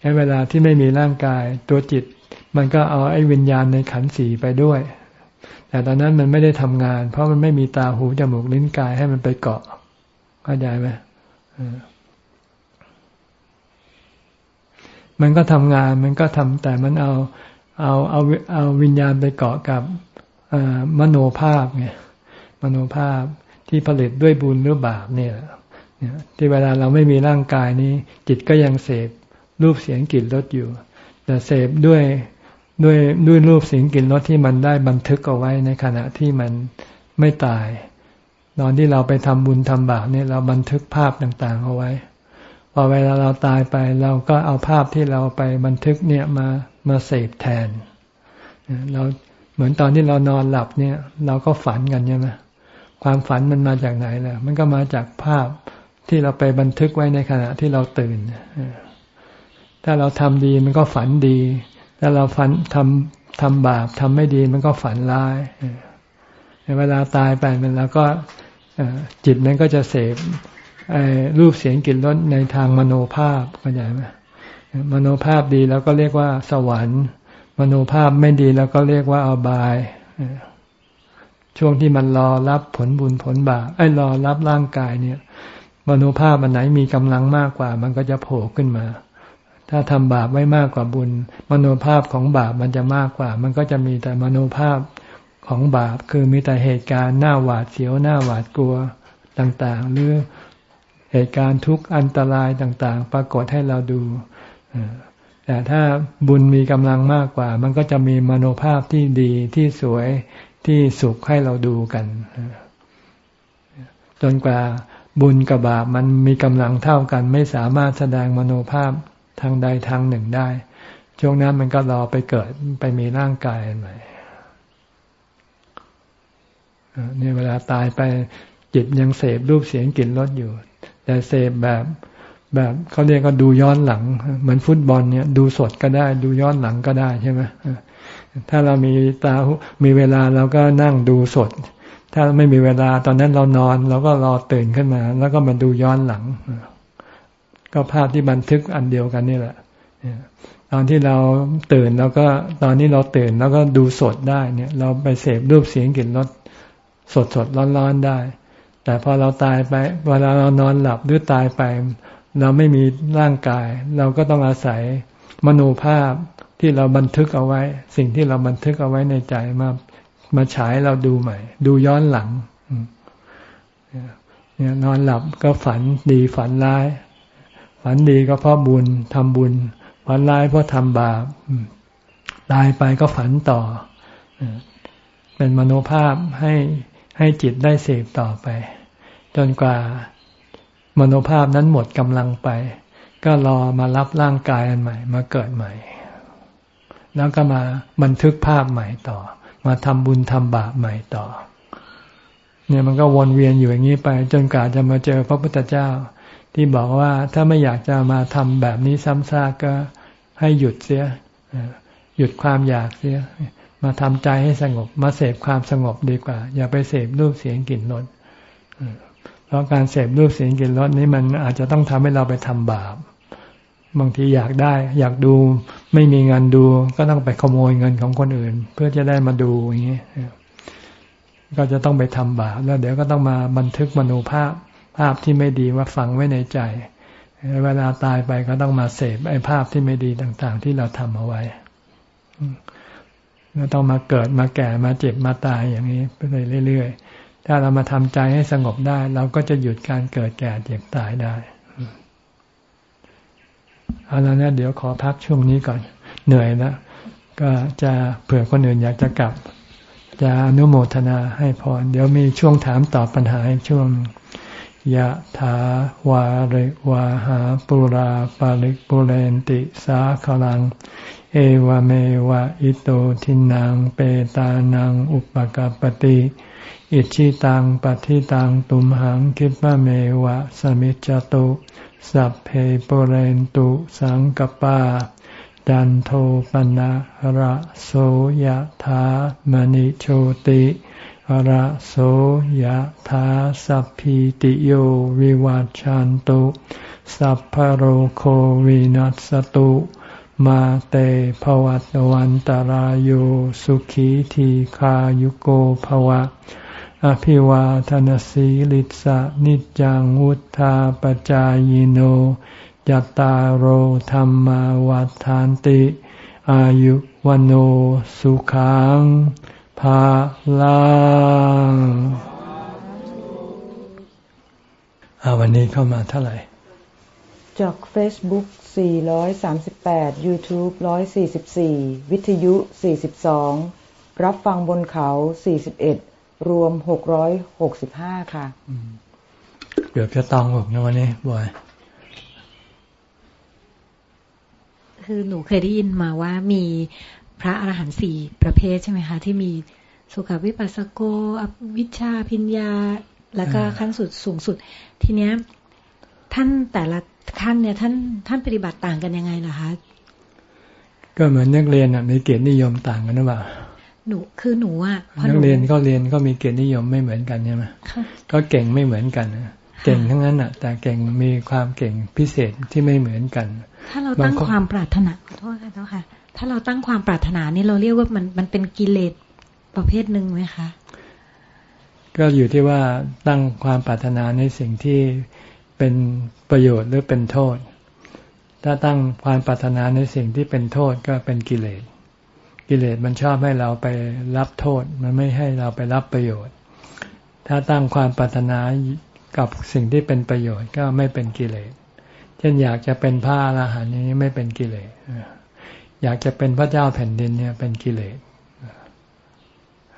ในเวลาที่ไม่มีร่างกาย ตัวจิต มันก็เอาไอ้วิญญาณในขันสีไปด้วย แต่ตอนนั้นมันไม่ได้ทำงาน เพราะมันไม่มีตาหูจมูกลิ้นกายให้มันไปเกาะเข้าใจไหมมันก็ทำงานมันก็ทำแต่มันเอา เอาเอาเอาวิญญาณไปเกาะกับมโนภาพไงมโนภาพที่ผลิตด้วยบุญหรือบาปเนี่ยที่เวลาเราไม่มีร่างกายนี้ จิตก็ยังเสพรูปเสียงกลิ่นรสอยู่ แต่เสพด้วยด้วยด้วยรูปเสียงกลิ่นรสที่มันได้บันทึกเอาไว้ในขณะที่มันไม่ตาย ตอนที่เราไปทำบุญทำบาปเนี่ยเราบันทึกภาพต่างๆเอาไว้ พอเวลาเราตายไปเราก็เอาภาพที่เราไปบันทึกเนี่ยมา มาเสพแทนเราเหมือนตอนที่เรานอนหลับเนี่ย เราก็ฝันกันใช่ไหมความฝันมันมาจากไหนล่ะ มันก็มาจากภาพที่เราไปบันทึกไว้ในขณะที่เราตื่น ถ้าเราทำดีมันก็ฝันดี ถ้าเราฝันทำทำบาปทำไม่ดีมันก็ฝันร้ายเวลาตายไปมันแล้วก็จิตนั้นก็จะเสพรูปเสียงกลิ่นรสในทางมโนภาพเข้าใจไหม มโนภาพดีแล้วก็เรียกว่าสวรรค์ มโนภาพไม่ดีแล้วก็เรียกว่าอบายช่วงที่มันรอรับผลบุญผลบาปไอ้รอรับร่างกายเนี่ย มโนภาพมันไหนมีกำลังมากกว่า มันก็จะโผล่ขึ้นมา ถ้าทำบาปไว้มากกว่าบุญ มโนภาพของบาปมันจะมากกว่า มันก็จะมีแต่มโนภาพของบาป คือมีแต่เหตุการณ์หน้าหวาดเสียวหน้าหวาดกลัวต่างๆ หรือเหตุการณ์ทุกข์อันตรายต่างๆ ปรากฏให้เราดู แต่ถ้าบุญมีกำลังมากกว่า มันก็จะมีมโนภาพที่ดีที่สวยที่สุขให้เราดูกัน จนกว่าบุญกับบาปมันมีกำลังเท่ากัน ไม่สามารถแสดงมโนภาพทางใดทางหนึ่งได้ ช่วงนั้นมันก็รอไปเกิดไปมีร่างกายใหม่เนี่ยเวลาตายไปจิตยังเสพรูปเสียงกลิ่นรสอยู่ แต่เสพแบบ แบบเขาเรียกก็ดูย้อนหลัง เหมือนฟุตบอลเนี่ย ดูสดก็ได้ ดูย้อนหลังก็ได้ใช่ไหมถ้าเรามีตามีเวลาเราก็นั่งดูสด ถ้าไม่มีเวลาตอนนั้นเรานอนเราก็รอตื่นขึ้นมา แล้วก็มาดูย้อนหลัง ก็ภาพที่บันทึกอันเดียวกันนี่แหละตอนที่เราตื่นแล้วก็ตอนนี้เราตื่นแล้วก็ดูสดได้เนี่ย เราไปเสพรูปเสียงกลิ่นรสสดสดร้อนๆได้ แต่พอเราตายไปเวลาเรานอนหลับหรือตายไป เราไม่มีร่างกาย เราก็ต้องอาศัยมโนภาพที่เราบันทึกเอาไว้ สิ่งที่เราบันทึกเอาไว้ในใจมามาฉายเราดูใหม่ ดูย้อนหลังเนี่ยนอนหลับก็ฝันดีฝันร้าย ฝันดีก็เพราะบุญทำบุญ ฝันร้ายเพราะทำบาปตายไปก็ฝันต่อ เป็นมโนภาพให้ให้จิตได้เสพต่อไป จนกว่า มโนภาพนั้นหมดกำลังไป ก็รอมารับร่างกายอันใหม่ มาเกิดใหม่ แล้วก็มาบันทึกภาพใหม่ต่อ มาทำบุญทำบาปใหม่ต่อ เนี่ยมันก็วนเวียนอยู่อย่างนี้ไป จนกว่าจะมาเจอพระพุทธเจ้า ที่บอกว่าถ้าไม่อยากจะมาทำแบบนี้ซ้ำซากก็ให้หยุดเสียหยุดความอยากเสีย มาทำใจให้สงบ มาเสพความสงบดีกว่า อย่าไปเสพรูปเสียงกลิ่นรส เพราะการเสพรูปเสียงกลิ่นรสนี้มันอาจจะต้องทำให้เราไปทำบาป บางทีอยากได้ อยากดูไม่มีเงินดู ก็ต้องไปขโมยเงินของคนอื่น เพื่อจะได้มาดูอย่างนี้ก็จะต้องไปทำบาปแล้วเดี๋ยวก็ต้องมาบันทึกมโนภาพภาพที่ไม่ดีว่าฝังไว้ในใจ เวลาตายไปก็ต้องมาเสพไอ้ภาพที่ไม่ดีต่าง ๆ ที่เราทำเอาไว้ก็ต้องมาเกิดมาแก่มาเจ็บมาตายอย่างนี้ไปเรื่อยๆ ถ้าเรามาทำใจให้สงบได้ เราก็จะหยุดการเกิดแก่เจ็บตายได้เอาแล้วนะเดี๋ยวขอพักช่วงนี้ก่อน เหนื่อยแล้วก็จะเผื่อคนอื่นอยากจะกลับ จะอนุโมทนาให้พรเดี๋ยวมีช่วงถามตอบปัญหาช่วงยะถาวาริวาหาปุราปาริกปุเรนติสาขลัง เอวเมวะอิโตทินังเปตานังอุปกปติ อิชิตังปฏิตังตุมหังคิปะเมวะสมิจจตุสัพเพปเรนตุสังกปาจันโทปนะระโสยะถามณิโชติระโสยธาสัพพิติโยวิวัจจันตุสัพพโรโควินัสตุ มาเตภวัตวันตารโยสุขีทีขายุโกภวะ อภิวาทนสีลิสะนิจังวุธาปจายโนยตารโอธรรมวัฏานติ อายุวันโอสุขังภาลังวันนี้เข้ามาเท่าไหร่ จาก Facebook 438 YouTube 144 วิทยุ 42 รับฟังบนเขา 41 รวม 665 ค่ะ เกือบจะตองหกนะวันนี้บ่อยคือหนูเคยได้ยินมาว่ามีพระอรหันต์สี่ประเภทใช่ไหมคะ ที่มีสุขวิปัสสโกอวิชาพิญญา แล้วก็ขั้นสุดสูงสุด ทีเนี้ยท่านแต่ละ ขั้นเนี่ยท่านท่านปฏิบัติต่างกันยังไงล่ะคะก็เหมือนนักเรียนอะมีเกียรตินิยมต่างกันหรือเปล่าหนูคือหนูอะนักเรียนก็เรียนก็มีเกียรตินิยมไม่เหมือนกันใช่ไหมก็เก่งไม่เหมือนกันเก่งทั้งนั้นอะ แต่เก่งมีความเก่งพิเศษที่ไม่เหมือนกัน ถ้าเราตั้งความปรารถนาโทษค่ะเจ้าค่ะ ถ้าเราตั้งความปรารถนานี่เราเรียกว่ามันมันเป็นกิเลสประเภทหนึ่งไหมคะ ก็อยู่ที่ว่าตั้งความปรารถนาในสิ่งที่ เป็นประโยชน์หรือเป็นโทษ ถ้าตั้งความปรารถนาในสิ่งที่เป็นโทษก็เป็นกิเลส กิเลสมันชอบให้เราไปรับโทษ มันไม่ให้เราไปรับประโยชน์ ถ้าตั้งความปรารถนากับสิ่งที่เป็นประโยชน์ก็ไม่เป็นกิเลส เช่นอยากจะเป็นพระอรหันต์นี้ไม่เป็นกิเลส อยากจะเป็นพระเจ้าแผ่นดินเนี่ยเป็นกิเลส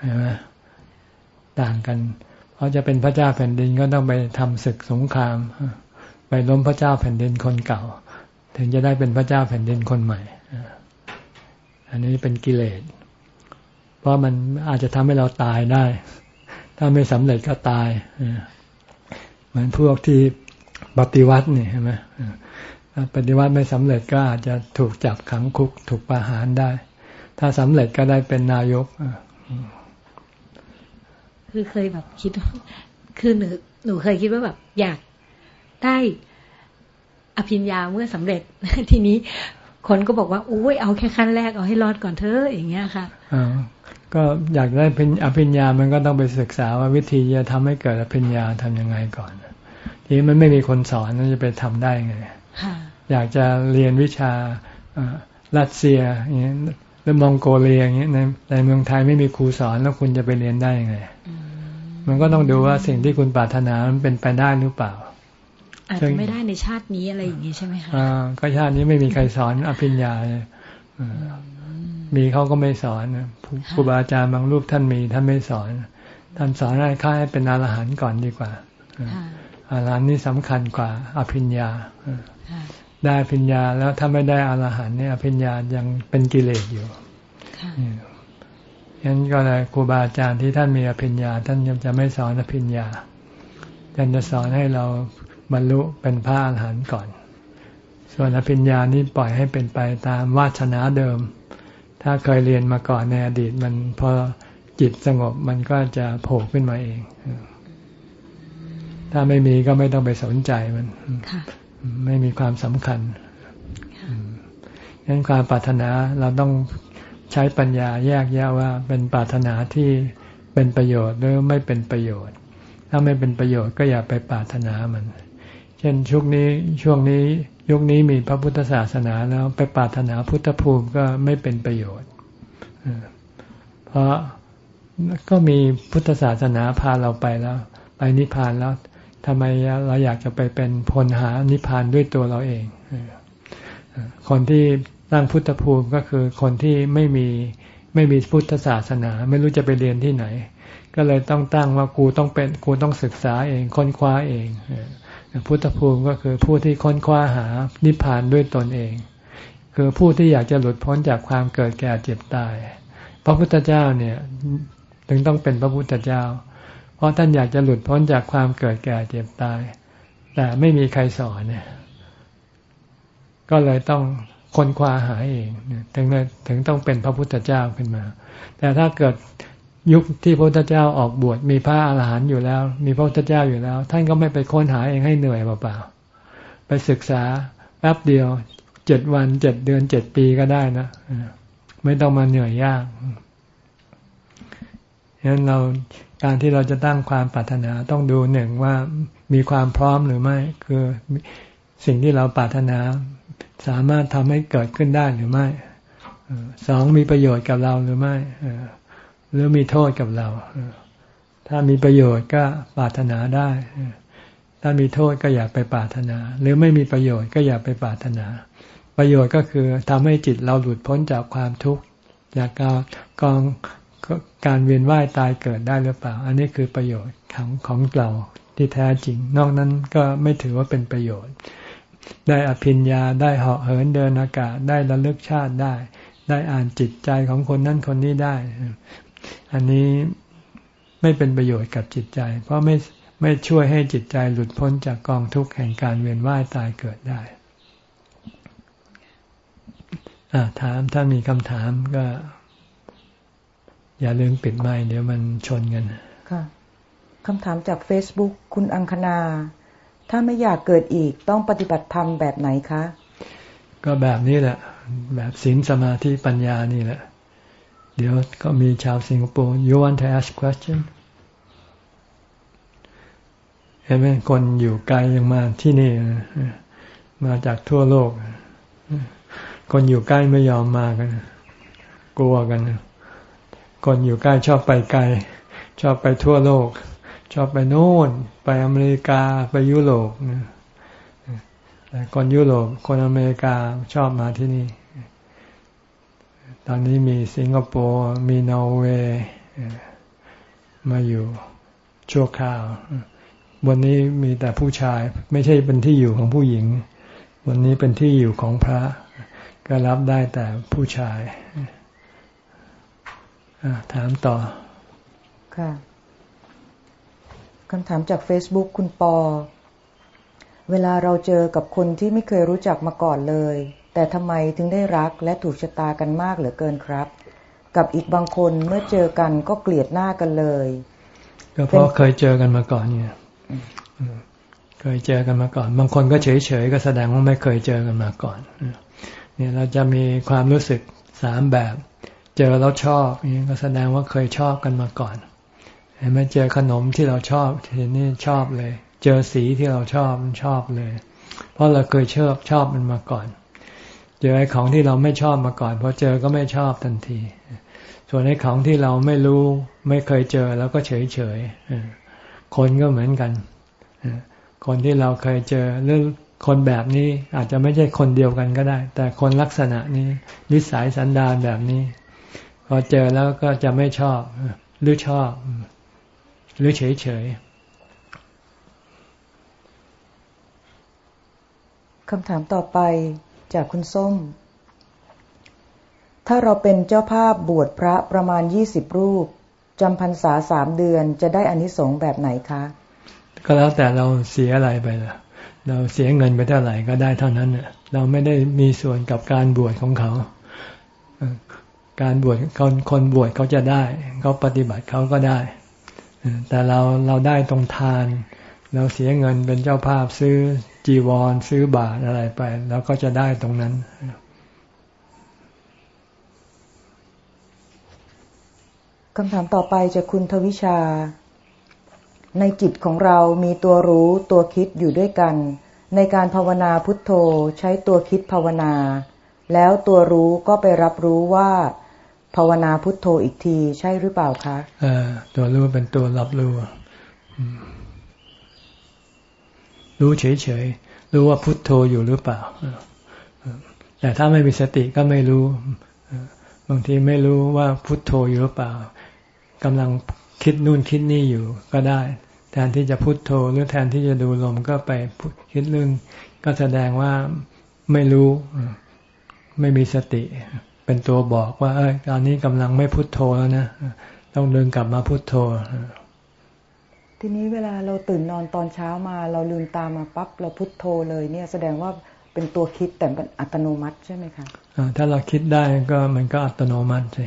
เห็นไหมต่างกัน เพราจะเป็นพระเจ้าแผ่นดินก็ต้องไปทำศึกสงคราม ไปล้มพระเจ้าแผ่นดินคนเก่า ถึงจะได้เป็นพระเจ้าแผ่นดินคนใหม่ อันนี้เป็นกิเลส เพราะมันอาจจะทำให้เราตายได้ ถ้าไม่สำเร็จก็ตายเหมือนพวกที่ปฏิวัตินี่ใช่ไหมปฏิวัติไม่สำเร็จก็อาจจะถูกจับขังคุกถูกประหารได้ ถ้าสำเร็จก็ได้เป็นนายก คือเคยแบบคิด คือหนูหนูเคยคิดว่าแบบอยากได้อภิญญาเมื่อสำเร็จ ทีนี้คนก็บอกว่าโอ้ยเอาแค่ขั้นแรกเอาให้รอดก่อนเถอะอย่างเงี้ยค่ะอก็อยากได้เป็นอภิญญามันก็ต้องไปศึกษาว่าวิธีจะทำให้เกิดอภิญญาทํำยังไงก่อน ทีนี้มันไม่มีคนสอนมันจะไปทำได้ไงอยากจะเรียนวิชารัสเซียอย่างเงี้ยหรือมองโกเลียอย่างเงี้ยในในเมืองไทยไม่มีครูสอนแล้วคุณจะไปเรียนได้ยังไง มันก็ต้องดูว่าสิ่งที่คุณปรารถนามันเป็นไปได้หรือเปล่า อาจจะไม่ได้ในชาตินี้อะไรอย่างนี้ใช่ไหมคะอ่าก็ชาตินี้ไม่มีใครสอนอภิญญามีเขาก็ไม่สอนครูบาอาจารย์บางรูปท่านมีท่านไม่สอน ท่านสอนให้ค่าให้เป็นอรหันต์ก่อนดีกว่าอรหันต์นี่สำคัญกว่า อภิญญาได้อภิญญาแล้วถ้าไม่ได้อรหันต์เนี่ยอภิญญายังเป็นกิเลสอยู่ งั้นก็เลยครูบาอาจารย์ที่ท่านมีอภิญญา ท่านยังจะไม่สอนอภิญญาท่านจะสอนให้เราบรรลุเป็นพระอรหันต์ก่อน ส่วนอภิญญานี้ปล่อยให้เป็นไปตามวาสนาเดิม ถ้าเคยเรียนมาก่อนในอดีตมันพอจิตสงบมันก็จะโผล่ขึ้นมาเอง ถ้าไม่มีก็ไม่ต้องไปสนใจมันไม่มีความสำคัญงั้นความปรารถนาเราต้อง ใช้ปัญญาแยกแยะว่าเป็นปรารถนาที่เป็นประโยชน์หรือไม่เป็นประโยชน์ ถ้าไม่เป็นประโยชน์ก็อย่าไปปรารถนามัน เช่นช่วงนี้ช่วงนี้ยุคนี้มีพระพุทธศาสนาแล้วไปปรารถนาพุทธภูมิก็ไม่เป็นประโยชน์ เพราะก็มีพุทธศาสนาพาเราไปแล้ว ไปนิพพานแล้วทำไมเราอยากจะไปเป็นพลหานิพพานด้วยตัวเราเอง คนที่ ตั้งพุทธภูมิก็คือคนที่ไม่มีไม่มีพุทธศาสนา ไม่รู้จะไปเรียนที่ไหน ก็เลยต้องตั้งว่ากูต้องเป็นกูต้องศึกษาเองค้นคว้าเอง พุทธภูมิก็คือผู้ที่ค้นคว้าหานิพพานด้วยตนเอง คือผู้ที่อยากจะหลุดพ้นจากความเกิดแก่เจ็บตาย พระพุทธเจ้าเนี่ยถึงต้องเป็นพระพุทธเจ้า เพราะท่านอยากจะหลุดพ้นจากความเกิดแก่เจ็บตาย แต่ไม่มีใครสอนเนี่ยก็เลยต้อง คนคว้าหาเองถึงถึงต้องเป็นพระพุทธเจ้าขึ้นมา แต่ถ้าเกิดยุคที่พระพุทธเจ้าออกบวชมีพระอาหารหันต์อยู่แล้ว มีพระพุทธเจ้าอยู่แล้ว ท่านก็ไม่ไปค้นหาเองให้เหนื่อยเปล่าๆไปศึกษาแป๊บเดียวเจ็ดวันเจ็ดเดือนเจ็ดปีก็ได้นะไม่ต้องมาเหนื่อยยากฉะนั้นเราการที่เราจะตั้งความปรารถนาต้องดูหนึ่งว่ามีความพร้อมหรือไม่ คือสิ่งที่เราปรารถนา สามารถทำให้เกิดขึ้นได้หรือไม่สองมีประโยชน์กับเราหรือไม่หรือมีโทษกับเราถ้ามีประโยชน์ก็ปรารถนาได้ถ้ามีโทษก็อย่าไปปรารถนา หรือไม่มีประโยชน์ก็อย่าไปปรารถนา ประโยชน์ก็คือทำให้จิตเราหลุดพ้นจากความทุกข์จากการกองการเวียนว่ายตายเกิดได้หรือเปล่า อันนี้คือประโยชน์ของของเราที่แท้จริง นอกนั้นก็ไม่ถือว่าเป็นประโยชน์ ได้อภิญญาได้เหาะเหินเดินอากาศได้ระลึกชาติได้ ได้อ่านจิตใจของคนนั้นคนนี้ได้ อันนี้ไม่เป็นประโยชน์กับจิตใจ เพราะไม่ไม่ช่วยให้จิตใจหลุดพ้นจากกองทุกข์แห่งการเวียนว่ายตายเกิดได้ถามถ้ามีคำถามก็ อย่าลืมปิดไมค์เดี๋ยวมันชนกันค่ะคำถามจาก Facebook คุณอังคณา ถ้าไม่อยากเกิดอีกต้องปฏิบัติธรรมแบบไหนคะ ก็แบบนี้แหละ แบบศีลสมาธิปัญญานี่แหละ เดี๋ยวก็มีชาวสิงคโปร์ you want to ask question เห็นไหมคนอยู่ไกลยังมาที่นี่ มาจากทั่วโลก คนอยู่ใกล้ไม่ยอมมากัน กลัวกัน คนอยู่ใกล้ชอบไปไกล ชอบไปทั่วโลก ชอบไปโน่น ไปอเมริกาไปยุโรปแต่คนยุโรปคนอเมริกาชอบมาที่นี่ ตอนนี้มีสิงคโปร์มีนอร์เวย์มาอยู่ชั่วคราว วันนี้มีแต่ผู้ชาย ไม่ใช่เป็นที่อยู่ของผู้หญิง วันนี้เป็นที่อยู่ของพระ ก็รับได้แต่ผู้ชายถามต่อค่ะ คำถามจาก Facebook คุณปอ เวลาเราเจอกับคนที่ไม่เคยรู้จักมาก่อนเลย แต่ทำไมถึงได้รักและถูกชะตากันมากเหลือเกินครับ กับอีกบางคนเมื่อเจอกันก็เกลียดหน้ากันเลย ก็เพราะเคยเจอกันมาก่อนเนี่ยเคยเจอกันมาก่อน บางคนก็เฉยๆก็แสดงว่าไม่เคยเจอกันมาก่อนเนี่ยเราจะมีความรู้สึกสามแบบ เจอแล้วชอบนี่ก็แสดงว่าเคยชอบกันมาก่อนเห็นไหมเจอขนมที่เราชอบทีนี้ชอบเลย เจอสีที่เราชอบมันชอบเลย เพราะเราเคยชอบชอบมันมาก่อน เจอไอ้ของที่เราไม่ชอบมาก่อนพอเจอก็ไม่ชอบทันที ส่วนไอ้ของที่เราไม่รู้ไม่เคยเจอแล้วก็เฉยเฉยคนก็เหมือนกันคนที่เราเคยเจอหรือคนแบบนี้อาจจะไม่ใช่คนเดียวกันก็ได้ แต่คนลักษณะนี้นิสัยสันดานแบบนี้ พอเจอแล้วก็จะไม่ชอบหรือชอบ หรือเฉยเฉยคำถามต่อไปจากคุณส้ม ถ้าเราเป็นเจ้าภาพบวชพระประมาณยี่สิบรูปจำพรรษาสามเดือนจะได้อานิสงส์แบบไหนคะ ก็แล้วแต่เราเสียอะไรไปละเราเสียเงินไปเท่าไหร่ก็ได้เท่านั้นเราไม่ได้มีส่วนกับการบวชของเขา การบวชคนคนบวชเขาจะได้ เขาปฏิบัติเขาก็ได้ แต่เราเราได้ตรงทาน เราเสียเงินเป็นเจ้าภาพซื้อจีวร ซื้อบาทอะไรไปแล้วก็จะได้ตรงนั้นคำถามต่อไปจากคุณทวิชา ในจิตของเรามีตัวรู้ตัวคิดอยู่ด้วยกัน ในการภาวนาพุทโธใช้ตัวคิดภาวนา แล้วตัวรู้ก็ไปรับรู้ว่า ภาวนาพุทโธอีกทีใช่หรือเปล่าคะเออตัวรู้เป็นตัวรับรู้รู้เฉยๆ รู้ว่าพุทโธอยู่หรือเปล่า แต่ถ้าไม่มีสติก็ไม่รู้ บางทีไม่รู้ว่าพุทโธอยู่หรือเปล่ากำลังคิดนู่นคิดนี่อยู่ก็ได้ แทนที่จะพุทโธหรือแทนที่จะดูลมก็ไปคิดเรื่องก็แสดงว่าไม่รู้ไม่มีสติ เป็นตัวบอกว่าเออตอนนี้กำลังไม่พุโทโธแล้วนะต้องเดินกลับมาพุโทโธ ทีนี้เวลาเราตื่นนอนตอนเช้ามาเราลืมตามาปั๊บเราพุโทโธเลยเนี่ยแสดงว่าเป็นตัวคิดแต่เป็นอัตโนมัติใช่ไหมคะถ้าเราคิดได้ก็มันก็อัตโนมัติใช่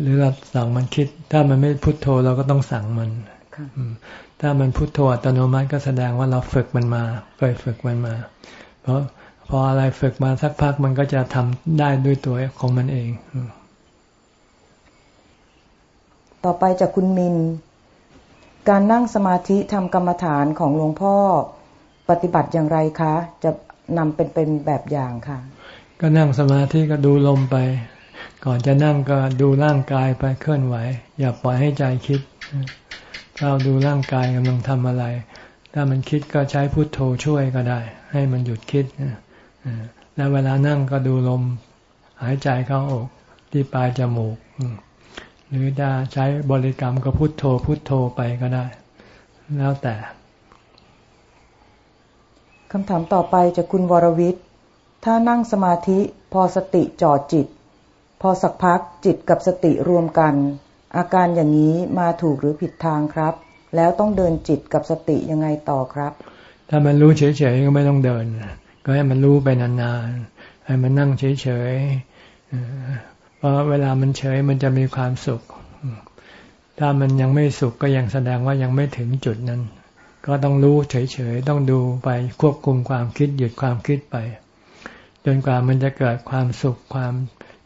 หรือเราสั่งมันคิด ถ้ามันไม่พุโทโธเราก็ต้องสั่งมันถ้ามันพุโทโธอัตโนมัติก็แสดงว่าเราฝึกมันมาเคยฝึกมันมา เพราะ พออะไรฝึกมาสักพักมันก็จะทำได้ด้วยตัวของมันเอง ต่อไปจากคุณมิน การนั่งสมาธิทำกรรมฐานของหลวงพ่อ ปฏิบัติอย่างไรคะ จะนำเป็นเป็นแบบอย่างค่ะ ก็นั่งสมาธิก็ดูลมไป ก่อนจะนั่งก็ดูร่างกายไปเคลื่อนไหว อย่าปล่อยให้ใจคิดเราดูร่างกายกำลังทำอะไร ถ้ามันคิดก็ใช้พุทโธช่วยก็ได้ ให้มันหยุดคิด แล้วเวลานั่งก็ดูลมหายใจเข้าออกที่ปลายจมูก หรือจะใช้บริกรรมก็พุทโธ พุทโธไปก็ได้ แล้วแต่คำถามต่อไปจากคุณวรวิทย์ ถ้านั่งสมาธิพอสติจ่อจิต พอสักพักจิตกับสติรวมกัน อาการอย่างนี้มาถูกหรือผิดทางครับ แล้วต้องเดินจิตกับสติยังไงต่อครับ ถ้ามันรู้เฉยๆก็ไม่ต้องเดิน็ให้มันรู้ไปนานๆ ให้มันนั่งเฉยๆ เพราะเวลามันเฉยมันจะมีความสุข ถ้ามันยังไม่สุขก็ยังแสดงว่ายังไม่ถึงจุดนั้น ก็ต้องรู้เฉยๆ ต้องดูไปควบคุมความคิดหยุดความคิดไป จนกว่ามันจะเกิดความสุขความ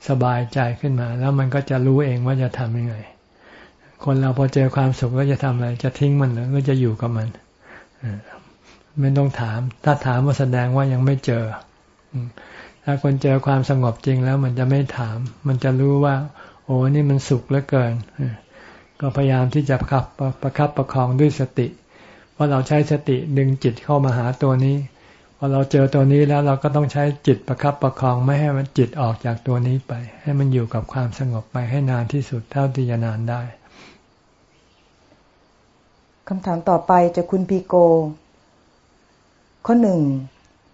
สบายใจขึ้นมา แล้วมันก็จะรู้เองว่าจะทำยังไง คนเราพอเจอความสุขก็จะทำอะไร จะทิ้งมันหรือจะอยู่กับมัน ไม่ต้องถาม ถ้าถามว่าแสดงว่ายังไม่เจอ ถ้าคนเจอความสงบจริงแล้วมันจะไม่ถาม มันจะรู้ว่า โอ้นี่มันสุขเหลือเกิน ก็พยายามที่จะประคับประคับประคองด้วยสติ เพราะเราใช้สติดึงจิตเข้ามาหาตัวนี้ พอเราเจอตัวนี้แล้วเราก็ต้องใช้จิตประคับประคองไม่ให้มันจิตออกจากตัวนี้ไป ให้มันอยู่กับความสงบไปให้นานที่สุดเท่าที่จะนานได้คำถามต่อไปจะคุณพีโก ข้อหนึ่ง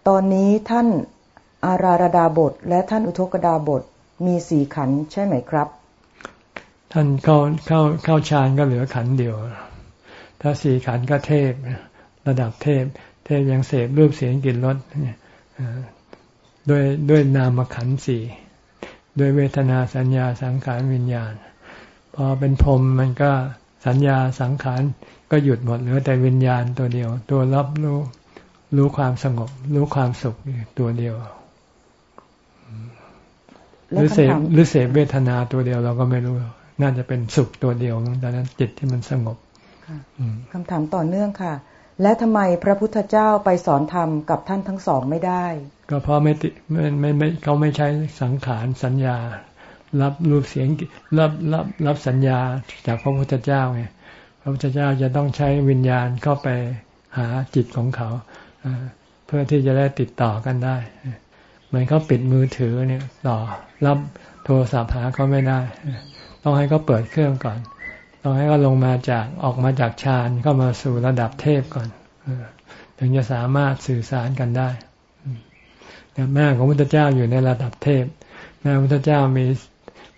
ตอนนี้ท่านอาราระดาบท และท่านอุทกดาบทมีสี่ขันใช่ไหมครับ ท่านเข้าเข้าเข้าฌานก็เหลือขันเดียว ถ้าสี่ขันก็เทพระดับเทพ เทพยังเสพรูปเสียงกลิ่นรสด้วยด้วยนามขันสี่ด้วยเวทนาสัญญาสังขารวิญญาณ พอเป็นพรมมันก็สัญญาสังขารก็หยุดหมดเหลือแต่วิญญาณตัวเดียว ตัวรับรู้ รู้ความสงบ รู้ความสุขตัวเดียวหรือเสพหรือเสพเวทนาตัวเดียวเราก็ไม่รู้ น่าจะเป็นสุขตัวเดียวดังนั้นจิตที่มันสงบคำถามต่อเนื่องค่ะ และทำไมพระพุทธเจ้าไปสอนธรรมกับท่านทั้งสองไม่ได้ ก็เพราะไม่ติไม่ไม่ไม่เขาไม่ใช้สังขารสัญญา รับรูปเสียงรับรับรับสัญญาจากพระพุทธเจ้าไงพระพุทธเจ้าจะต้องใช้วิญญาณเข้าไปหาจิตของเขา เพื่อที่จะได้ติดต่อกันได้ เหมือนเขาปิดมือถือเนี่ยต่อรับโทรศัพท์หาเขาไม่ได้ ต้องให้เขาเปิดเครื่องก่อน ต้องให้เขาลงมาจากออกมาจากฌานเข้ามาสู่ระดับเทพก่อนถึงจะสามารถสื่อสารกันได้แม่ของพุทธเจ้าอยู่ในระดับเทพแม้พระพุทธเจ้ามี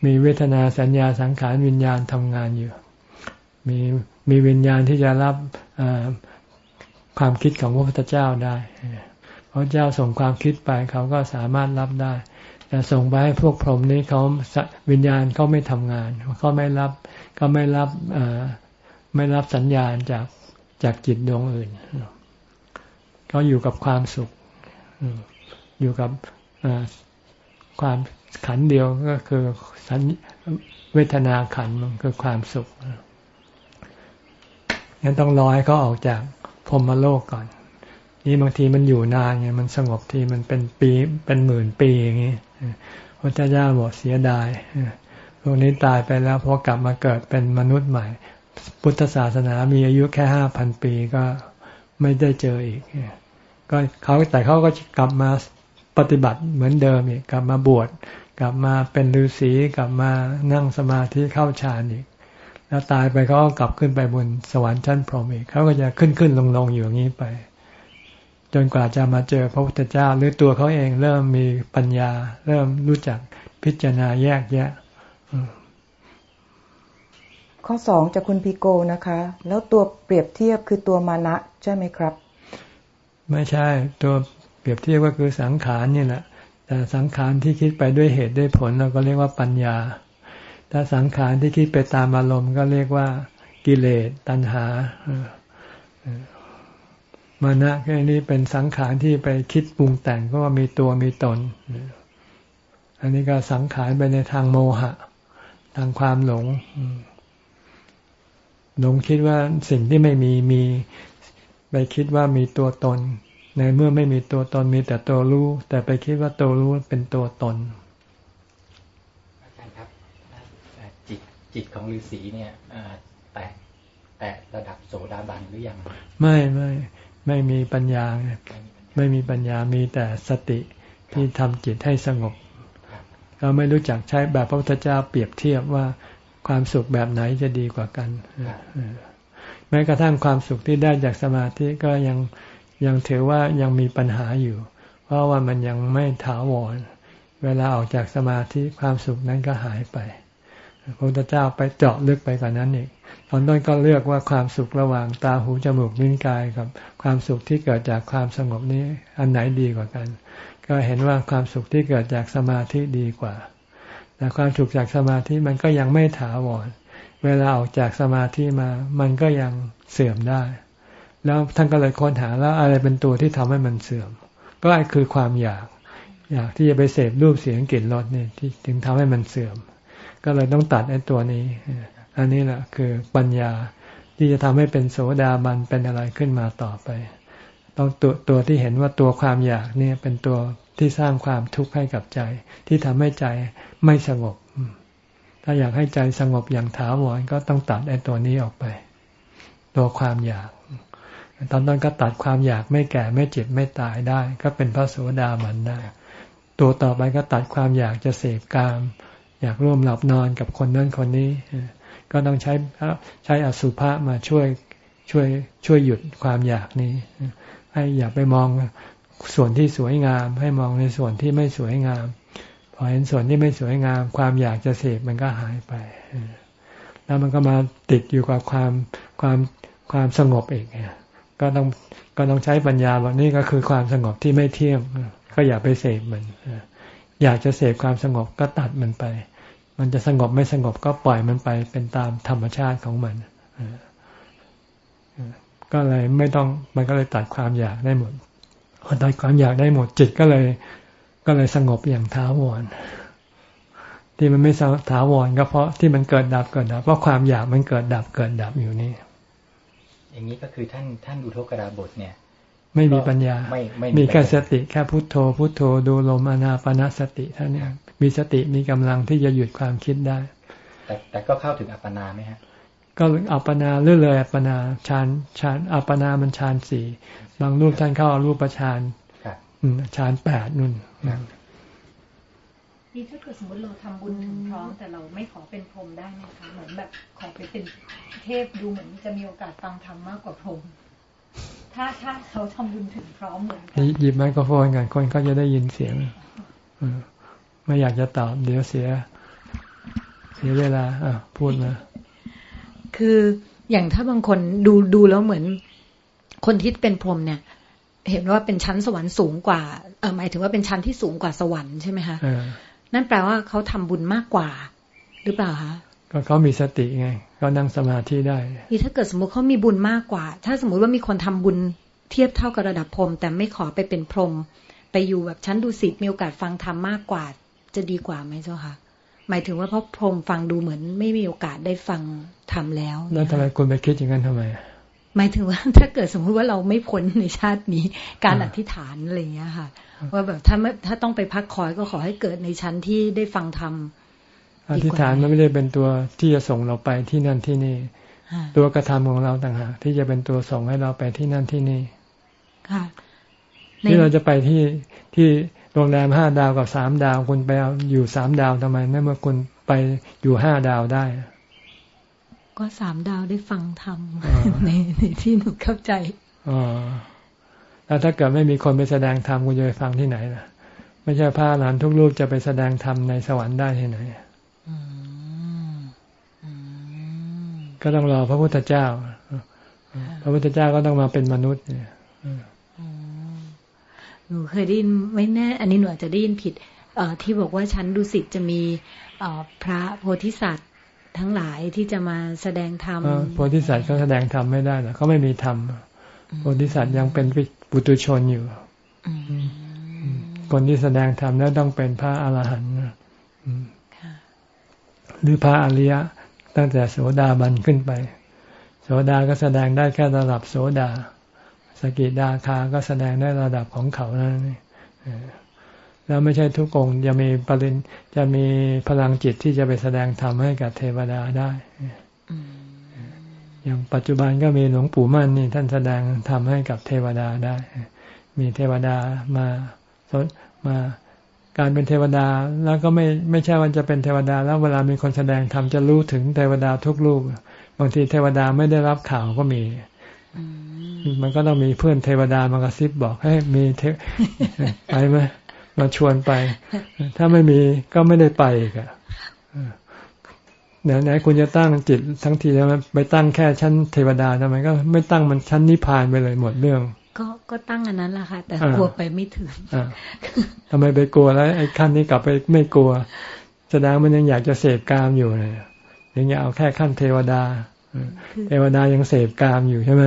มีเวทนาสัญญาสังขารวิญญาณทำงานอยู่ มีมีวิญญาณที่จะรับ ความคิดของพระพุทธเจ้าได้พระเจ้าส่งความคิดไปเขาก็สามารถรับได้ แต่ส่งไปให้พวกพรหมนี้เขาวิญญาณเขาไม่ทำงานเขาไม่รับเขาไม่รับไม่รับสัญญาณจากจากจิตดวงอื่นเขาอยู่กับความสุขอยู่กับความขันเดียวก็คือสัญเวทนาขันมันคือความสุขงั้นต้องรอให้เขาออกจาก รมโลกก่อน นี่บางทีมันอยู่นานไงมันสงบทีมันเป็นปีเป็นหมื่นปีอย่างนี้พระเจ้าบอกเสียดายพวกนี้ตายไปแล้วพอกลับมาเกิดเป็นมนุษย์ใหม่ พุทธศาสนามีอายุแค่ห้าพันปีก็ไม่ได้เจออีกก็เขาแต่เขาก็กลับมาปฏิบัติเหมือนเดิมอีกกลับมาบวชกลับมาเป็นฤาษีกลับมานั่งสมาธิเข้าฌานอีก แล้วตายไปเขาก็กลับขึ้นไปบนสวรรค์ชั้นพรหมอีกเขาก็จะขึ้นขึ้นลงลงอยู่อย่างนี้ไป จนกว่าจะมาเจอพระพุทธเจ้า หรือตัวเขาเองเริ่มมีปัญญา เริ่มรู้จักพิจารณาแยกแยะข้อสองจากคุณพีโกนะคะ แล้วตัวเปรียบเทียบคือตัวมานะใช่ไหมครับ ไม่ใช่ ตัวเปรียบเทียบก็คือสังขารนี่แหละแต่สังขารที่คิดไปด้วยเหตุด้วยผลเราก็เรียกว่าปัญญา ถ้าสังขารที่คิดไปตามอารมณ์ก็เรียกว่า กิเลสตัณหามานะแค่นี้เป็นสังขารที่ไปคิดปรุงแต่งก็ว่ามีตัวมีตน อันนี้ก็สังขารไปในทางโมหะ ทางความหลง หลงคิดว่าสิ่งที่ไม่มีมีไปคิดว่ามีตัวตน ในเมื่อไม่มีตัวตนมีแต่ตัวรู้ แต่ไปคิดว่าตัวรู้เป็นตัวตนอาจารย์ครับ จิตจิตของฤาษีเนี่ยแตะแตะระดับโสดาบันหรือยังไม่ไม่ไม่มีปัญญาไม่มีปัญญามีแต่สติที่ทำจิตให้สงบ เราไม่รู้จักใช้แบบพระพุทธเจ้าเปรียบเทียบว่าความสุขแบบไหนจะดีกว่ากันแม้กระทั่งความสุขที่ได้จากสมาธิก็ยังยังถือว่ายังมีปัญหาอยู่ เพราะว่ามันยังไม่ถาวร เวลาออกจากสมาธิความสุขนั้นก็หายไป พระพุทธเจ้าไปเจาะลึกไปกว่านั้นอีกตอนต้นก็เลือกว่าความสุขระหว่างตาหูจมูกลิ้นกายกับความสุขที่เกิดจากความสงบนี้อันไหนดีกว่ากัน ก็เห็นว่าความสุขที่เกิดจากสมาธิดีกว่า แต่ความสุขจากสมาธิมันก็ยังไม่ถาวร เวลาออกจากสมาธิมา มันก็ยังเสื่อมได้ แล้วท่านก็เลยค้นหาแล้วอะไรเป็นตัวที่ทำให้มันเสื่อม ก็คือความอยาก อยากที่จะไปเสพรูปเสียงกลิ่นรสเนี่ยที่ถึงทำให้มันเสื่อม ก็เลยต้องตัดไอ้ตัวนี้ อันนี้แหละคือปัญญาที่จะทำให้เป็นโสดาบันเป็นอะไรขึ้นมาต่อไป ต้องตัวตัวที่เห็นว่าตัวความอยากเนี่ยเป็นตัวที่สร้างความทุกข์ให้กับใจ ที่ทำให้ใจไม่สงบ ถ้าอยากให้ใจสงบอย่างถาวรก็ต้องตัดไอ้ตัวนี้ออกไป ตัวความอยาก ตอนต้นก็ตัดความอยากไม่แก่ไม่เจ็บไม่ตายได้ ก็เป็นพระโสดาบันได้ ตัวต่อไปก็ตัดความอยากจะเสพกาม อยากร่วมหลับนอนกับคนนั้นคนนี้ ก็ต้องใช้ใช้อสุภะมาช่วยช่วยช่วยหยุดความอยากนี้ ให้อย่าไปมองส่วนที่สวยงาม ให้มองในส่วนที่ไม่สวยงาม พอเห็นส่วนที่ไม่สวยงาม ความอยากจะเสพมันก็หายไป แล้วมันก็มาติดอยู่กับความความความสงบเองก็ต้องก็ต้องใช้ปัญญาบอกนี่ก็คือความสงบที่ไม่เที่ยงก็อย่าไปเสพมันอยากจะเสพความสงบก็ตัดมันไป มันจะสงบไม่สงบก็ปล่อยมันไปเป็นตามธรรมชาติของมันก็เลยไม่ต้องมันก็เลยตัดความอยากได้หมดพอตัดความอยากได้หมดจิตก็เลย ก็เลยสงบอย่างท้าวรที่มันไม่ท้าวรก็เพราะที่มันเกิดดับเกิดดับเพราะความอยากมันเกิดดับเกิดดับอยู่นี่ อย่างนี้ก็คือท่านท่านอุทกราบทเนี่ย ไม่มีปัญญาไม่ไม่มีแค่สติแค่พุทโธ พุทโธดูลมอนาปนาสติท่านเนี่ยมีสติมีกำลังที่จะหยุดความคิดได้ แต่แต่ก็เข้าถึงอัปปนาไหมฮะ ก็อัปปนาเรื่อยเลยอัปปนาฌานฌานอัปปนามันฌานสี่บางรูปท่านเข้ารูปฌานฌานแปดนุ่นนี่ถ้าเกิดสมมติเราทำบุญถึงพร้อมแต่เราไม่ขอเป็นพรหมได้ไหมคะเหมือนแบบขอไปเป็นเทพดูเหมือนจะมีโอกาสฟังธรรมมากกว่าพรหม ถ้าถ้าเขาทำบุญถึงพร้อมเหมือนกันหยิบไมโครโฟนกันคนก็จะได้ยินเสียงไม่อยากจะตอบเดี๋ยวเสีย เสียเวลาอะพูดมาคืออย่างถ้าบางคนดูดูแล้วเหมือนคนที่เป็นพรหมเนี่ย เห็นว่าเป็นชั้นสวรรค์สูงกว่าเออหมายถึงว่าเป็นชั้นที่สูงกว่าสวรรค์ใช่ไหมคะนั่นแปลว่าเขาทำบุญมากกว่า หรือเปล่าคะก็เขามีสติไง ก็นั่งสมาธิได้นี่ถ้าเกิดสมมุติเขามีบุญมากกว่า ถ้าสมมุติว่ามีคนทำบุญเทียบเท่ากับระดับพรหมแต่ไม่ขอไปเป็นพรหมไปอยู่แบบชั้นดูสิมีโอกาสฟังธรรมมากกว่า จะดีกว่าไหมเจ้าคะหมายถึงว่าเพราะพรหมฟังดูเหมือน ไม่มีโอกาสได้ฟังธรรมแล้วแล้วทำไมคุณไปคิดอย่างนั้นทำไมหมายถึงว่าถ้าเกิดสมมุติว่าเราไม่พ้นในชาตินี้ การอธิษฐานอะไรอย่างเงี้ยค่ะ ว่าแบบถ้าถ้าต้องไปพักคอยก็ขอให้เกิดในชั้นที่ได้ฟังธรรม อธิษฐานมันไม่ได้เป็นตัวที่จะส่งเราไปที่นั่นที่นี่ ตัวกระทำของเราต่างหากที่จะเป็นตัวส่งให้เราไปที่นั่นที่นี่ ค่ะที่เราจะไปที่ที่โรงแรมห้าดาวกับสามดาวคุณไปเอาอยู่สามดาวทำไมไม่เมื่อคุณไปอยู่ห้าดาวได้ ก็สามดาวได้ฟังธรรมในในที่หนูเข้าใจอ๋อแล้วถ้าเกิดไม่มีคนไปแสดงธรรมคุณจะไปฟังที่ไหนล่ะ ไม่ใช่พระหลานทุกรูปจะไปแสดงธรรมในสวรรค์ได้ที่ไหน ก็ต้องรอพระพุทธเจ้า พระพุทธเจ้าก็ต้องมาเป็นมนุษย์เนี่ยหนูเคยได้ยินไม่แน่ อันนี้หนูอาจจะได้ยินผิด เอที่บอกว่าชั้นดุสิตจะมีพระโพธิสัตว์ทั้งหลายที่จะมาแสดงธรรมโพธิสัตว์เขาแสดงธรรมไม่ได้หรอกเขาไม่มีธรรมโพธิสัตว์ยังเป็นปุตุชนอยู่คนที่แสดงธรรมแล้วต้องเป็นพระอรหันต์หรือพระอริยะ ตั้งแต่โสดาบันขึ้นไป โสดาก็แสดงได้แค่ระดับโสดา สกิดาคาก็แสดงได้ระดับของเขานั่นแล้วไม่ใช่ทุกองค์จะมีปริญจะมีพลังจิตที่จะไปแสดงธรรมให้กับเทวดาได้อย่างปัจจุบันก็มีหลวงปู่มั่นนี่ท่านแสดงธรรมให้กับเทวดาได้ มีเทวดามาสนมา การเป็นเทวดาแล้วก็ไม่ไม่ใช่ว่าจะเป็นเทวดา แล้วเวลามีคนแสดงธรรมจะรู้ถึงเทวดาทุกรูปบางทีเทวดาไม่ได้รับข่าวก็มีมันก็ต้องมีเพื่อนเทวดามากระซิบบอกให้มีเทไปไหมมาชวนไป ถ้าไม่มีก็ไม่ได้ไปอีกอะไหนไหนคุณจะตั้งจิตทั้งทีแล้วไปตั้งแค่ชั้นเทวดาทำไมก็ไม่ตั้งมันชั้นนิพพานไปเลยหมดเรื่อง ก็ก็ตั้งอันนั้นแหละค่ะ แต่กลัวไปไม่ถึงทำไมไปกลัวแล้วไอ้ขั้นนี้กลับไปไม่กลัว แสดงมันยังอยากจะเสพกามอยู่เลยยังอยากเอาแค่ขั้นเทวดาเทวดายังเสพกามอยู่ใช่ไหม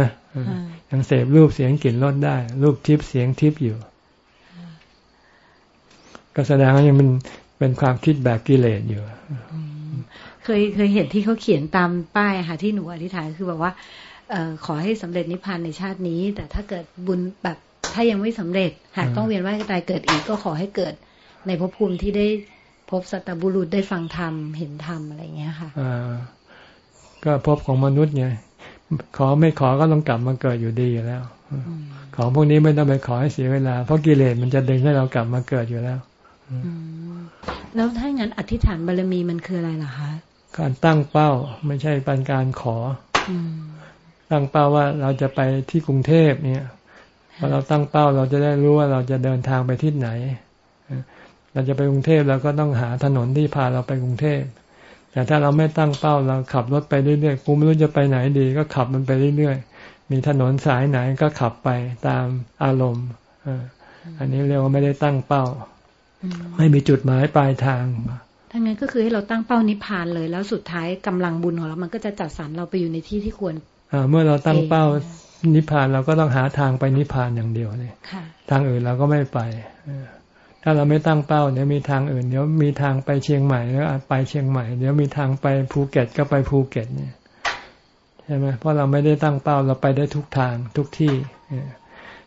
ยังเสพรูปเสียงกลิ่นรสได้ รูปทิพย์เสียงทิพย์อยู่ ก็แสดงว่ายังมันเป็นความคิดแบบกิเลสอยู่เคยเคยเห็นที่เขาเขียนตามป้ายค่ะที่หนูอธิษฐานคือแบบว่า ขอให้สำเร็จนิพพานในชาตินี้ แต่ถ้าเกิดบุญแบบถ้ายังไม่สำเร็จ หากต้องเวียนว่ายตายเกิดอีกก็ขอให้เกิดในภพภูมิที่ได้พบสัตบุรุษได้ฟังธรรมเห็นธรรมอะไรเงี้ยค่ะก็พบของมนุษย์ไงขอไม่ขอก็ต้องกลับมาเกิดอยู่ดีอยู่แล้วของพวกนี้ไม่ต้องไปขอให้เสียเวลา เพราะกิเลสมันจะดึงให้เรากลับมาเกิดอยู่แล้วแล้วถ้างั้นอธิษฐานบารมีมันคืออะไรล่ะคะการตั้งเป้าไม่ใช่เป็นการขอ ตั้งเป้าว่าเราจะไปที่กรุงเทพเนี่ยพอเราตั้งเป้าเราจะได้รู้ว่าเราจะเดินทางไปที่ไหน เราจะไปกรุงเทพเราก็ต้องหาถนนที่พาเราไปกรุงเทพแต่ถ้าเราไม่ตั้งเป้าเราขับรถไปเรื่อยๆกูไม่รู้จะไปไหนดี ก็ขับมันไปเรื่อยๆ มีถนนสายไหนก็ขับไปตามอารมณ์อันนี้เรียกว่าไม่ได้ตั้งเป้า ไม่มีจุดหมายปลายทางถ้างั้นก็คือให้เราตั้งเป้านิพพานเลย แล้วสุดท้ายกำลังบุญของเรา มันก็จะจัดสรรเราไปอยู่ในที่ที่ควร เมื่อเราตั้งเป้านิพพานเราก็ต้องหาทางไปนิพพานอย่างเดียวเนี่ยทางอื่นเราก็ไม่ไปถ้าเราไม่ตั้งเป้าเดี๋ยวมีทางอื่น เดี๋ยวมีทางไปเชียงใหม่แล้วไปเชียงใหม่ เดี๋ยวมีทางไปภูเก็ตก็ไปภูเก็ตเนี่ยใช่ไหมเพราะเราไม่ได้ตั้งเป้าเราไปได้ทุกทางทุกที่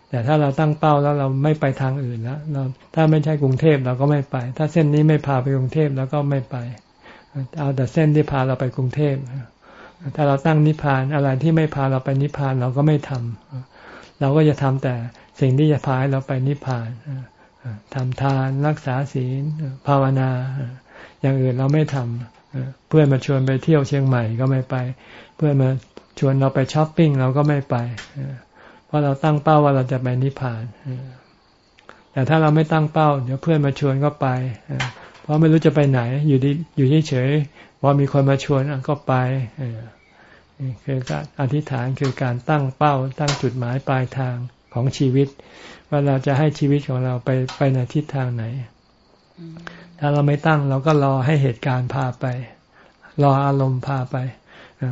แต่ถ้าเราตั้งเป้าแล้วเราไม่ไปทางอื่นแล้วเราถ้าไม่ใช่กรุงเทพเราก็ไม่ไป ถ้าเส้นนี้ไม่พาไปกรุงเทพแล้วก็ไม่ไป เอาแต่เส้นที่พาเราไปกรุงเทพ ถ้าเราตั้งนิพพานอะไรที่ไม่พาเราไปนิพพานเราก็ไม่ทำเราก็จะทำแต่สิ่งที่จะพาเราไปนิพพานทำทานรักษาศีลภาวนา อย่างอื่นเราไม่ทำเพื่อนมาชวนไปเที่ยวเชียงใหม่ก็ไม่ไป เพื่อนมาชวนเราไปช้อปปิ้งเราก็ไม่ไป เพราะเราตั้งเป้าว่าเราจะไปนิพพานแต่ถ้าเราไม่ตั้งเป้า เดี๋ยวเพื่อนมาชวนก็ไป เพราะไม่รู้จะไปไหน อยู่ดีอยู่เฉย พอมีคนมาชวนก็ไปคือการอธิษฐานคือการตั้งเป้า ตั้งจุดหมายปลายทางของชีวิต ว่าเราจะให้ชีวิตของเราไปไปในทิศทางไหน ถ้าเราไม่ตั้งเราก็รอให้เหตุการณ์พาไป รออารมณ์พาไป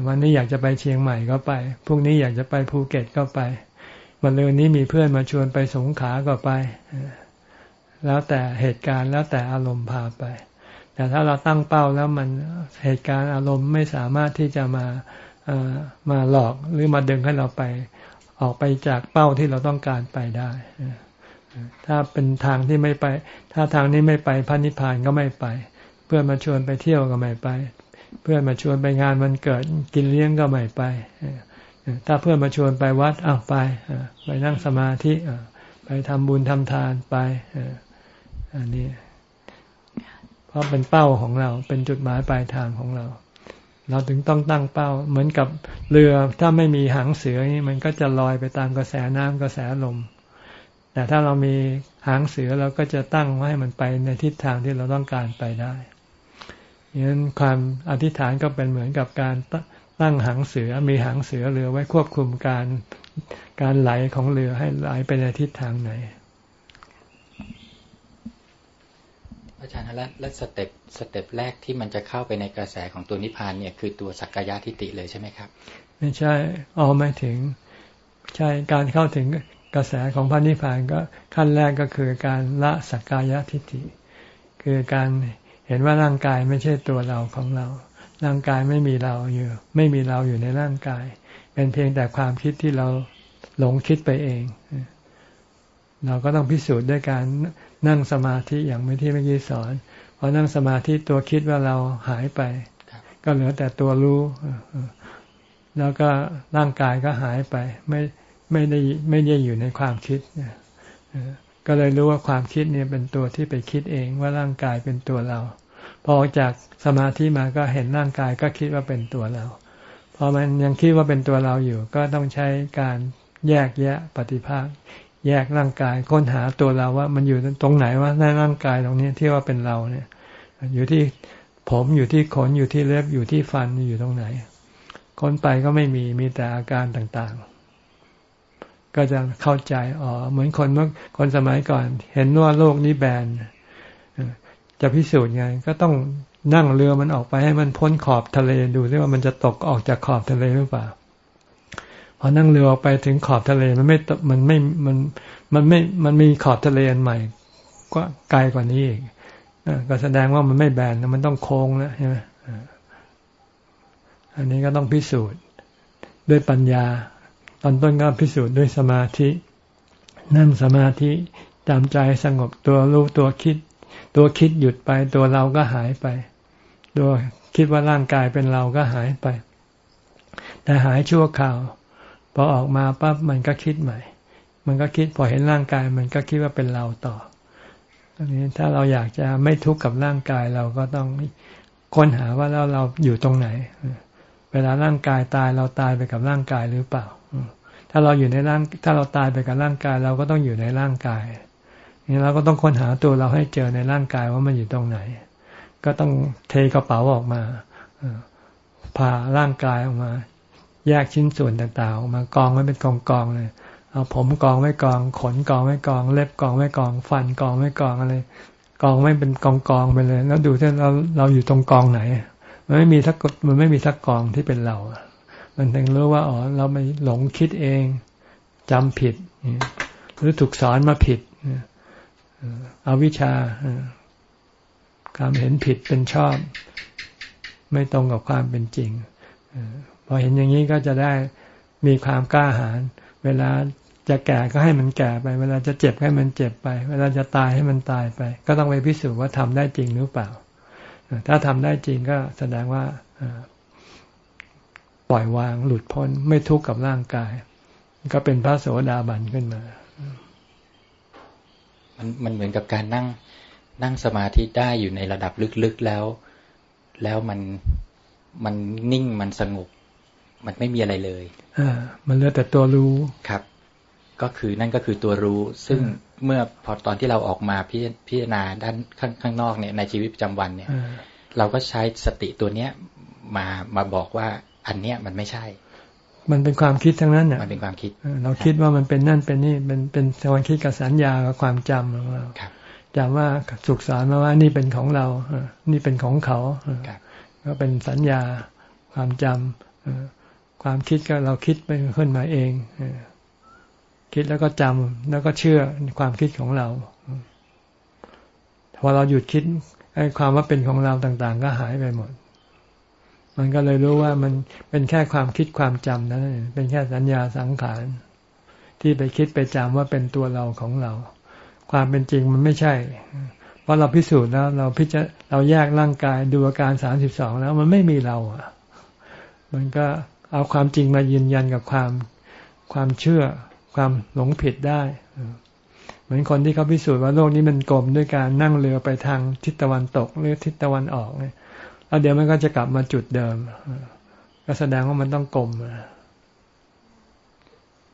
วันนี้อยากจะไปเชียงใหม่ก็ไปพรุ่งนี้อยากจะไปภูเก็ตก็ไปวันเรืนนี้มีเพื่อนมาชวนไปสงขาก็ไป แล้วแต่เหตุการณ์แล้วแต่อารมณ์พาไป แต่ถ้าเราตั้งเป้าแล้วมันเหตุการณ์อารมณ์ไม่สามารถที่จะมามาหลอกหรือมาดึงให้เราไปออกไปจากเป้าที่เราต้องการไปได้ถ้าเป็นทางที่ไม่ไป ถ้าทางนี้ไม่ไปพันนิพพานก็ไม่ไป เพื่อนมาชวนไปเที่ยวก็ไม่ไป เพื่อนมาชวนไปงานวันเกิดกินเลี้ยงก็ไม่ไป ถ้าเพื่อนมาชวนไปวัดอ้าวไปไปนั่งสมาธิไปทำบุญทำทานไปอันนี้ ราะเป็นเป้าของเรา เป็นจุดหมายปลายทางของเรา เราถึงต้องตั้งเป้า เหมือนกับเรือถ้าไม่มีหางเสือนี่มันก็จะลอยไปตามกระแสน้ำกระแสลม แต่ถ้าเรามีหางเสือเราก็จะตั้งไว้ให้มันไปในทิศทางที่เราต้องการไปได้ดังนั้นความอธิษฐานก็เป็นเหมือนกับการตั้งหางเสือ มีหางเสือเรือไว้ควบคุมการการไหลของเรือให้ไหลไปในทิศทางไหน อาจารย์แล้วและสเต็ปสเต็ปแรกที่มันจะเข้าไปในกระแสของตัวนิพพานเนี่ยคือตัวสักกายทิฏฐิเลยใช่ไหมครับ ไม่ใช่เอ๋อไม่ถึง ใช่การเข้าถึงกระแสของพระนิพพานก็ขั้นแรกก็คือการละสักกายทิฏฐิ คือการเห็นว่าร่างกายไม่ใช่ตัวเราของเรา ร่างกายไม่มีเราอยู่ ไม่มีเราอยู่ในร่างกาย เป็นเพียงแต่ความคิดที่เราหลงคิดไปเอง เราก็ต้องพิสูจน์ด้วยการ นั่งสมาธิอย่างไม่ที่เมื่อกี้สอนพอนั่งสมาธิตัวคิดว่าเราหายไป ก็เหลือแต่ตัวรู้แล้วก็ร่างกายก็หายไป ไม่ไม่ได้ไม่ได้อยู่ในความคิดก็เลยรู้ว่าความคิดเนี่ยเป็นตัวที่ไปคิดเองว่าร่างกายเป็นตัวเรา พอจากสมาธิมาก็เห็นร่างกายก็คิดว่าเป็นตัวเรา พอมันยังคิดว่าเป็นตัวเราอยู่ ก็ต้องใช้การแยกแยะปฏิภาค แยกร่างกาย ค้นหาตัวเราว่า มันอยู่ตรงไหนว่าในร่างกายตรงนี้ที่ว่าเป็นเราเนี่ย อยู่ที่ผมอยู่ที่ขนอยู่ที่เล็บอยู่ที่ฟันอยู่ตรงไหน ค้นไปก็ไม่มีมีแต่อาการต่างๆ ก็จะเข้าใจอ๋อเหมือนคนเมื่อคนสมัยก่อน เห็นว่าโลกนี้แบนจะพิสูจน์ไงก็ต้องนั่งเรือมันออกไปให้มันพ้นขอบทะเลดูซิว่ามันจะตกออกจากขอบทะเลหรือเปล่า พอนั่งเรือออกไปถึงขอบทะเลมันไม่มันไม่มันมันไม่มันมีขอบทะเลอันใหม่ก็ไกลกว่านี้อีกก็แสดงว่ามันไม่แบนมันต้องโค้งแล้วใช่ไหมอันนี้ก็ต้องพิสูจน์ด้วยปัญญา ตอนต้นก็พิสูจน์ด้วยสมาธิ นั่งสมาธิจำใจสงบตัวรู้ตัวคิด ตัวคิดหยุดไป ตัวเราก็หายไป ตัวคิดว่าร่างกายเป็นเราก็หายไป แต่หายชั่วคราว พอออกมาปั๊บมันก็คิดใหม่ มันก็คิดพอเห็นร่างกาย มันก็คิดว่าเป็นเราต่ออันนี้ถ้าเราอยากจะไม่ทุกข์กับร่างกายเราก็ต้องค้นหาว่าแล้วเราอยู่ตรงไหน เวลาร่างกายตายเราตายไปกับร่างกายหรือเปล่า ถ้าเราอยู่ในร่าง ถ้าเราตายไปกับร่างกาย เราก็ต้องอยู่ในร่างกายนี่เราก็ต้องค้นหาตัวเราให้เจอในร่างกายว่ามันอยู่ตรงไหน ก็ต้องเทกระเป๋าออกมาพาร่างกายออกมา แยกชิ้นส่วนต่างๆออกมากองไว้เป็นกองกองเลยเอาผมกองไว้กอง ขนกองไว้กอง เล็บกองไว้กอง ฟันกองไว้กองอะไรกองไว้เป็นกองกองไปเลย แล้วดูที่เราเราอยู่ตรงกองไหน มันไม่มีทักมันไม่มีทักกองที่เป็นเรา มันถึงรู้ว่าอ๋อเราไม่หลงคิดเองจำผิด หรือถูกสอนมาผิดเอาวิชาการเห็นผิดเป็นชอบ ไม่ตรงกับความเป็นจริง พอเห็นอย่างนี้ก็จะได้มีความกล้าหาญเวลาจะแก่ก็ให้มันแก่ไป เวลาจะเจ็บให้มันเจ็บไป เวลาจะตายให้มันตายไป ก็ต้องไปพิสูจน์ว่าทำได้จริงหรือเปล่า ถ้าทำได้จริงก็แสดงว่าปล่อยวางหลุดพ้นไม่ทุกข์กับร่างกาย ก็เป็นพระโสดาบันขึ้นมา มันมันเหมือนกับการนั่งนั่งสมาธิได้อยู่ในระดับลึกๆแล้ว แล้วมันมันนิ่งมันสงบ มันไม่มีอะไรเลยอ่ามันเหลือแต่ตัวรู้ครับ ก็คือนั่นก็คือตัวรู้ ซึ่งเมื่อพอตอนที่เราออกมาพิพจารณาด้านข้างข้างนอกเนี่ยในชีวิตประจำวันเนี่ยเราก็ใช้สติตัวเนี้ยมามาบอกว่าอันเนี้ยมันไม่ใช่ มันเป็นความคิดทั้งนั้นเนี่ยมันเป็นความคิด เราคิดว่ามันเป็นนั่นเป็นนี่เป็นเป็นความคิดกับสัญญากับความจำของเราจำว่าสุขสารมาว่านี่เป็นของเรานี่เป็นของเขาก็เป็นสัญญาความจำ ความคิดก็เราคิดไปขึ้นมาเองคิดแล้วก็จำแล้วก็เชื่อความคิดของเราพอเราหยุดคิดไอ้ความว่าเป็นของเราต่าง ๆ ก็หายไปหมด มันก็เลยรู้ว่ามันเป็นแค่ความคิดความจำนั้นเป็นแค่สัญญาสังขาร ที่ไปคิดไปจำว่าเป็นตัวเราของเรา ความเป็นจริงมันไม่ใช่ เพราะเราพิสูจน์แล้ว เราพิจารเราแยกร่างกายดูอาการสามสิบสองแล้วมันไม่มีเราอะ มันก็ เอาความจริงมายืนยันกับความความเชื่อความหลงผิดได้ เหมือนคนที่เขาพิสูจน์ว่าโลกนี้มันกลมด้วยการนั่งเรือไปทางทิศตะวันตกหรือทิศตะวันออกเนี่ยแล้วเดี๋ยวมันก็จะกลับมาจุดเดิมก็แสดงว่ามันต้องกลม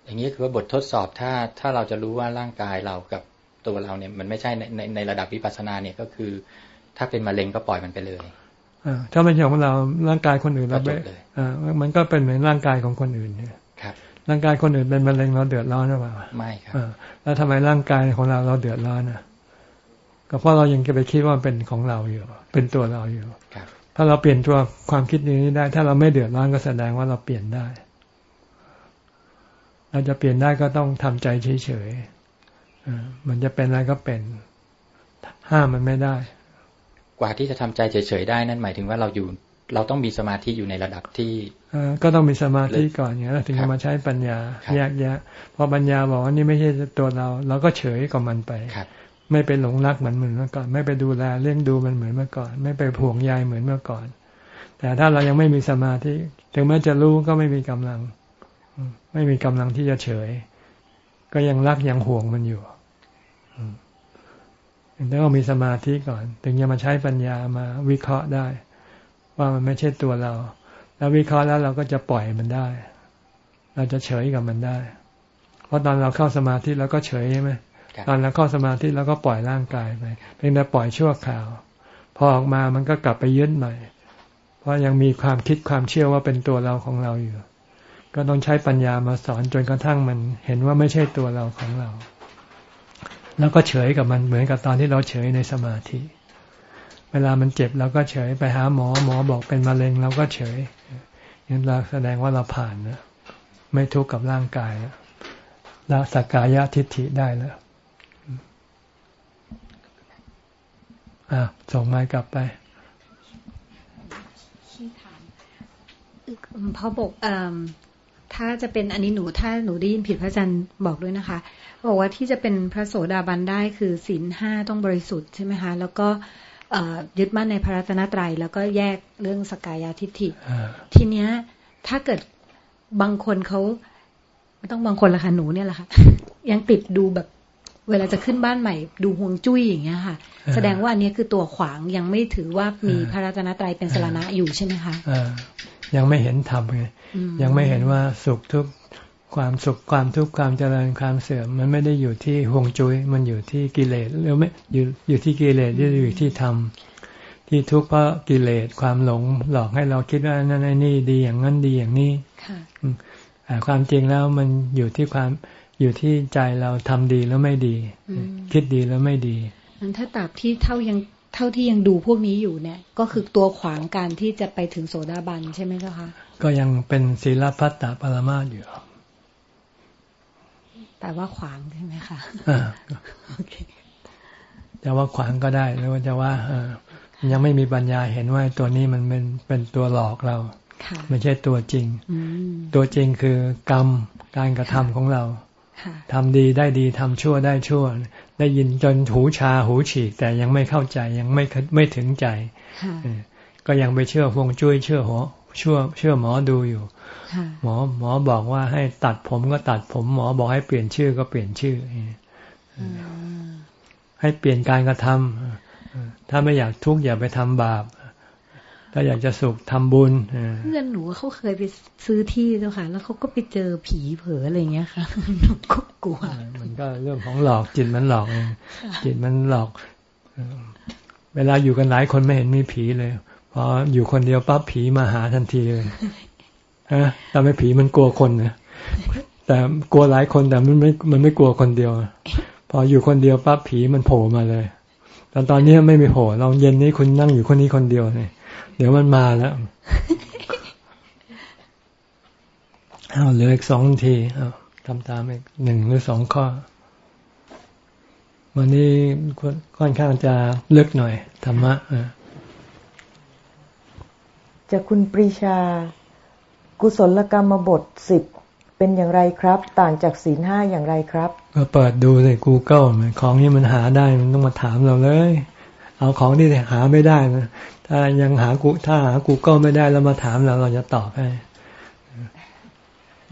อย่างนี้คือว่าบททดสอบถ้าถ้าเราจะรู้ว่าร่างกายเรากับตัวเราเนี่ย มันไม่ใช่ในในในระดับวิปัสสนาเนี่ยก็คือ ถ้าเป็นมะเร็งก็ปล่อยมันไปเลย ถ้าเป็นของเราร่างกายคนอื่นเราไปมันก็เป็นเหมือนร่างกายของคนอื่นเนี่ยร่างกายคนอื่นเป็นมะเร็งเราเดือดร้อนหรือเปล่าไม่ครับแล้วทำไมร่างกายของเราเราเดือดร้อนอะ ก็เพราะเรายังจะไปคิดว่าเป็นของเราอยู่ เป็นตัวเราอยู่ครับถ้าเราเปลี่ยนตัวความคิดนี้ได้ ถ้าเราไม่เดือดร้อนก็แสดงว่าเราเปลี่ยนได้ เราจะเปลี่ยนได้ก็ต้องทำใจเฉยๆมันจะเป็นอะไรก็เป็น ห้ามมันไม่ได้ กว่าที่จะทำใจเฉยๆได้นั่นหมายถึงว่าเราอยู่ เราต้องมีสมาธิอยู่ในระดับที่ก็ต้องมีสมาธิก่อนอย่างนี้ถึงจะมาใช้ปัญญาแยกแยะพอปัญญาบอกว่านี่ไม่ใช่ตัวเรา เราก็เฉยกับมันไปไม่ไปหลงรักเหมือนเหมือนเมื่อก่อน ไม่ไปดูแลเลี้ยงดูมันเหมือนเมื่อก่อน ไม่ไปห่วงใยเหมือนเมื่อก่อน แต่ถ้าเรายังไม่มีสมาธิถึงแม้จะรู้ก็ไม่มีกำลัง ไม่มีกำลังที่จะเฉย ก็ยังรักยังห่วงมันอยู่ ต้องมีสมาธิก่อน ถึงจะมาใช้ปัญญามาวิเคราะห์ได้ ว่ามันไม่ใช่ตัวเรา แล้ววิเคราะห์แล้วเราก็จะปล่อยมันได้ เราจะเฉยกับมันได้ เพราะตอนเราเข้าสมาธิเราก็เฉยใช่ไหมตอนเราเข้าสมาธิเราก็ปล่อยร่างกายไปเพียงแต่ปล่อยชั่วคราว พอออกมามันก็กลับไปยึดใหม่ เพราะยังมีความคิดความเชื่อว่าเป็นตัวเราของเราอยู่ ก็ต้องใช้ปัญญามาสอนจนกระทั่งมันเห็นว่าไม่ใช่ตัวเราของเรา แล้วก็เฉยกับมันเหมือนกับตอนที่เราเฉยในสมาธิ เวลามันเจ็บเราก็เฉยไปหาหมอหมอบอกเป็นมะเร็งเราก็เฉยนี่เราแสดงว่าเราผ่านนะไม่ทุกข์กับร่างกายแล้วละสักกายทิฏฐิได้แล้วอะส่งไม้กลับไปพ่อบอกถ้าจะเป็นอันนี้หนูถ้าหนูได้ยินผิดพระอาจารย์บอกด้วยนะคะ บอกว่าที่จะเป็นพระโสดาบันได้คือศีลห้าต้องบริสุทธิ์ใช่ไหมคะ แล้วก็ยึดมั่นในพระรัตนตรัย แล้วก็แยกเรื่องสกายาทิฏฐิ ทีเนี้ยถ้าเกิดบางคนเขาไม่ต้องบางคนละค่ะหนูเนี่ยแหละค่ะ ยังติดดูแบบเวลาจะขึ้นบ้านใหม่ ดูห่วงจุ้ยอย่างเงี้ยค่ะ แสดงว่าอันนี้คือตัวขวางยังไม่ถือว่ามีพระรัตนตรัยเป็นสารณะอยู่ใช่ไหมคะยังไม่เห็นธรรมไงยังไม่เห็นว่าสุขทุก ความสุขความทุกข์ความเจริญความเสื่อม มันไม่ได้อยู่ที่ห่วงจุย้ยมันอยู่ที่กิเลสหรือไม่อยู่อยู่ที่กิเลสที่อยู่ที่ธรรมที่ทุกข์เพราะกิเลสความหลงหลอกให้เราคิดว่านั่นนี่ดีอย่างนั้นดีอย่างนี้แต่ความจริงแล้วมันอยู่ที่ความอยู่ที่ใจเราทำดีแล้วไม่ดี คิดดีแล้วไม่ดีนั้นถ้าตราบที่เท่ายังเท่าที่ยังดูพวกนี้อยู่เนี่ย ก็คือตัวขวางการที่จะไปถึงโสดาบันใช่ไหมเจ้าคะก็ยังเป็นศีลพัตตปรมาอยู่ แปลว่าขวางใช่ไหมคะโอเคจะว่าขวางก็ได้หรือว่าจะว่ายังไม่มีปัญญาเห็นว่าตัวนี้มันเป็นเป็นตัวหลอกเราไม่ใช่ตัวจริง ตัวจริงคือกรรมการกระทำของเราทำดีได้ดีทำชั่วได้ชั่ว ได้ยินจนหูชาหูฉีก แต่ยังไม่เข้าใจยังไม่ไม่ถึงใจ ก็ยังไปเชื่อพวงจุ้ยเชื่อหัว เชื่อเชื่อหมอดูอยู่หมอหมอบอกว่าให้ตัดผมก็ตัดผม หมอบอกให้เปลี่ยนชื่อก็เปลี่ยนชื่อให้เปลี่ยนการกระทำถ้าไม่อยากทุกข์อย่าไปทำบาป ถ้าอยากจะสุขทำบุญเพื่อนหนูเขาเคยไปซื้อที่เจ้าค่ะ แล้วเขาก็ไปเจอผีเผลออะไรเงี้ยค่ะกลัวมันก็เรื่องของหลอกจิตมันหลอกเองจิตมันหลอก เวลาอยู่กันหลายคนไม่เห็นมีผีเลย พออยู่คนเดียวปั๊บผีมาหาทันทีเลยฮะแต่ไม่ผีมันกลัวคนนะแต่กลัวหลายคนแต่มันไม่ มันไม่กลัวคนเดียว พออยู่คนเดียวปั๊บผีมันโผล่มาเลยแต่ตอนนี้ไม่มีโผล่ลองเย็นนี้คุณนั่งอยู่คนนี้คนเดียวเนี่ยเดี๋ยวมันมาแล้วเอาเหลืออีกสองทีเอาทำตามอีกหนึ่งหรือสองข้อ วันนี้ค่อนข้างจะลึกหน่อยธรรมะ จะคุณปรีชา กุศลกรรมบทสิบเป็นอย่างไรครับ ต่างจากศีลห้าอย่างไรครับ ก็เปิดดูใน Google ของนี้มันหาได้มันต้องมาถามเราเลย เอาของที่หาไม่ได้นะถ้ายังหากูถ้าหา Google ไม่ได้แล้วมาถามเราเราจะตอบให้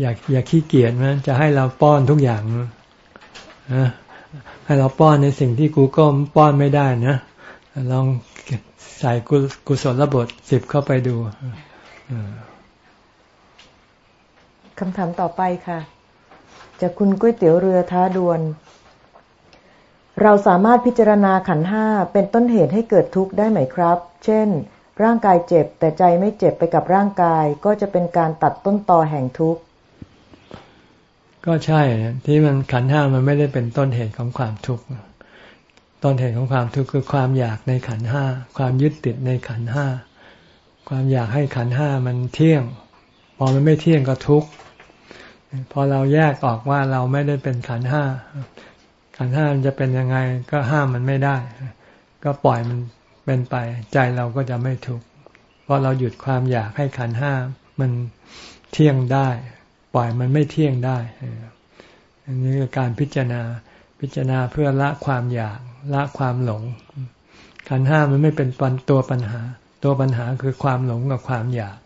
อยากอยากขี้เกียจนะจะให้เราป้อนทุกอย่างนะให้เราป้อนในสิ่งที่ Google ป้อนไม่ได้นะลอง ใส่กุศลบทสิบเข้าไปดูคำถามต่อไปค่ะจะคุณก๋วยเตี๋ยวเรือท้าดวน เราสามารถพิจารณาขันห้าเป็นต้นเหตุให้เกิดทุกข์ได้ไหมครับ เช่น ร่างกายเจ็บแต่ใจไม่เจ็บไปกับร่างกาย ก็จะเป็นการตัดต้นตอแห่งทุกข์ ก็ใช่ที่มันขันห้ามันไม่ได้เป็นต้นเหตุของความทุกข์ ต้นเหตุของความทุกข์คือความอยากในขันห้าความยึดติดในขันห้าความอยากให้ขันห้ามันเที่ยง พอมันไม่เที่ยงก็ทุกข์พอเราแยกออกว่าเราไม่ได้เป็นขันห้าขันห้ามันจะเป็นยังไงก็ห้ามมันไม่ได้ ก็ปล่อยมันเป็นไป ใจเราก็จะไม่ทุกข์เพราะเราหยุดความอยากให้ขันห้ามันเที่ยงได้ ปล่อยมันไม่เที่ยงได้อันนี้คือการพิจารณา พิจารณาเพื่อละความอยากละความหลง ขันห้ามันไม่เป็นปันตัวปัญหา ตัวปัญหาคือความหลงกับความอยาก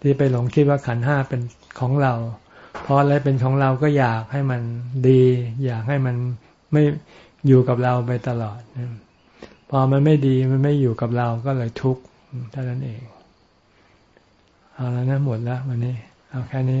ที่ไปหลงคิดว่าขันห้าเป็นของเราเพราะอะไรเป็นของเราก็อยากให้มันดี อยากให้มันไม่อยู่กับเราไปตลอด พอมันไม่ดีมันไม่อยู่กับเราก็เลยทุกข์เท่านั้นเอง เอาแล้วนะหมดแล้ววันนี้ เอาแค่นี้